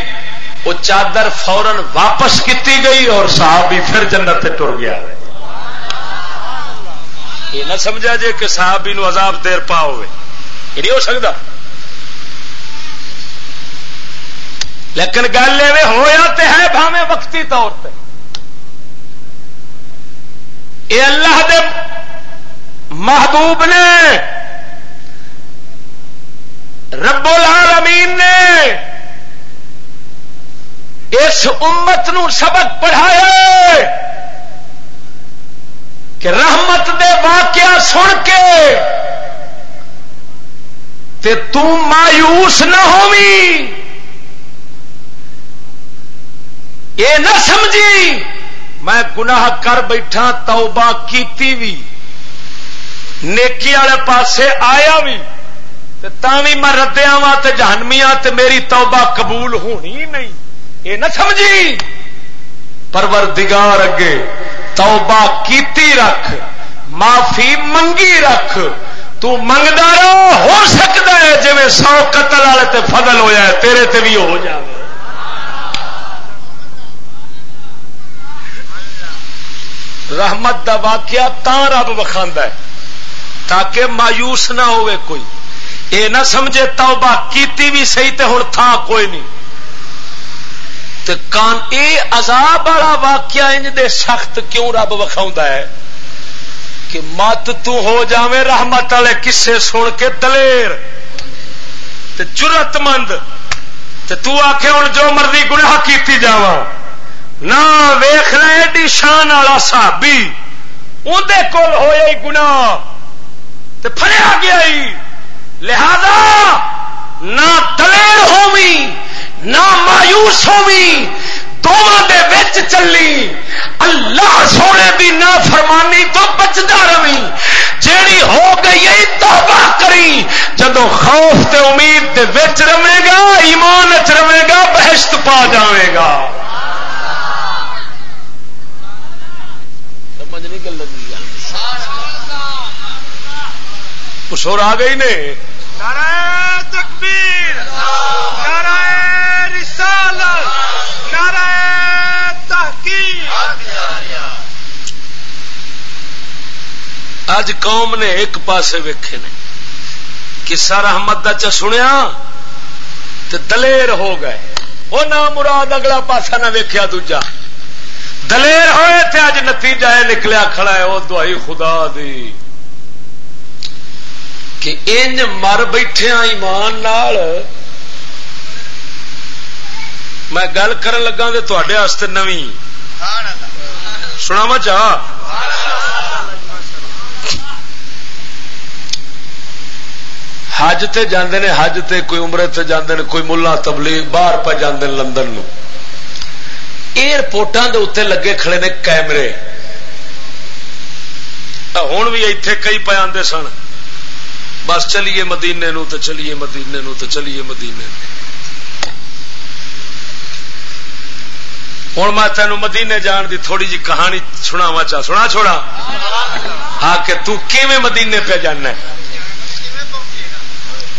وہ چادر فورن واپس کیتی گئی اور صحابی پھر جنت ٹر گیا۔ یہ نہ سمجھا جے کہ صحابی نو عذاب دیر پا ہوئے۔ یہ نہیں ہو سکتا۔ لیکن گل یہ ہوا تو ہے بھاوے وقتی طور پہ یہ اللہ دے محبوب نے، رب العالمین نے اس امت نو سبق پڑھایا۔ کہ رحمت دے واقعہ سن کے تے تو مایوس نہ ہوئی یہ نہ سمجھی۔ میں گناہ کر بیٹھا، توبہ کیتی بھی نیکی والے پاسے آیا بھی بھی میں ردیا وا جہنمیا میری توبہ قبول ہونی نہیں۔ یہ نہ سمجھی۔ پروردگار اگے۔ توبہ کیتی رکھ، معافی منگی رکھ۔ تو منگتا رہو، ہو سکتا ہے جی سو قتل والے فضل ہویا ہے، تیرے تے بھی ہو جائے رحمت دا واقعہ تا رب وکھا ہے، تاکہ مایوس نہ ہوئے کوئی۔ اے نہ سمجھے توبہ کیتی بھی صحیح تے ہوں تھا کوئی نہیں۔ تے کان اے عذاب والا واقعہ انج دے سخت کیوں رب وکھاؤں ہے؟ کہ مت تو ہو جاوے رحمت والے کسے سن کے دلیر۔ تے جرت مند تے تو آکھے ہوں جو مرضی گناہ کیتی جاواں۔ نہ ویخ ایڈی شان والا سابی اندر کول ہوئے گنا فریا گیا ہی۔ لہذا نہ دلیر ہووی نہ مایوس ہووی دونوں دے وچ چلی۔ اللہ سونے دی نہ فرمانی تو بچتا رہی۔ جیڑی ہو گئی توبہ کری۔ جدو خوف تے امید دے وچ رہے گا ایمان چ رہے گا بہشت پا جاوے گا۔ کشور آ گئی نے؟ تکبیر۔ اعتدال نعرہ تحقیق۔ اج قوم نے ایک پاسے ویکھے نے کسا رحمت کا چ سنیا تو دلیر ہو گئے۔ وہ نہ مراد اگلا پاسا نہ ویکیا دوجا۔ دلیر ہوئے تھے اج نتیجہ نکلیا کھڑا ہے وہ دوائی خدا دی۔ کہ انج مر بیٹھے ایمان نال میں گل کر لگا تو تے نوی۔ سنا چاہ حج تے جاندے نے حج تے کوئی عمرے تے جاندے نے کوئی ملا تبلیغ، باہر پہ جاندے نے لندن نو ایئرپورٹاں دے اتنے لگے کھڑے نے کیمرے۔ ہوں بھی ایتھے کئی پہ آتے سن۔ بس چلیے مدینے نو تو چلیے مدینے نو تو چلیے مدینے نو ہوں میں تینوں مدینے جان دی تھوڑی جی کہانی سناوا چاہ سنا چھوڑا ہاں کہ تو کیویں مدینے پہ جانا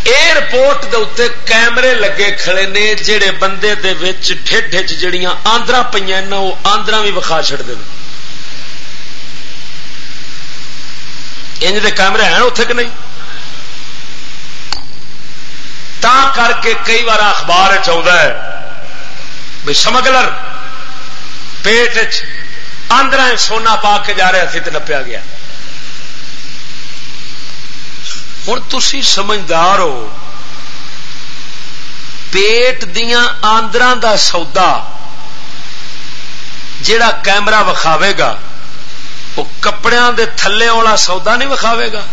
ایئرپورٹ دے اتنے کیمرے لگے کھڑے نے جڑے بندے دے وچ جڑیاں آندرا پہ وہ آندرا بھی وکھا چڑ دے انج دے کیمرے ہیں اتے کہ نہیں تا کر کے کئی بار اخبار چاہتا ہے بھائی سمگلر پیٹ آندرا سونا پا کے جا رہا تھی تو نپیا گیا۔ ہوں تھی سمجھدار ہو، پیٹ دیا آندرا دا سودا جڑا کیمرہ وکھاوے گا، وہ کپڑے دے تھلے والا سودا نہیں وکھاوے گا۔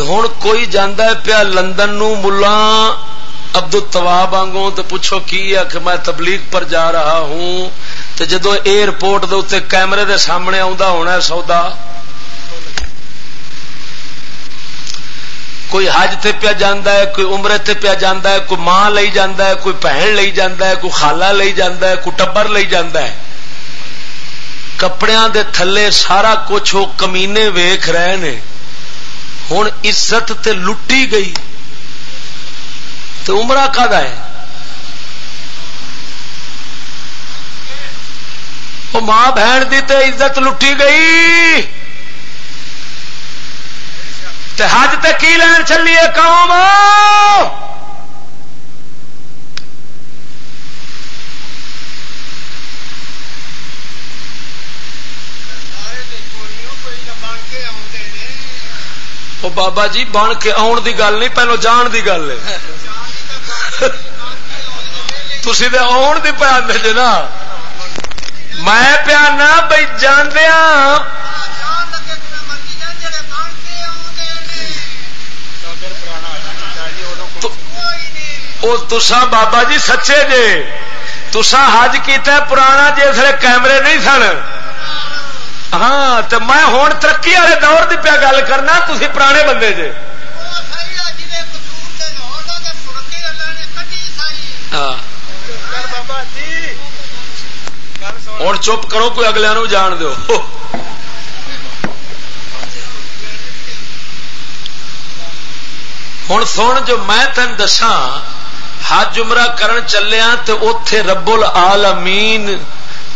ہوں کوئی جانا پیا لندن نو ملا ابد التواب آگوں تو پوچھو کی ہے کہ میں تبلیغ پر جا رہا ہوں تو جدو ایئرپورٹ دے اتنے کیمرے دے سامنے آ ہونا ہے سودا کوئی حج تے پیا جانا ہے کوئی عمرے تے پیا جانا ہے کوئی ماں لئی جانا ہے کوئی بہن لئی جانا ہے کوئی خالہ لئی جانا ہے کوئی ٹبر لئی جانا ہے کپڑیاں دے تھلے سارا کچھ وہ کمینے ویخ رہے نے ہوں عزت تے لٹی گئی۔ تو عمرہ کد ہے؟ وہ ماں بہن دی تے عزت لٹی گئی۔ تے حج تے کی لین چلیے قوم؟ وہ بابا جی بن کے آن دی گل نہیں، پہلو جان دی گل ہے۔ تھی تو آن دی پہ آدھے جی نا میں پیانا بھائی جاندیا تسا بابا جی سچے جے۔ تسا حج کیتا پرانا جس کیمرے نہیں سن۔ ہاں تو میں ہوں ترقی والے دور کی پیا گل کرنا تھی پرانے بندے جے۔ ہاں۔ ہوں چپ کرو، کوئی اگلے نو جان دو ہوں سن جو میں تین دسا حج عمرہ کرن چلیا تو اتے رب العالمین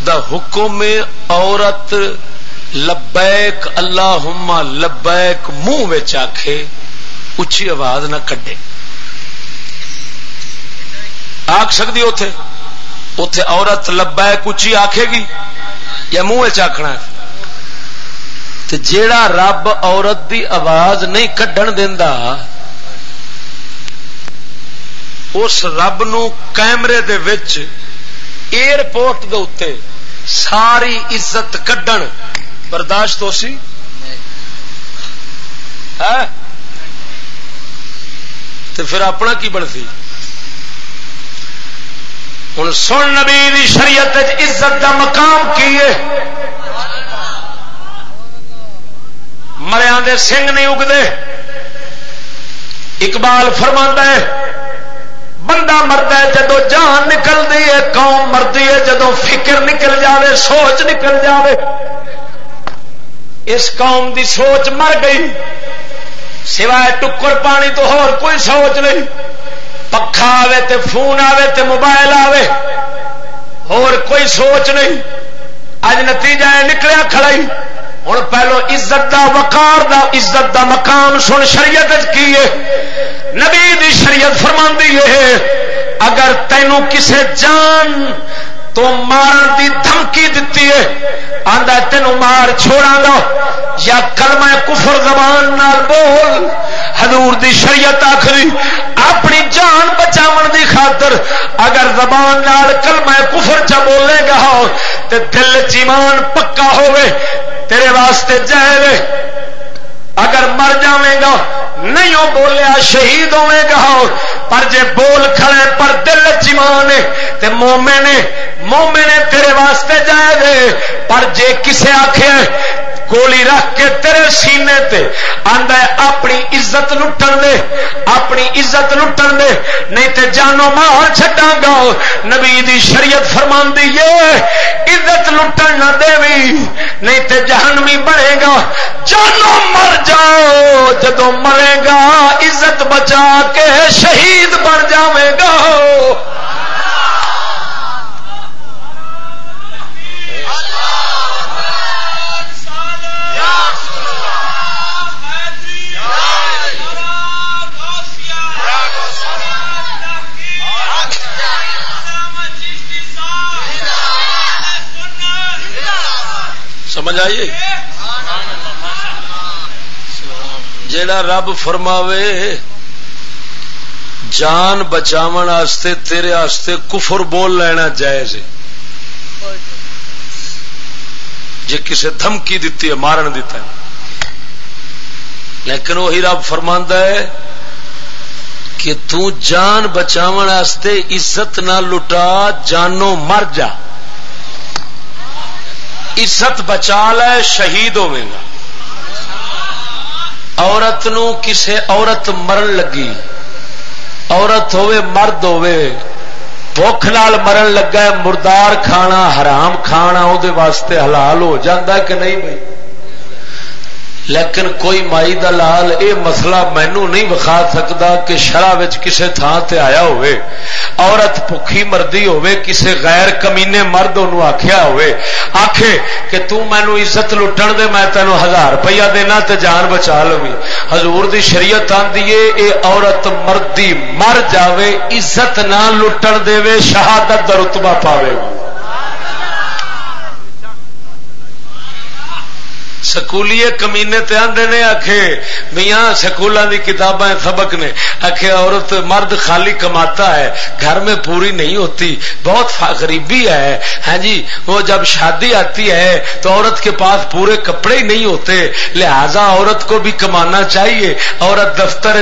دا حکم عورت لبیک اللہ لبیک منہ آخے اچھی آواز نہ کڈے۔ آخ سکتی اتے اتے عورت لبیک اچھی آخے گی یا منہ آخنا جیڑا رب عورت دی آواز نہیں کڈن دینا اس رب نو کیمرے دے وچ ایئرپورٹ دے اتنے ساری عزت کڈن۔ برداشت ہو سی تو ہاں؟ پھر اپنا کی بنتی؟ ہوں سن نبی شریعت عزت دا مقام کی مریا دے سنگ نہیں اگتے اقبال فرما ہے، بندہ مرد ہے جدو جان نکلتی ہے، قوم مرد ہے جدو فکر نکل جاوے، سوچ نکل جاوے۔ اس قوم دی سوچ مر گئی۔ سوائے ٹکر پانی تو ہور کوئی سوچ نہیں۔ پکھا آوے تے فون آوے تے موبائل آوے۔ ہور کوئی سوچ نہیں۔ اج نتیجہ نکلیا کھڑائی۔ ہوں پہلو عزت دا وقار دا، عزت دا مقام سن شریعت کی نبی دی شریعت فرما ہے، اگر تینوں کسے جان تو مارن دی دھمکی دیتی ہے۔ آندا تینوں مار چھوڑا گا۔ یا کلمہ کفر زبان نال بول۔ حضور دی شریعت آخری، اپنی جان بچاون دی خاطر اگر زبان نال کلمہ کفر چا بولے گا ہاں، تے دل چیمان پکا ہوئے تیرے واسطے جائے اگر مر جائے گا، نہیں بولیا، شہید ہوے گا۔ پر جے بول کھڑے، پر دل چمان تے مومے نے مومے نے تیرے واسطے جائے گے پر جے کسے آخ گولی رکھ کے تیرے سینے تے آندا ہے اپنی عزت لٹن دے، اپنی عزت لٹن دے، نہیں تے جانو مار چھٹا گا۔ نبی دی شریعت فرمان دی عزت لٹن نہ دے نہیں تے جہنمی بنے گا۔ جانو مر جاؤ، جدو مرے گا، عزت بچا کے شہید بن جاوے گا۔ سمجھ آئیے جیڑا رب فرماوے، جان بچاو تیرے آستے کفر بول لینا جائز جی کسے دھمکی دیتی ہے، مارن دیتا ہے۔ لیکن وہی رب فرما ہے کہ تو جان بچاو عزت نہ لٹا جانو مر جا۔ عزت بچا لے، شہید ہوے گا۔ عورت نو کسے عورت مرن لگی۔ عورت ہوے مرد ہوے بھوک نال مرن لگا مردار کھانا، حرام کھانا وہ واسطے حلال ہو جاندہ کہ نہیں بھائی؟ لیکن کوئی مائی دلال اے مسئلہ مینو نہیں وکھا سکتا کہ شرح کسے تھان تے آیا ہوئے، عورت بکھی مردی ہوئے، کسے غیر کمینے مرد انہوں آخیا ہوئے آخے کہ تو مینو عزت لٹن دے، میں تینوں ہزار روپیہ دینا تے جان بچا لو حضور دی شریعت آن دیے اے عورت مردی مر جاوے، عزت نہ لٹن دے شہادت دا رتبہ پاوے۔ سکولی کمینے تے آندے نے آخے میاں سکولوں دی کتابیں سبق نے۔ آخے عورت مرد خالی کماتا ہے، گھر میں پوری نہیں ہوتی، بہت غریبی ہے۔ ہاں جی وہ جب شادی آتی ہے تو عورت کے پاس پورے کپڑے ہی نہیں ہوتے، لہذا عورت کو بھی کمانا چاہیے۔ عورت دفتر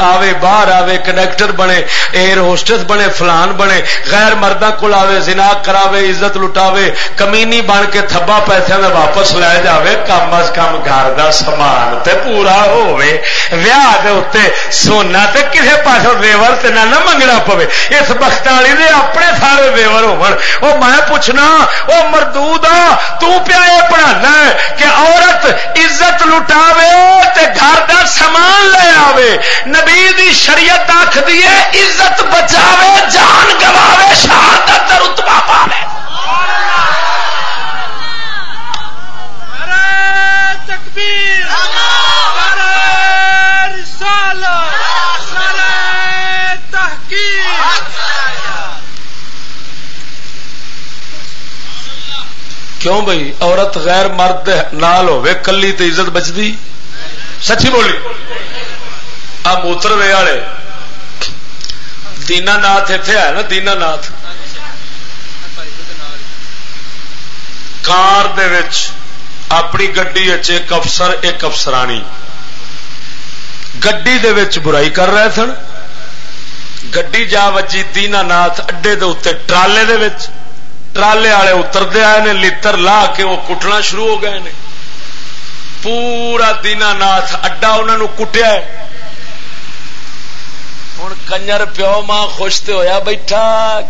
آوے، باہر آوے، کنڈکٹر بنے، ایئر ہوسٹس بنے، فلان بنے، غیر مردہ کو آوے، زنا کراوے، عزت لٹاوے، کمینی بن کے تھبا پیسے میں واپس لے جاوے کم کم از کم گھر کا سامان تے پورا ہوے ویاہ دے سونا تے کسے پاس ویور تے نہ منگنا پوے اس بخت والی دے اپنے سارے ویور ہو میں پوچھنا وہ مردود تو پیا یہ پڑھانا کہ عورت عزت لٹاوے تے گھر کا سامان لے آوے نبی دی شریعت آخ دیے عزت بچاوے جان گواوے شہادت رتبہ پاوے کیوں بھائی؟ عورت غیر مرد نال ہوے کلی تو عزت بچتی سچی بولی۔ آ موتر وے والے دینا ناتھ اتے ہے نا دینا ناتھ کار اپنی گڈی ایک افسر، ایک افسرانی۔ گڈی برائی کر رہے سن۔ گڈی جا وجی دینا ناتھ اڈے دے اتنے ٹرالے دے وچ۔ ٹرالے والے اترتے آئے نے لتر لا کے وہ کٹنا شروع ہو گئے نے۔ پورا دینا ناتھ، اڈا انہوں کٹیا ہوں کنجر پیو ماں خوش تو ہوا بیٹھا،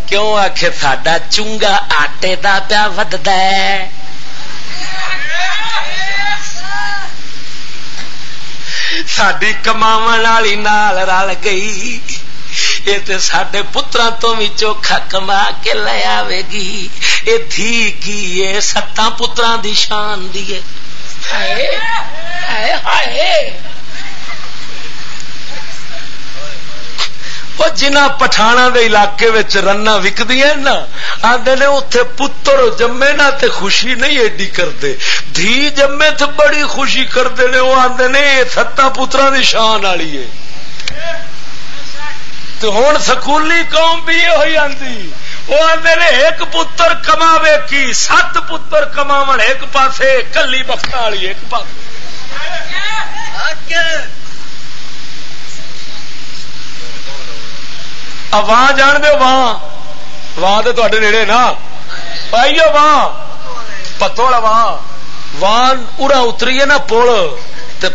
کیوں آخ ساڈا چونگا آٹے کا پیا ود ساری کما والی نال رل گئی۔ یہ تو سڈے پترا تو بھی چوکھا کما کے لے آئے گی یہ تھی کی یہ ستا پترا دی شان دیے جنا پٹھانا دے علاقے رنا وکدی نا آدھے نے اتے پتر جمے نا تے خوشی نہیں ایڈی کرتے دھی جمے تو بڑی خوشی کرتے نے وہ آدھے نے ستا پترا دی شان والی ہے تو ہوں سکولی قوم بھی یہ ہوئی آتی وہ آدھے ایک پتر کما کی، سات پتر کما ایک پاسے کلی بخت والی ایک پاس وہاں جان دو وہاں وہاں تو تے نیڑے نا۔ آئیے وہاں پتو والا وہاں وان ارا اتری ہے نا پل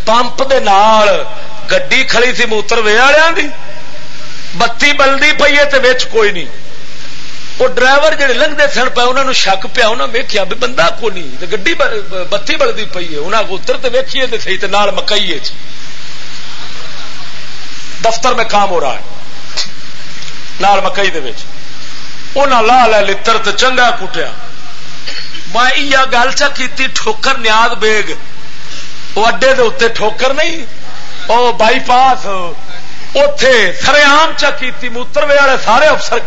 پمپ دے نال گڈی کھڑی تھی موتر وے والوں بتی بلدی پی ہے کوئی نہیں وہ ڈرائیور جہے لنگتے سن پہ انہوں شک پیا انہیں ویکیا بھی بندہ کو نہیں گی بتی بلدی پی ہے انہیں اتر تو ویکھیے تو سی نال مکئی دفتر میں کام ہو رہا ہے نال مکئی انہیں لا لیا لڑ تو چنگا کٹیا میں گل چا کی ٹھوکر نیاد بیگ وہ اڈے دے اتنے ٹھوکر نہیں وہ بائی پاس اتے سر آم چی موتر والے سارے افسر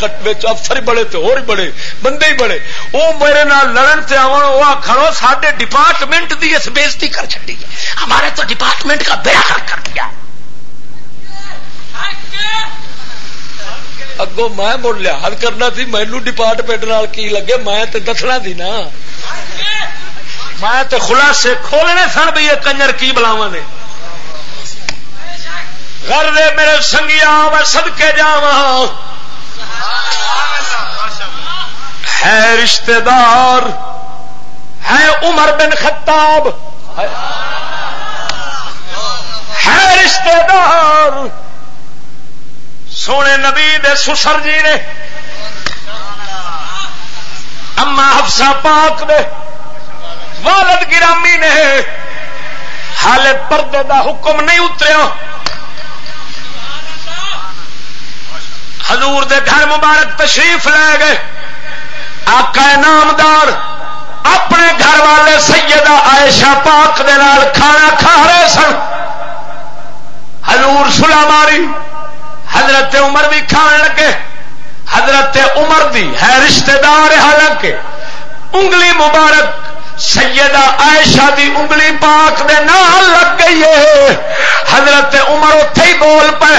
افسر بڑے تو ہو بڑے، بندے ہی بڑے۔ وہ میرے نال لڑن سے آن وہ آخر سڈے ڈپارٹمنٹ کی اس بےزتی کر چڑی ہے۔ ہمارے تو ڈپارٹمنٹ کا بیڑا کر دیا۔ اگو میں مڑ لحاظ کرنا سی مینو ڈپارٹمنٹ کی لگے؟ میں دسنا سی نا۔ میں خلاصے کھولنے سن بھی یہ کنجر کی بلاوا نے۔ گھر دے میرے سنگیا میں سد کے جا ہے رشتے دار ہے عمر بن خطاب۔ ہے رشتے دار سونے نبی دے سسر جی نے، اما حفصہ پاک دے، والد گرامی نے حال پردے دا حکم نہیں اتریا۔ حضور دے گھر مبارک تشریف لے گئے۔ آقا نامدار اپنے گھر والے سیدہ عائشہ پاک دے نال کھانا کھا رہے سن۔ حضور سلا ماری حضرت عمر بھی کھان لگے۔ حضرت عمر دی ہے رشتہ دار حالانکہ انگلی مبارک سیدہ عائشہ دی انگلی پاک دے نال لگ گئی ہے۔ حضرت عمر اتے ہی بول پہ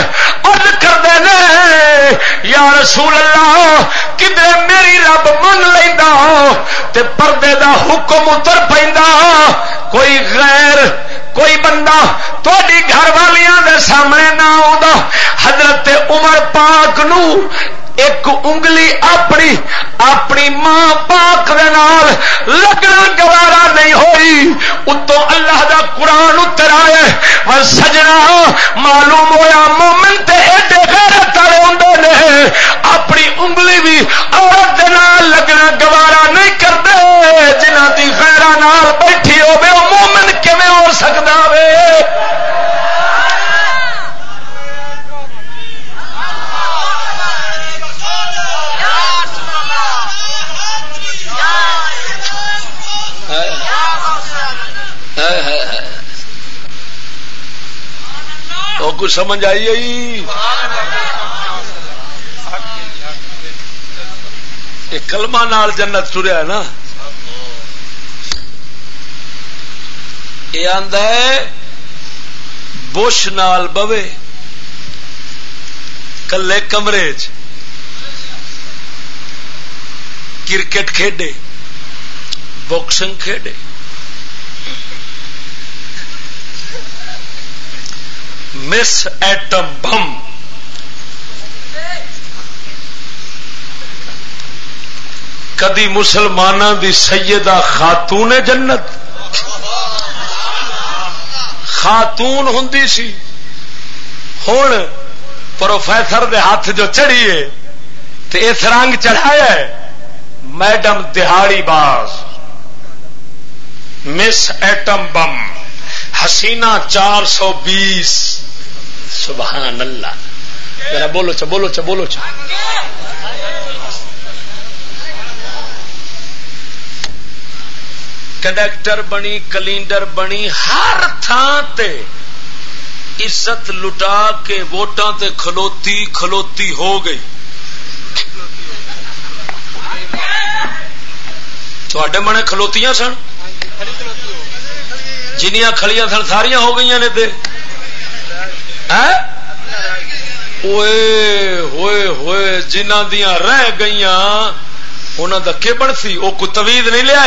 ارد کرتے ہیں یا رسول اللہ کدھر میری رب من لینا تے پردے دا حکم اتر پہ کوئی غیر، کوئی بندہ تھوڑی گھر والیاں دے سامنے نہ آ حضرت عمر پاک نو ایک انگلی اپنی اپنی ماں پاک دے نال لگنا گوارا نہیں ہوئی۔ اتو اللہ دا قرآن اتر آئے۔ اور سجنا، معلوم ہوا مومن تے ایڈے غیرت والے ہوں نے۔ اپنی انگلی بھی عورت دے نال لگنا گوارا نہیں کرتے جنہ کی خیرا بیٹھی ہو مومن کیون ہو سکتا وے کچھ سمجھ آئی آئی کلما نال جنت تریا نا۔ یہ آد بش نال بوے، کلے کمرے چ۔ کرکٹ کھیڈے باکسنگ کھیڈے۔ Miss atom bomb. کدی مسلمانوں دی سیدہ خاتون جنت۔ خاتون ہوں سی۔ ہوں پروفیسر دے ہاتھ جو چڑھیے تو اس رنگ چڑھایا میڈم دہاڑی باز۔ مس ایٹم بم۔ حسینہ چار سو بیس۔ سبحان اللہ۔ ذرا بولو چا بولو چا بولو چا۔ کنڈکٹر بنی، کلینڈر بنی، ہر تھان تے عزت لٹا کے ووٹاں تے کھلوتی کھلوتی ہو گئی۔ تھوڑے منے کھلوتیاں سن؟ جنیاں کھڑیاں سن، ساریاں ہو گئی نے ہوئے ہوئے جنہ دیا رہ گئی انہوں کا کبڑ سی وہ کوئی توید نہیں لیا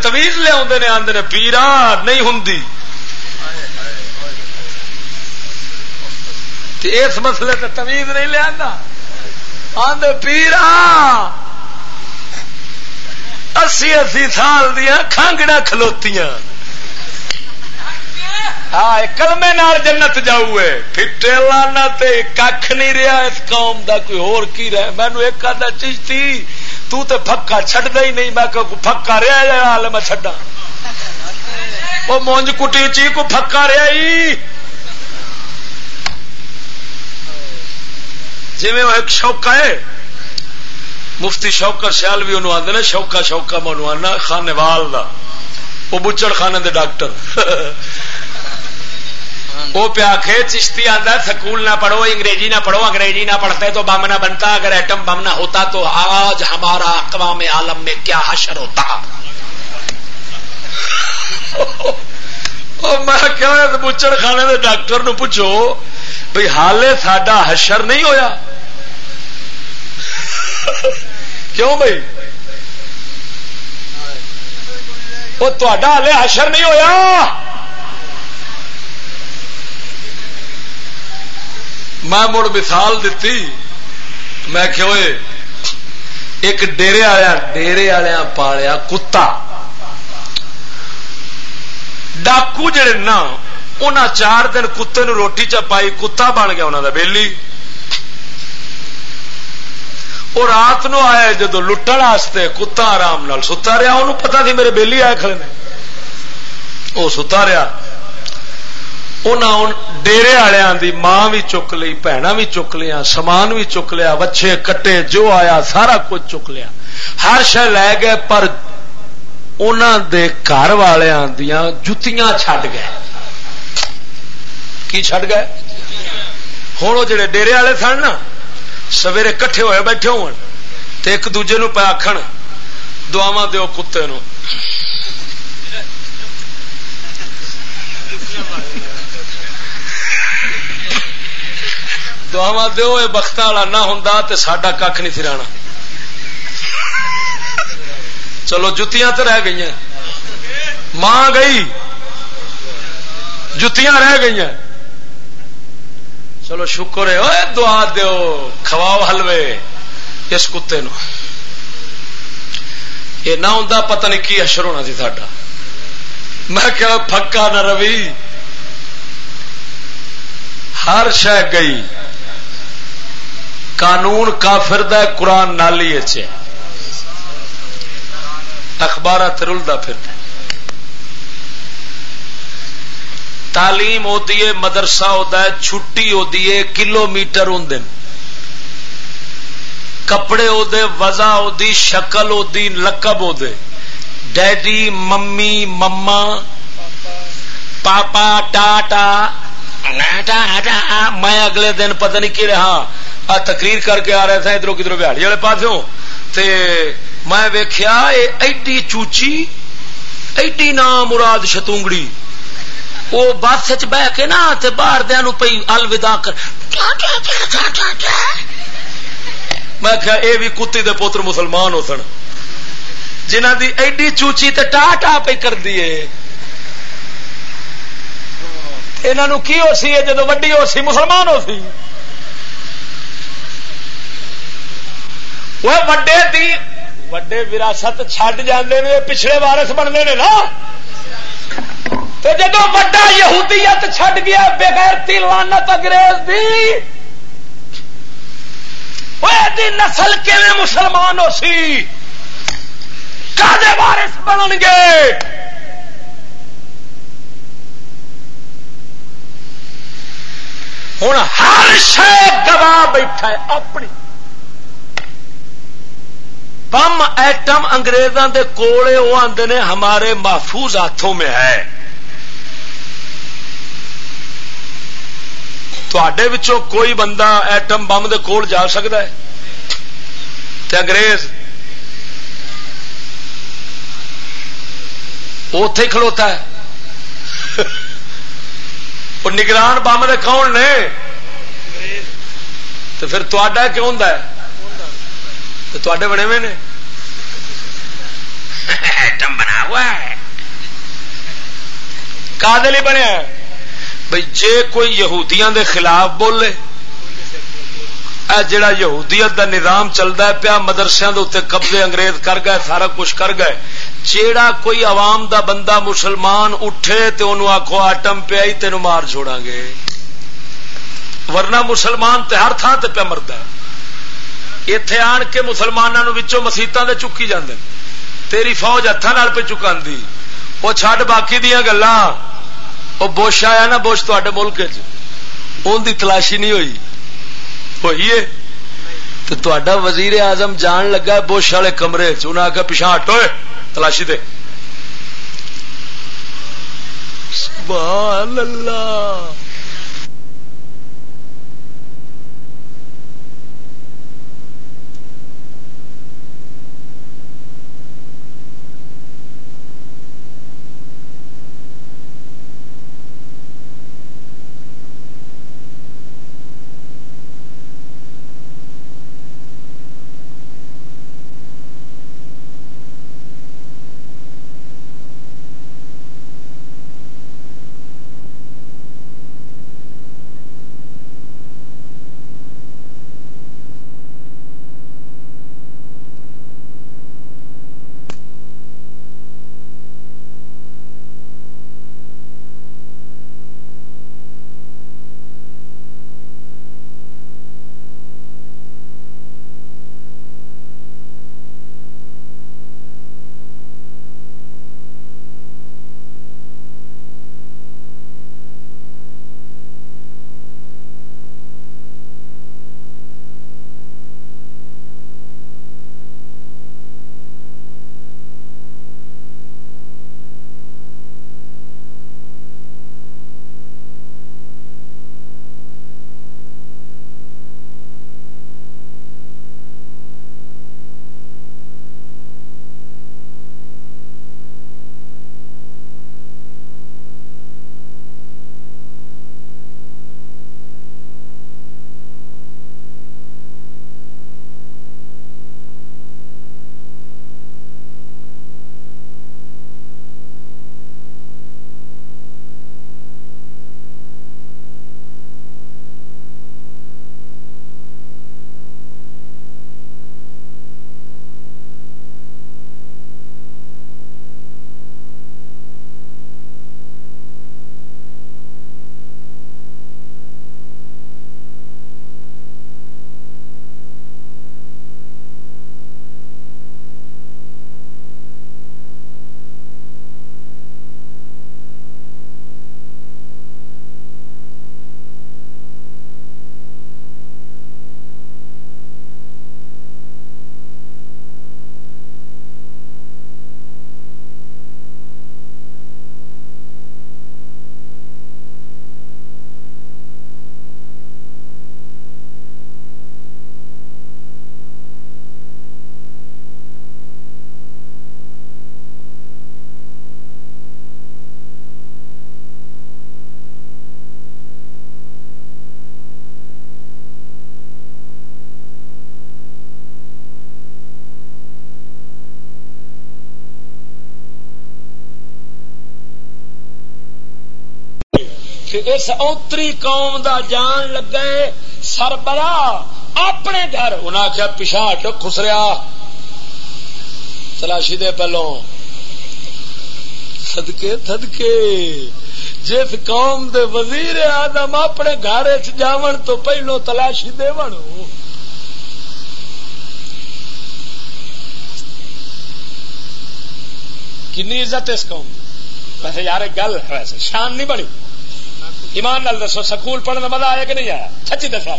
تویز لیا نے آدھے پیرا نہیں ہوں اس مسئلے سے تمیز نہیں لیا آدھے پیرا! اسی اسی سال دیا کھانگڑا کھلوتیاں۔ ہاں کلمے نال جنت جاؤ پھٹے لانا کھ نہیں رہا اس قوم دا۔ کوئی ہور کی رہا مینو ایک آدھا چیشتی تو تے پکا چڈ ہی نہیں۔ میں پکا رہا جا میں چڈا وہ مونج کٹی چی، کو پکا رہا ہی۔ جی وہ ایک شوکا ہے مفتی شوکر سیال بھی انہوں آدھے شوکا شوکا منو آنا، خانے وال دا۔ وہ بچڑ خانے دے ڈاکٹر۔ وہ پیا کے چشتی آتا ہے، سکول نہ پڑھو، انگریزی نہ پڑھو، انگریزی نہ پڑھتے تو بم نہ بنتا، اگر ایٹم بم نہ ہوتا تو آج ہمارا اقوام عالم میں کیا حشر ہوتا۔ میں کیا بچڑ خانے دے ڈاکٹر نو پوچھو بھائی حالے ساڈا حشر نہیں ہویا؟ کیوں بھائی وہ ہالے حشر نہیں ہویا۔ میں مڑ مثال دیتی میں کہ ایک ڈیری والیا ڈیری والیا پالیا کتا۔ ڈاکو جڑے نا ان چار دن کتے نو روٹی چپائی کتا بن گیا انہوں کا بہلی وہ رات نو آیا جدو لٹن واسطے کتا آرام نال ستا رہا انہوں پتا تھی میرے بہلی آئے کھڑے نے۔ وہ ستا رہا ڈیری والوں کی ماں بھی چک لی بھن بھی چک لیا، سامان بھی چک لیا بچے کٹے جو آیا، سارا کچھ چک لیا۔ ہر شہ لے گئے، پر دے گھر والوں دیا جتیاں چھڈ گئے۔ کی چھڈ گئے؟ ہوں وہ جڑے ڈیری والے سن نا سویرے کٹھے ہوئے بیٹھے ہو ایک دوجے نو پہ آخر دعوا دو کتے نو۔ دعوا دو بخت والا نہ ہوں تو سڈا کھ نہیں سرانا چلو، جتیاں تو رہ گئی ماں گئی، جتیاں رہ گئی چلو شکر ہے۔ دعا دو کھواؤ حلوے اس کتے نو۔ یہ نہ ہوں پتہ نہیں کی اشر ہونا سی ساڈا۔ میں کہ پکا نہ روی۔ ہر شہ گئی۔ قانون کافر دا قرآن نالی اچھے اخبار ترلدا پھر تعلیم ہوتی ہے، مدرسہ ہوتا ہے، چھٹی ہوتی ہے کلو میٹر ہوں کپڑے ہوتے وزا ہوتی شکل ہوتی لقب ہوتے daddy, mummy, mama, papa, tata. میں اگلے دن پتہ نہیں کی رہا تقریر کر کے آ رہے تھے ادھر کدھر بہاڑی والے پاسوں۔ میں ویخیا ایڈی چوچی، ایڈی نام مراد شتونگڑی۔ وہ بس چ بہ کے نا باہر دیا پی الوداع کر۔ میں کیا اے بھی کتی دے پوتر مسلمان ہو سن۔ جنہ دی ایڈی چوچی تے ٹا ٹا پہ کر دیے انہوں کی ہو سی جدو وڈی ہو سی مسلمان ہو سی وہ وڈے دی وڈے وراثت چڈ جاندے نے پچھلے وارس بنتے ہیں نا۔ تو جب وڈا یہودیت چھڈ گیا، بغیر تیلانت انگریز دی نسل کے مسلمان ہو سی؟ کدے وارس بن گے؟ ہوں ہر شہ گواہ بیٹھا ہے، اپنی۔ بم ایٹم انگریزوں کے کولے وہ آتے نے ہمارے محفوظ ہاتھوں میں ہے۔ تھے کوئی بندہ ایٹم بم دے کول جا سکتا ہے تے انگریز اتے کھلوتا ہے وہ نگران بم دے کون نے تو پھر تا کیوں ہے تے بنے ہوئے نے ایٹم بنا ہوا ہے کا بنیا بھائی جے کوئی یہودیاں دے خلاف بولے، اے جڑا یہودیت دا نظام چلتا ہے پیا مدرسے اتنے قبضے انگریز کر گئے، سارا کچھ کر گئے۔ جیڑا کوئی عوام دا بندہ مسلمان اٹھے تو انہوں آخو آٹم پیا ہی تین مار چھوڑا گے۔ ورنہ مسلمان تے ہر تھان تے پیا مرد اتے آن کے مسلمانوں وچوں مسیطا دے چکی جاندے۔ تیری فوج ہاتھوں پہ چکا دی وہ چڈ باقی دیا گلا وہ بوش آیا نا، بوش تے ملک ان دی تلاشی نہیں ہوئی۔ ہوئی ہے تو تا وزیر اعظم جان لگا بوش والے کمرے چنا آ کے پچھا ہٹو تلاشی دے۔ سبحان اللہ۔ اس اوتری قوم دا جان لگا سربراہ اپنے گھر۔ انہیں آخیا پچھا ہٹ خسریا۔ تلاشی دے پہلو سدکے تھدکے جس قوم دے وزیر آدم اپنے گھر جاون تو پہلو تلاشی دے کنی عزت اس قوم ویسے یار گل ہے، ویسے شان نہیں بنی۔ ایمان نال دسو، سکول پڑھنے کا مزہ آیا کہ نہیں آیا؟ سچی دسا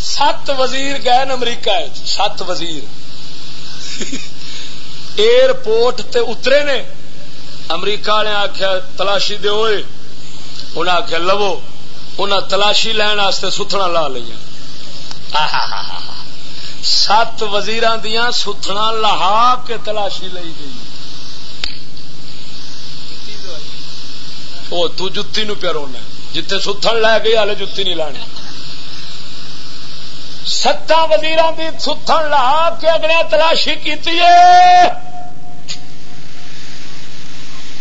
سات وزیر گئے امریکہ سات وزیر۔ ایئرپورٹ تے اترے نے۔ امریکہ والے آخیا تلاشی دے ہوئے۔ انہیں آخیا لو۔ انہیں تلاشی لین ستنا لا لیا سات وزیر دیا ستنا لہا کے تلاشی لی گئی۔ وہ تو جتی نو پیا رونا جتنے ستن لے گئی، ہالے جتی نہیں لانی ستان وزیر کی ستن لہا کے اگلے تلاشی کی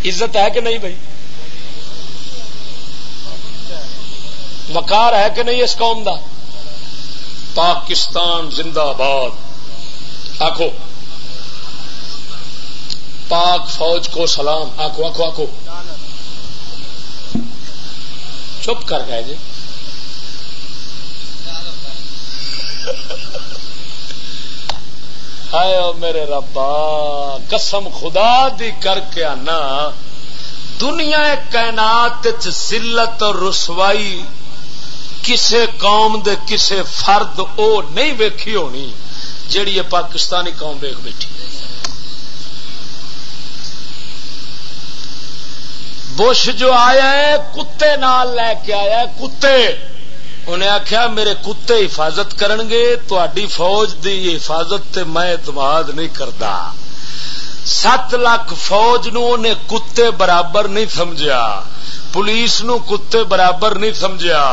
عزت ہے کہ نہیں بھائی وکار ہے کہ نہیں اس قوم دا؟ پاکستان زندہ آباد۔ آخو پاک فوج کو سلام۔ آخو آخو آخو چپ کر گئے جی۔ میرے ربا قسم خدا دی کر کے آنا۔ دنیا کائنات سلت اور رسوائی کسے قوم دے کسے فرد او نہیں ویکھی ہونی جیڑی یہ پاکستانی قوم ویک بیٹھی۔ بش جو آیا ہے، کتے نال لے کے آیا ہے، کتے۔ انہیں آخیا میرے کتے حفاظت کرن گے تھی فوج دی حفاظت تے میں اعتماد نہیں کرتا سات لاکھ فوج نو کتے برابر نہیں سمجھا پولیس نو کتے برابر نہیں سمجھا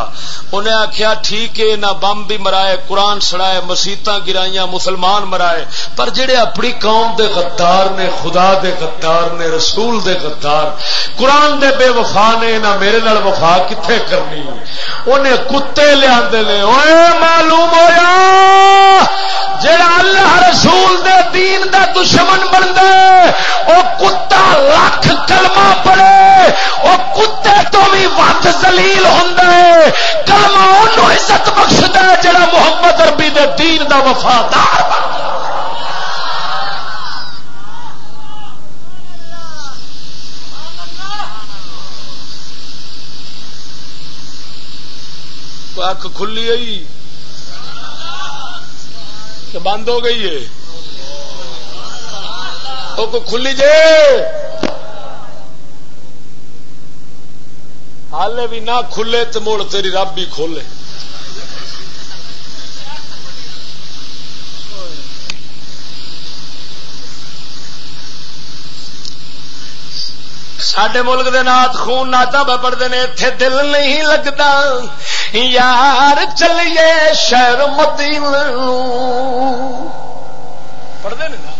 انہیں آخیا ٹھیک ہے نہ بم بھی مرائے، قرآن سڑائے مسیت گرائیاں، مسلمان مرائے۔ پر جڑے اپنی قوم دے غدار نے، خدا دے غدار نے، رسول دے غدار، قرآن دے بے وفا نے نہ میرے نال وفا کتنے کرنی؟ انہیں کتے لیا معلوم ہوا جڑا اللہ رسول دے دین دا دشمن بن دے او کتا لاکھ کلمہ پڑے او کتے تو بھی ود زلیل ہوں کلمہ انہوں عزت بخش دے جڑا محمد عربی دے دین دا وفادار بن اک کھلی آئی کہ بند ہو گئی ہے؟ وہ کو کھلی جے ہال بھی نہ کھلے تو مڑ تیری رب بھی کھولے۔ سڈے ملک دے نات خون ناتا پڑھتے ہیں اتے دل نہیں لگتا۔ یار چلیے شہر مدین پڑھتے ہیں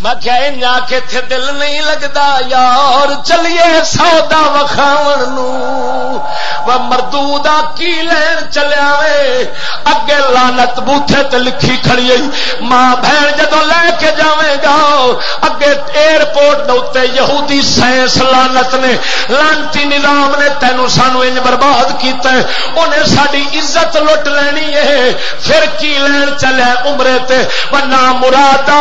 میں کیا کہ تھے دل نہیں لگتا یار چلیے سودا وکھاو مردو کی لین چلیا وے اگے لانت بوتھے تے لکھی کھڑی ماں بہن جدو لے کے جاوے گا، اگے ایئرپورٹ دے یہودی سائنس لانت نے لانتی نظام نے تینوں سانو انج برباد کیتا ہے۔ انہیں ساری عزت لٹ لینی ہے۔ پھر کی لین چلے عمرے تے؟ نہ مرادا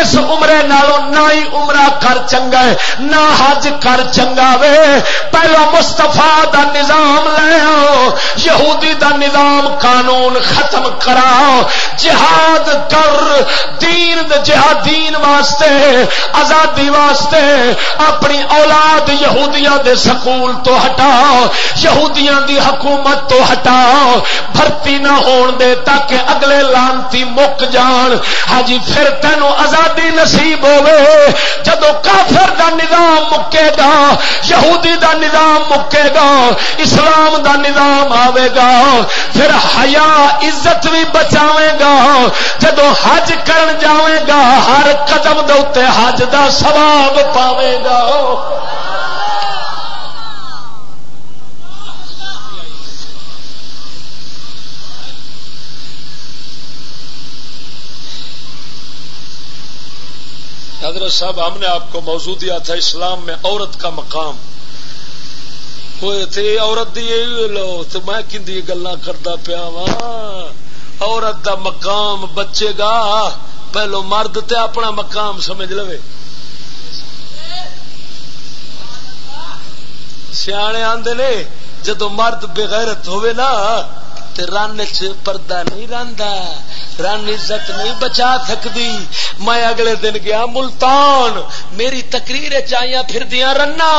اس عمرے نالوں نہ ہی عمرہ کر چنگا ہے، نہ حج کر چنگا وے۔ پہلو مستفا دا نظام لے آؤ، یہودی دا نظام قانون ختم کراؤ۔ جہاد کر، دین جہاد دین واسطے، آزادی واسطے اپنی اولاد یہودیاں دے سکول تو ہٹاؤ، یہودیاں دی حکومت تو ہٹاؤ۔ بھرتی نہ ہون دے تاکہ اگلے لانتی مک جان۔ ہاں جی پھر تینوں آزادی نصیب نصیب ہوے جدو کافر دا نظام مکے گا، یہودی دا نظام مکے گا، اسلام دا نظام آئے گا، پھر حیا، عزت بھی بچاوے گا۔ جدو حج کرن جاوے گا، ہر قدم دے حج دا ثواب پاوے گا۔ حضرت صاحب، ہم نے آپ کو موضوع دیا تھا اسلام میں عورت کا مقام۔ تھے، عورت دی لو، تو میں کھی گلا کرتا پیا وا عورت دا مقام بچے گا، پہلو مرد تے اپنا مقام سمجھ لو سیانے آدھے نے، جدو مرد بغیرت ہوئے نا رن چ پردہ نہیں رندا رن عزت نہیں بچا سکتی میں اگلے دن گیا ملتان۔ میری تقریر چاہیے پھر دیا رنا۔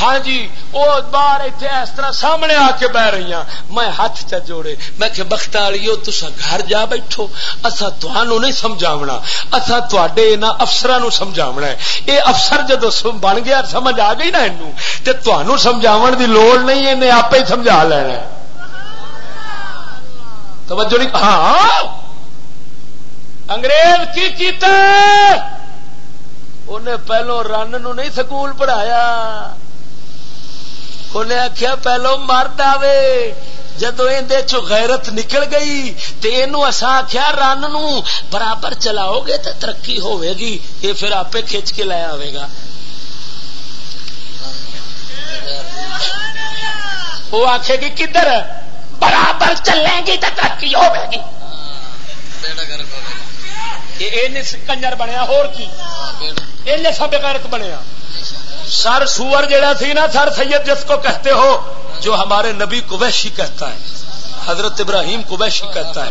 ہاں جی وہ باہر اتنے اس طرح سامنے آ کے بہ رہی ہوں میں ہاتھ چ جوڑے۔ میں کہ بخت والی تسا گھر جا بیٹھو۔ اصا تہن نہیں سمجھاونا۔ اصا تے افسر سمجھاونا ہے۔ یہ افسر جدو بن گیا، سمجھ آ گئی نا یہ تمہوں سمجھاو دی لوڑ نہیں انہیں آپ ہی سمجھا لینا ہے۔ توجہ نہیں ہاں! انگریز کی کیتا انہیں پہلو رن نو نہیں سکول پڑھایا۔ انہیں آخیا پہلو مرد آوے جدو اندر غیرت نکل گئی تو یہ اصا آخیا رن نو برابر چلاؤ گے تو ترقی ہوے گی۔ یہ پھر آپ کھچ کے لے آئے گا۔ وہ آخے گی کدھر؟ برابر چلیں گی تو ترقی ہوے گی۔ کنجر بنیا ہو سب غیرت بنیا۔ سر سور جڑا تھی نا سر سید جس کو کہتے ہو جو ہمارے نبی کو ویشی کہتا ہے حضرت ابراہیم کو ویشی کہتا ہے۔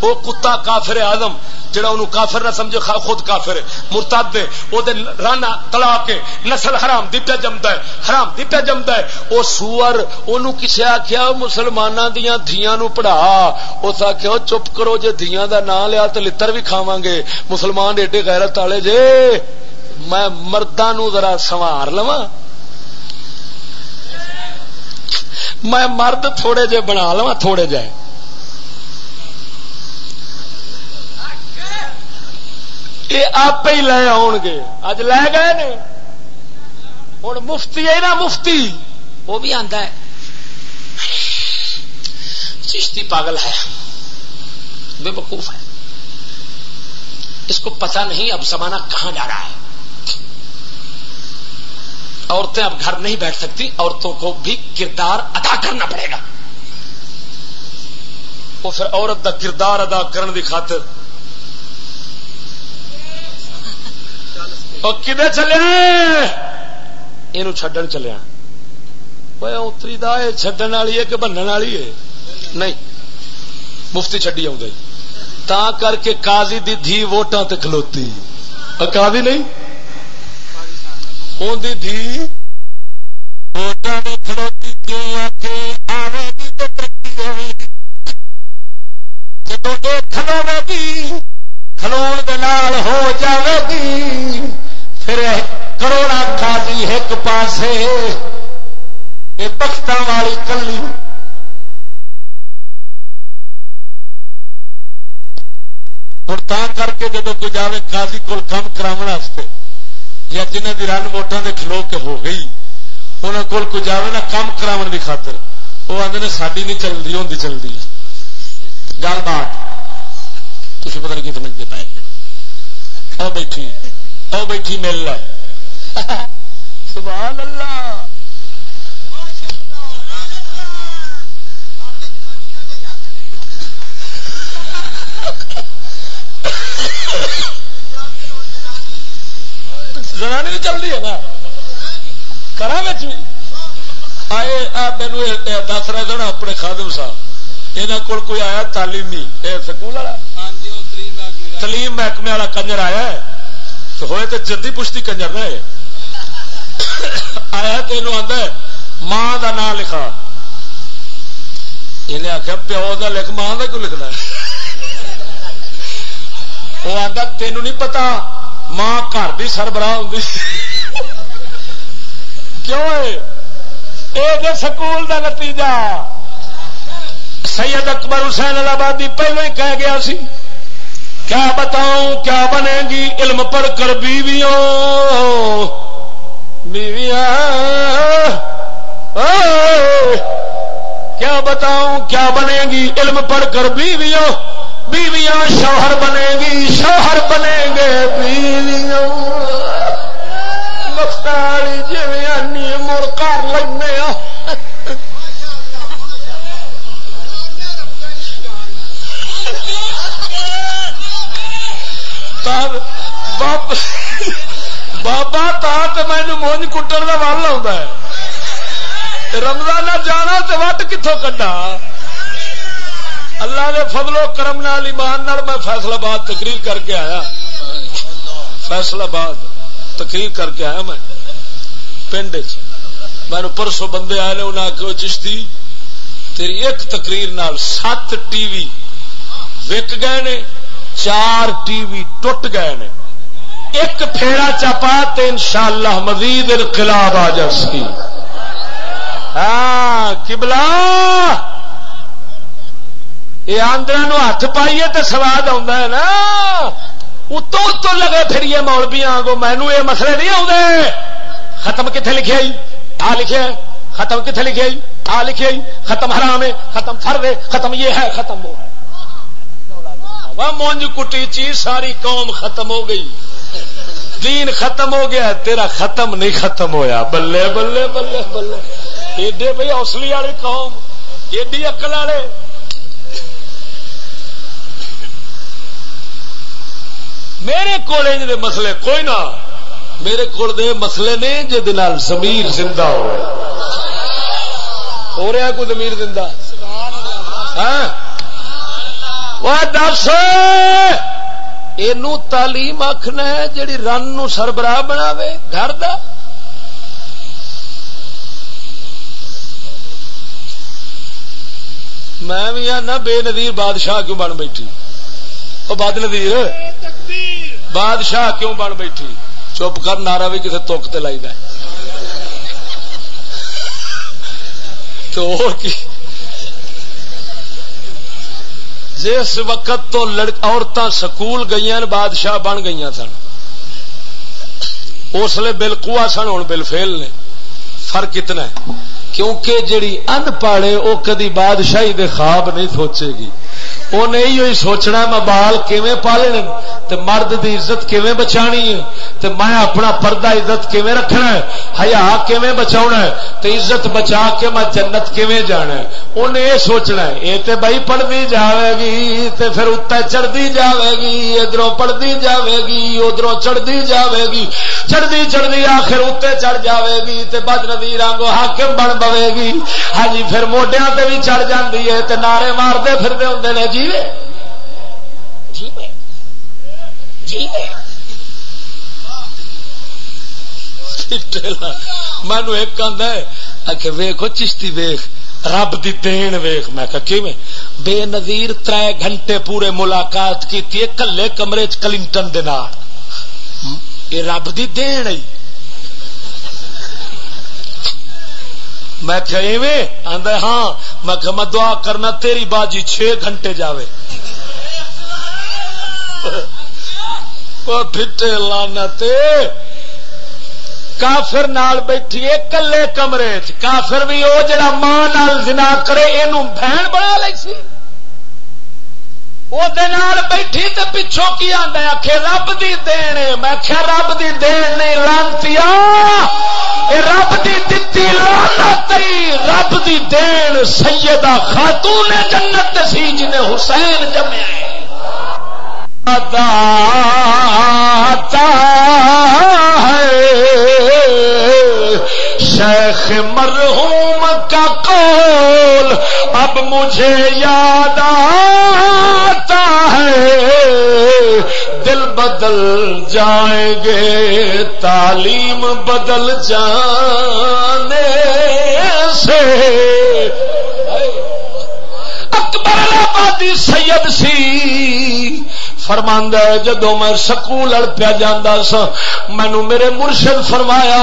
وہ کتا کافر آدم جڑا انہوں کافر نہ سمجھے خود کافر ہے مرتاد دے او دے رانا تلا کے نسل حرام دی پہ جمدا ہے، حرام دی پہ جمدا ہے۔ او سور اونوں کسے آکھیا مسلماناں دیاں دھیاں نو پڑھا۔ اس آکھیا چپ کرو، جے دھیاں دا نام لیا تے لتر بھی کھاواں گے۔ مسلمان ایڈے غیرت والے جے۔ میں مرداں نو ذرا سنوار لواں۔ میں مرد تھوڑے جے بنا لوا تھوڑے جائے یہ آپ ہی لے آن گے۔ اج لے گئے نے۔ ہوں مفتی ہے نا مفتی۔ وہ بھی آتا ہے۔ چشتی پاگل ہے۔ بے وقوف ہے۔ اس کو پتا نہیں اب زمانہ کہاں جا رہا ہے۔ عورتیں اب گھر نہیں بیٹھ سکتی، عورتوں کو بھی کردار ادا کرنا پڑے گا۔ وہ پھر عورت کا کردار ادا کرنے کی خاطر کدے چلے یہ چڈن چلیا اتری دا چڈن والی ہے کہ بننے والی ہے نہیں۔ مفتی چڈی آؤں تا کر کے کازی دی دھی ووٹاں تے کھلوتی۔ کازی نہیں؟ اندی دھی ووٹاں تے کھلوتی کیوں آکے آوے گی تو ترقی ہوے گی؟ جدو یہ کھلوے گی کھلو دے نال ہو جاوے گی۔ پھر کروڑا کھادی ایک پاسے یہ تخت والی کلی۔ ہوں تا کر کے جب کوئی جائے قاضی کو کام کرا یا جنہیں دی رن ووٹان دے کھلو کے ہو گئی انہوں کو کوئی جائے نا کام کرا کی خاطر وہ آدھے نے ساری نہیں چلتی ہوں چلتی گل بات تھی پتہ نہیں کی سمجھتے پائے؟ بیٹھی۔ او بیٹھی مل سبحان اللہ۔ زنانی بھی چل رہی ہے نا۔ کرا بھی۔ آئے دس رہے اپنے خادم صاحب۔ یہاں کول کوئی آیا تعلیمی سکول والا؟ تعلیم محکمے والا کنجر آیا ہے۔ تو ہوئے تو جدی پشتی کنجر رہے آیا تو آتا ماں کا نام لکھا۔ انہیں آخیا پیو کا لکھ، ماں کا کیوں لکھنا وہ آتا تین نہیں پتا ماں گھر کی سربراہ ہوں کیوں یہ سکول کا نتیجہ۔ سید اکبر حسین آبادی پہلو ہی کہہ گیا سی۔ کیا بتاؤں، کیا بنے گی؟ علم پڑھ کر بیویوں۔ بیویاں۔ کیا بتاؤں، کیا بنے گی؟ علم پڑھ کر بیویوں۔ بیویاں شوہر بنے گی، شوہر بنے گے بیویوں۔ مختاری جی مڑ کر لینا بابا تا تو مینو مونج کٹر کا ول آ رمضان جانا تو وٹ کتوں کڈا اللہ نے فضل و کرم نال ایمان نال میں فیصلہ باد تقریر کر کے آیا فیصلہ باد تقریر کر کے آیا میں پنڈ میں پرسوں بندے آئے نے انہیں آخو چشتی تیری ایک تقریر نال سات ٹی وی وک گئے نے چار ٹی وی ٹوٹ گئے نے۔ ایک پھیڑا چپا تو ان شاء اللہ مزید انقلاب آ جا سی ہاں کبلا یہ آندر ہاتھ پائیے تو سواد آ نا۔ اتو اتو لگے پھر یہ مولبیاں کو۔ مینو یہ مسئلے نہیں آتے ختم کتنے لکھے آئی؟ آ لکھے ختم کتنے لکھے آئی؟ آ لکھے آئی۔ ختم حرام ہے، ختم فرد ہے، ختم یہ ہے، ختم وہ۔ مونج کٹی چیز ساری قوم ختم ہو گئی۔ دین ختم ہو گیا، تیرا ختم نہیں ختم ہویا۔ بلے بلے بلے بلے۔ ایڈے بھائی حوصلی والی قوم، ایڈی اکل والے۔ میرے کو مسئلے کوئی نہ۔ میرے کو مسئلے نے جہد زمیر زندہ ہو ہو رہا کوئی زمیر زندہ؟ ہاں؟ دس یہ تعلیم آخنا ہے جیڑی رن نو سربراہ بنا گھر دا میں بھی آنا بے ندیر بادشاہ کیوں بن بیٹھی وہ بد ندیر بادشاہ کیوں بن بیٹھی چپ کر نارا بھی کسی توک لائی تو جس وقت تو عورتیں سکول گئی بادشاہ بن گئی سن۔ اس لیے بالکوا سن ہوں بل فیل نے۔ فرق اتنا ہے۔ کیونکہ جیڑی ان پڑھے وہ کدی بادشاہی دے خواب نہیں سوچے گی۔ انہیں ہوئی سوچنا میں بال کیویں پالنے تے مرد دی عزت کیویں بچانی ہے؟ تے میں اپنا پردہ عزت کیویں رکھنا ہے؟ حیا کیویں بچاونا ہے؟ تے عزت بچا کے میں جنت کیویں جانا ہے؟ انہیں یہ سوچنا ہے اے تے بھائی پڑھتی جاوے گی تے پھر اتنے چڑھتی جاوے گی ادھر پڑھتی جاوے گی ادھر چڑھتی جاوے گی چڑھتی چڑھتی آخر اتنے چڑھ جاوے گی تے بد ندی رنگو حاکم بن بوے گی ہاں جی پھر موڈیا تے بھی چڑھ جاندی ہے، تے نعرے مارتے پھرتے ہوں نے۔ جی جیوے۔ جیوے۔ جیوے۔ مینو ایک کہ ویخو چشتی ویخ رب دی دین ویخ میں کہ بے نظیر تر گھنٹے پورے ملاقات کی کلے کمرے چ کلنٹن دے نال۔ یہ رب دی دین ہے۔ میں کہ آدھا ہاں. میں کہ میں دعا کرنا، تیری باجی چھ گھنٹے جاوے. پھٹے لانا کافر نال بیٹھی کلے کمرے چ کافر بھی وہ جڑا ماں نال زنا کرے یہ بہن بنا لئی سی۔ وہ بیٹھی تے پچھوں کی آدھا آخے رب دی دین میں آخیا رب دی دین نہیں لانتی رب دی دتی لانت رب دی دین سیدہ خاتون جنت سی جنہیں حسین جمیا شیخ مرحوم کا قول اب مجھے یاد آتا ہے۔ دل بدل جائیں گے، تعلیم بدل جانے سے۔ اکبر آبادی سید سی فرماندہ ہے جدو میں سکول اڑ پیا جانا سا مینو میرے مرشد فرمایا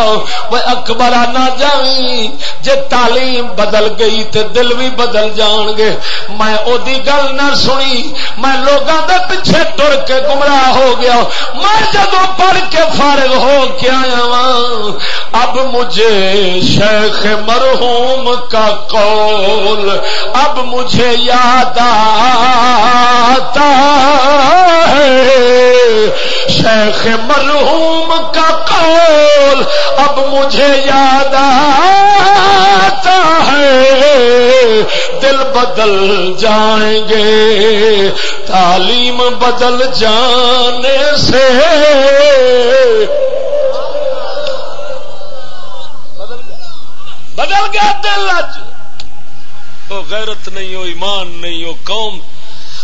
وہ اکبر نہ جاوی جے تعلیم بدل گئی تے دل بھی بدل جان گے۔ میں او دی گل نہ سنی، میں لوگوں دے پیچھے ٹر کے گمراہ ہو گیا۔ میں جدو پڑھ کے فارغ ہو کے آیا اب مجھے شیخ مرحوم کا قول، اب مجھے یاد آتا۔ شیخ مرحوم کا قول اب مجھے یاد آتا ہے۔ دل بدل جائیں گے۔ تعلیم بدل جانے سے۔ بدل گیا۔ دل وہ غیرت نہیں ہو، ایمان نہیں ہو، قوم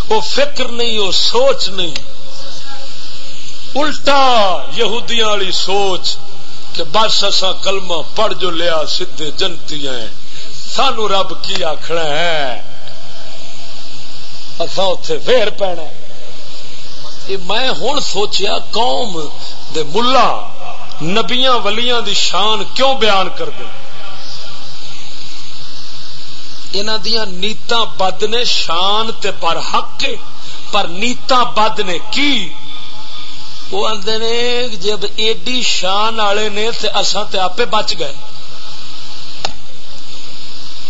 وہ فکر نہیں، وہ سوچ نہیں۔ الٹا یہودیاں والی سوچ کہ بس اصا کلمہ پڑھ جو لیا سیدے جنتی ہیں۔ سانو رب کی آخنا ہے؟ اصا اتے فیر پینا۔ میں ہوں سوچیا، قوم دے ملا، نبیاں ولیاں دی شان کیوں بیان کر دیں دیا نیتا بد نے شان تے پر حق پر نیتا بد نے کی؟ وہ آدھے نے جب ایڈی شان والے نے اصا تے آپ بچ گئے۔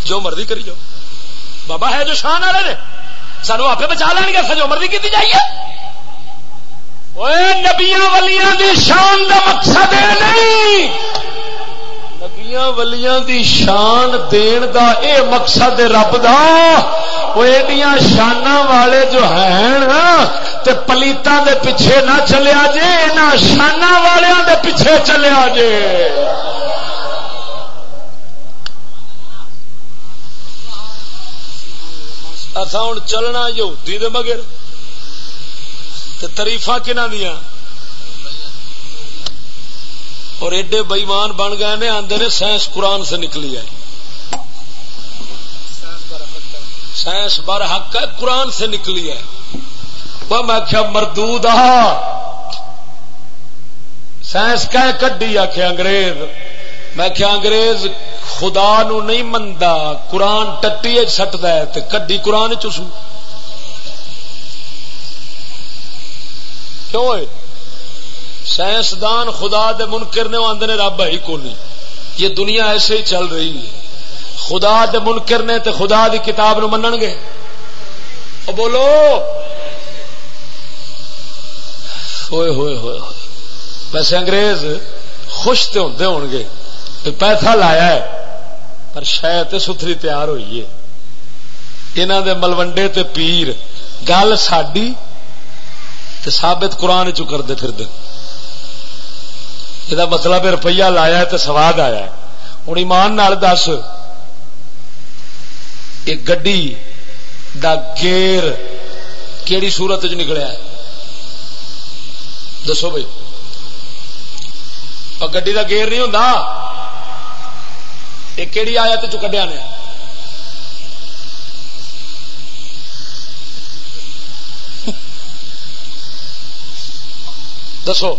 جو مرضی کری جاؤ۔ بابا ہے جو شان والے نے، سانو آپ بچا لین گے جو مرضی کی جائیے نبیا ولیاں دی شان دا مقصد نہیں۔ نبیا ولیاں دی شان دین دا اے مقصد رب دا، وہ ایڈیاں شانہ والے جو ہیں نا، تے پلیتاں دے پیچھے نہ چلیا جے نہ شانہ والے دے پیچھے چلیا جے۔ اصا ہوں چلنا یہودی دے مگر تریفا کنا دیا اور ایڈے بئیمان بن گئے نے آدھے نے سائنس قرآن سے نکلی ہے۔ سائنس بر حق ہے، قرآن سے نکلی ہے۔ وہ میں کیا مردود سائنس کہ کڈی آخ انگریز۔ میں کیا انگریز خدا نو نہیں منتا قرآن ٹٹی سٹد کڈی قرآن چسو کیوں ہے سائنسدان خدا دے منکر نے آدھے رب ہے، ہی کو نہیں؟ یہ دنیا ایسے ہی چل رہی ہے۔ خدا دے منکر نے تے خدا دی کتاب نو منن گے۔ او بولو۔ ہوئے ہوئے ہوئے ویسے انگریز خوش تے ہوندے ہون گے۔ پیسہ لایا ہے، پر شاید ستھری تیار ہوئی ہے۔ انہوں دے ملوڈے تے پیر، گل ساڈی تے ثابت قرآن چ کرتے پھر یہ مطلب روپیہ لایا ہے تو سواد آیا ہے ہوں ایمان نال دس ایک گڈی دا گیر کیڑی صورت چ نکلیا ہے دسو بھائی اور گڈی دا گیر نہیں ہوں یہ کہڑی آیا تو کڈیا نے دسو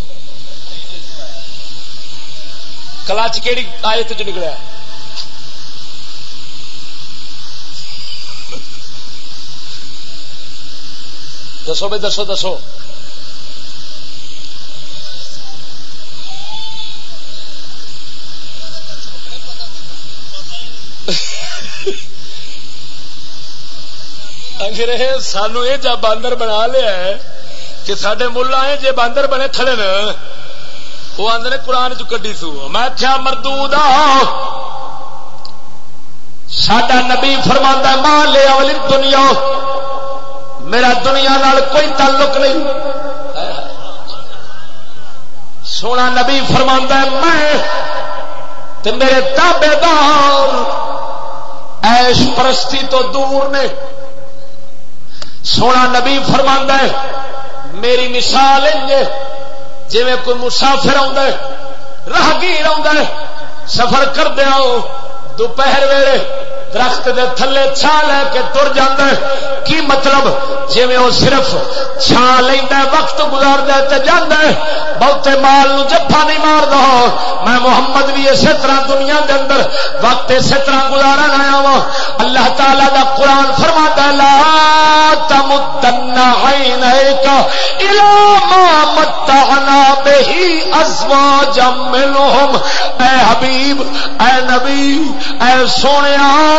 کلچ کہڑی آیت چ نکلیا؟ دسو بھائی، دسو دسو۔ انگریز سانو یہ جا باندر بنا لیا ہے کہ سڈے ملا ہے جی باندر بنے کھڑے نا۔ وہ آدھے قرآن چ کڈی سو۔ میں کیا مردو سڈا نبی فرما ماں لیا والی دنیا۔ میرا دنیا نال کوئی تعلق نہیں۔ سونا نبی فرما میں میرے تابے دار ایش پرستی تو دور نے۔ سونا نبی فرما میری مثال جی کوئی مسافر راہگیر آ سفر کر دیا دوپہر ویلے درخت دے تھلے چھا لے کے تر جانا کی مطلب؟ جی میں وہ صرف چھان لینا وقت گزار دے جانا بہتے مال نو جفا نہیں مار دو میں محمد بھی اسی طرح دنیا دے اندر وقت اسی طرح گزارا آیا وا اللہ تعالی دا قرآن فرما لا تمتن عینیک الا ما متعنا به ازواجا منهم اے حبیب، اے نبی، اے سونیا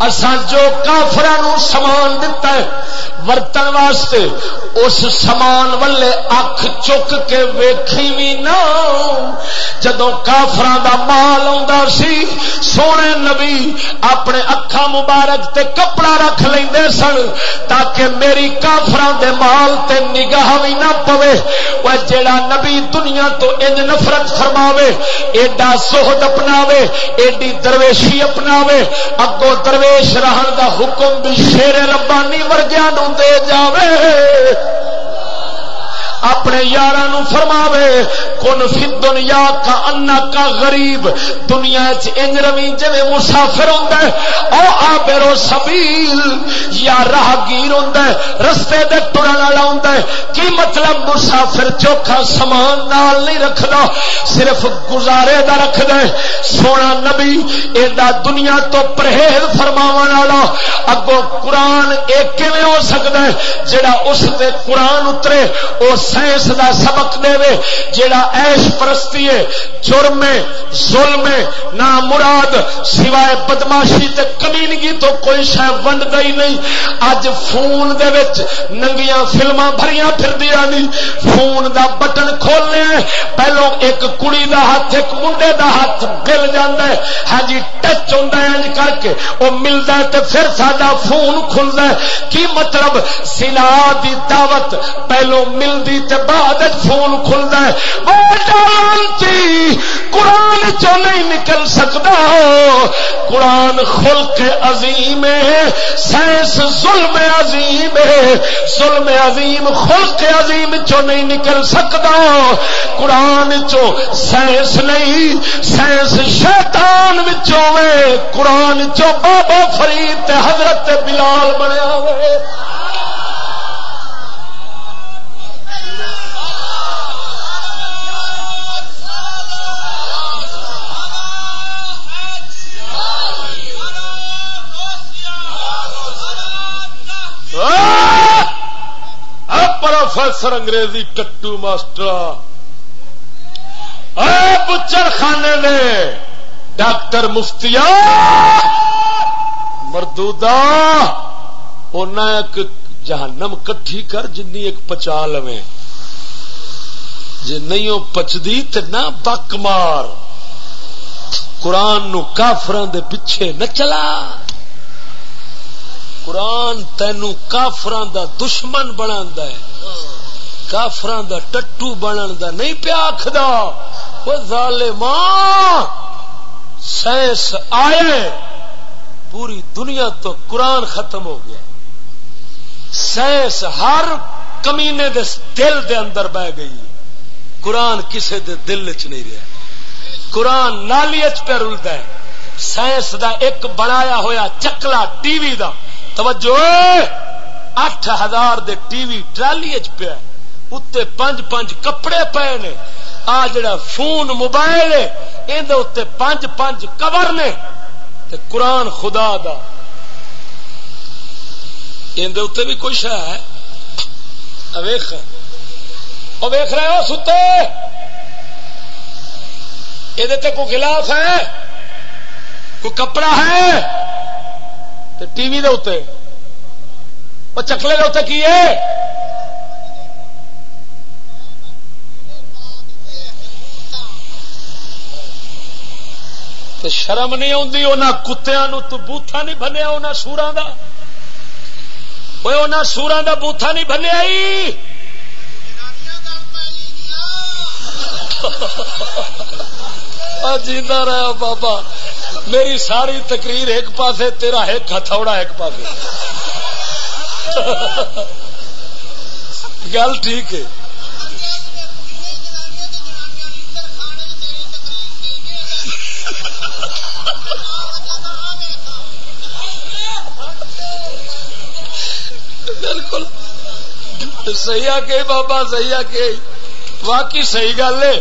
اسان جو کافر سامان دتا ہے، ورتن واسطے، اس سامان والے اکھ چک کے ویکھی بھی نہ جدو کافر دا مال آ سونے نبی اپنے اکھا مبارک تے کپڑا رکھ لیں سن، تاکہ میری کافر دے مال تے نگاہ بھی نہ پوے۔ وہ جیڑا نبی دنیا تو انج نفرت فرماوے، ایڈا سہد اپناوے، ایڈی درویشی اپناوے اگو درویش رہن دا حکم بھی شیر ربانی ورگیا نو دے جاوے۔ اپنے یار فرماوے، کن فی دنیا کا انا کا غریب، دنیا چنج روی جی مسافر ہوں او آ بیرو سبیل، یا راہ گیر ہوں رستے دے ٹرن والا ہوں کی مطلب مسافر چوکھا سامان نال نہیں رکھدا، صرف گزارے دا رکھ دے سونا نبی ایڈا دنیا تو پرہیز فرماون والا، اگوں قرآن ایک کیویں ہو سکدا ہے، جڑا اس تے قرآن اترے، او سائنس دا سبق دے وے جڑا عیش پرستی ہے، جرم ظلم نہ مراد سوائے بدماشی تے کمینگی تو کوئی شے ونڈدا ہی نہیں۔ اج فون دے وچ ننگیاں فلماں بھریاں پھردیاں نہیں۔ فون دا بٹن کھولنے پہلو ایک کڑی دا ہاتھ، ایک منڈے دا ہاتھ مل جاندا ہے۔ ہاں جی ٹچ ہوندا ہے انج کر کے۔ او ملدا ہے تے پھر ساڈا فون کھلدا ہے۔ کی مطلب؟ سنا دی دعوت۔ پہلو ملدی تے بعد فون کھلدا ہے، وہ جانتی قرآن چو نہیں نکل سکتا۔ قرآن خلق عظیم ہے، سائنس ظلم عظیم ہے۔ ظلم عظیم، خلق عظیم چو نہیں نکل سکتا۔ قرآن چو سائنس نہیں، سائنس شیطان وچوں قرآن چو بابا فرید حضرت بلال بنیا ہوئے۔ پروفیسر انگریزی کٹو ماسٹر بچر خانے نے ڈاکٹر مفتی مردودا ایک جہنم کٹھی کر جن ایک پچا لو جی نہیں وہ پچدی تو نہ بک مار۔ قرآن نو کافران دے پیچھے نہ چلا۔ قرآن تینو کافران دا دشمن بنا ہے۔ کافران دا ٹٹو بنن دا نہیں پیا آخد وہ ظالمان سائنس آئے۔ پوری دنیا تو قرآن ختم ہو گیا۔ سائنس ہر کمینے دے دل دے اندر بہ گئی۔ قرآن کسے دے دل چ نہیں رہا قرآن نالی چ پہ رلتا ہے۔ سائنس دا ایک بنایا ہویا چکلا ٹی وی دا۔ توجہ اٹھ ہزار دے ٹی وی ٹرالی پیا اتنے پانچ پانچ کپڑے پے نے۔ آ جڑا فون موبائل ہے اتنے پانچ پانچ کور نے۔ تے قرآن خدا دا۔ اتنے بھی کچھ ہے۔ ویخ ویخ رہے ہو ستے۔ یہ کوئی گلاف ہے؟ کوئی کپڑا ہے؟ ٹی وی دے وہ چکلے دے اتنے کی ہے؟ شرم نہیں آتی ان کتیا تو بوتھا نہیں بنیا ان سورا کا سورا کا بوتھا نہیں بنیا [laughs] جیتا رہا بابا۔ میری ساری تقریر ایک پاسے، تیرا ایک ہتھوڑا ایک پاسے۔ گل ٹھیک ہے۔ بالکل۔ صحیح آ کے بابا، صحیح آ کے واقعی صحیح گل ہے۔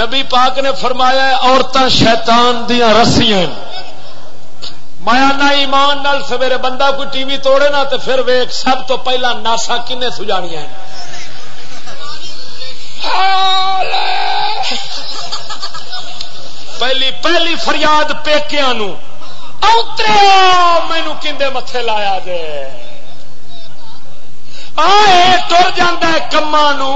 نبی پاک نے فرمایا عورتیں شیطان دیا رسیاں مایا نہ ایمان نال، سویرے بندہ کوئی ٹی وی توڑے نا تو پھر ویک سب تو پہلا ناسا کن سجانیا پہلی پہلی فریاد پیکیا نو مینو کھے متے لایا تر جا کما نو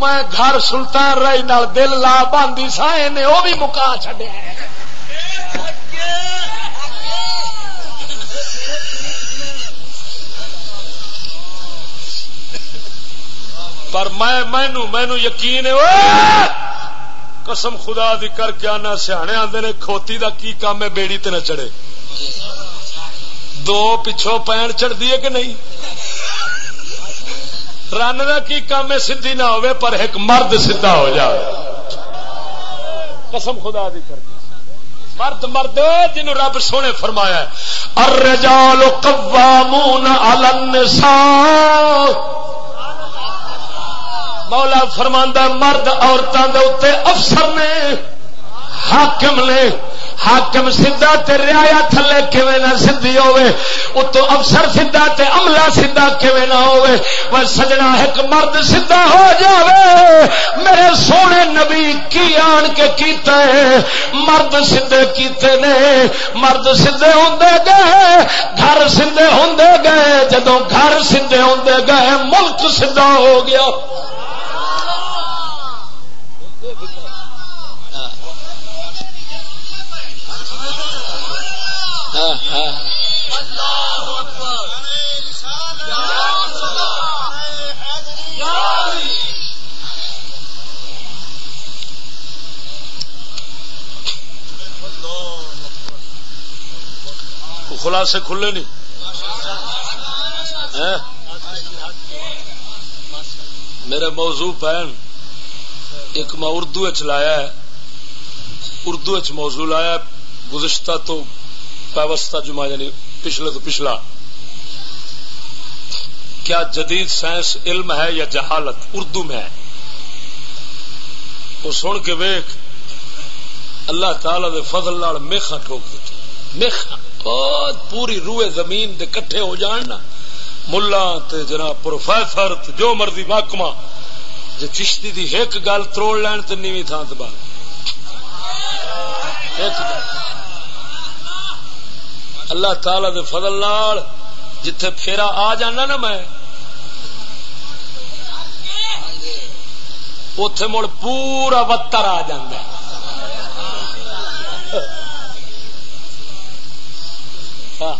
میں گھر سلطان رائی نال دل لا باندھی سا وہ بھی مکا چڈیا پر میں مینو مینو یقین قسم خدا دی کر کے آنا، سیانے آدھے نے، کھوتی دا کی کام ہے، بیڑی تے نہ چڑھے۔ دو پچھو پین چڑھتی ہے کہ نہیں؟ رن کا کی کام ہے سی نہ ہو پر ایک مرد سیدا ہو جائے قسم خدا دی کر مرد مرد جن رب سونے فرمایا ارجال قوامون علی النساء۔ مولا فرماندہ مرد عورتوں کے افسر نے، حاکم نے۔ حاکم سیدا تے ریا تھلے کیویں نہ سدھی ہوے اتو افسر سیدا تے عملہ سیدا کیویں نہ ہوے وہ سجنا ایک مرد سیدا ہو جاوے۔ میرے سونے نبی کی آن کے کیتا ہے مرد سیدے کیتے نے؟ مرد سیدے ہوندے گئے۔ گھر سیدے ہوندے گئے۔ جدوں گھر سیدے ہوندے گئے، ملک سیدا ہو گیا۔ خلاصے کھلے نہیں۔ میرے موضوع پہن ایک میں اردو چلایا ہے۔ اردو موضوع لایا گزشتہ تو پیوستہ جمع یعنی پچھلے تو پچھلا۔ کیا جدید سائنس علم ہے یا جہالت؟ اردو میں ہے۔ وہ سن کے ویک اللہ تعالی دے فضل نال میخا ٹھوک دیتی میخا بہت پوری روئے زمین دے کٹھے ہو جان نا۔ ملا تے جناب پروفیسر تے جو مرضی محکمہ، جے چشتی دی ایک گل تروڑ لین تے نیویں تھان تے بال ایک گل اللہ تعالی دے فضل نال جتھے پھیرا آ جانا نا میں اتے مڑ پورا وتر آ جا ہاں۔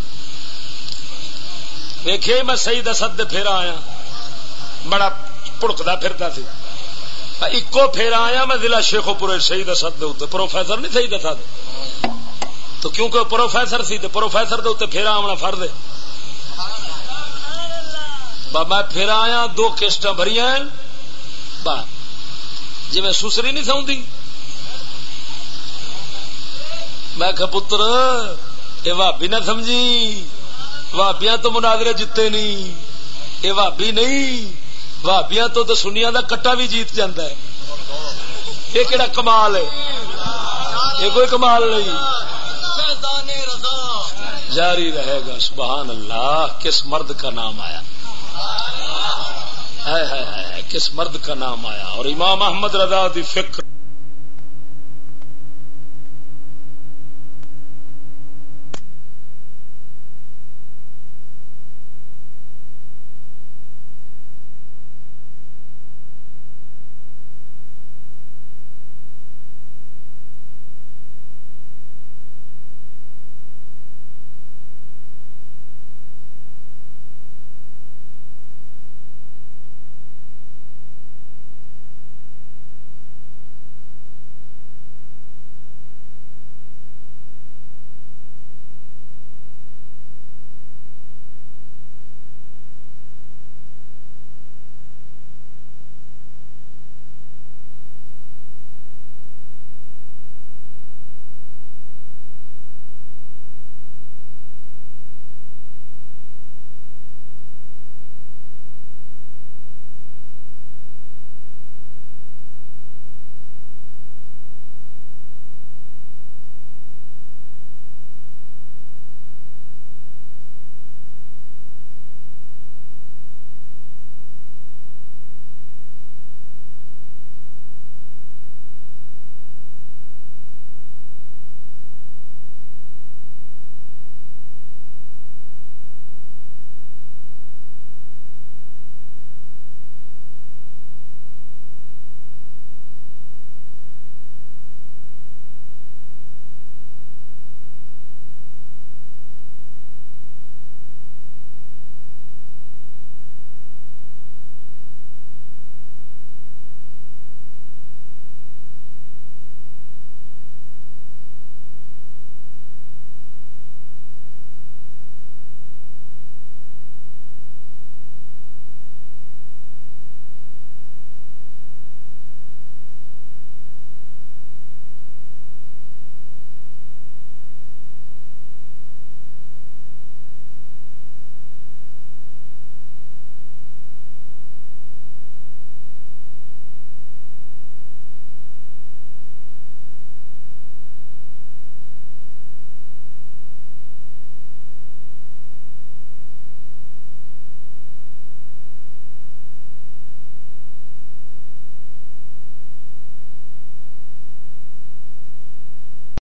ویخے میں سی دسد پھیرا آیا، بڑا پڑکتا پھرتا سی۔ ایکو پھیرا آیا، میں ضلع شیخو پورے شہید اسد پروفیسر نہیں صحیح دسا تو کیونکہ پروفیسر سی تو پروفیسر دے اتنے پھیرا آنا فرد ہے۔ میں پھر آیا، دو کشت بری جی میں سسری نہیں سونی میں کہ پتر یہ بھابی نہ سمجھی۔ بھابیا تو مناظرے جیتے نہیں۔ یہ بھابی نہیں۔ بھابیا تو تو سنیا دا کٹا بھی جیت جاندہ ہے۔ یہ کہڑا کمال ہے۔ یہ کوئی کمال نہیں۔ رضا۔ جاری رہے گا، سبحان اللہ، کس مرد کا نام آیا؟ ہے کس مرد کا نام آیا؟ اور امام احمد رضا دی فکر۔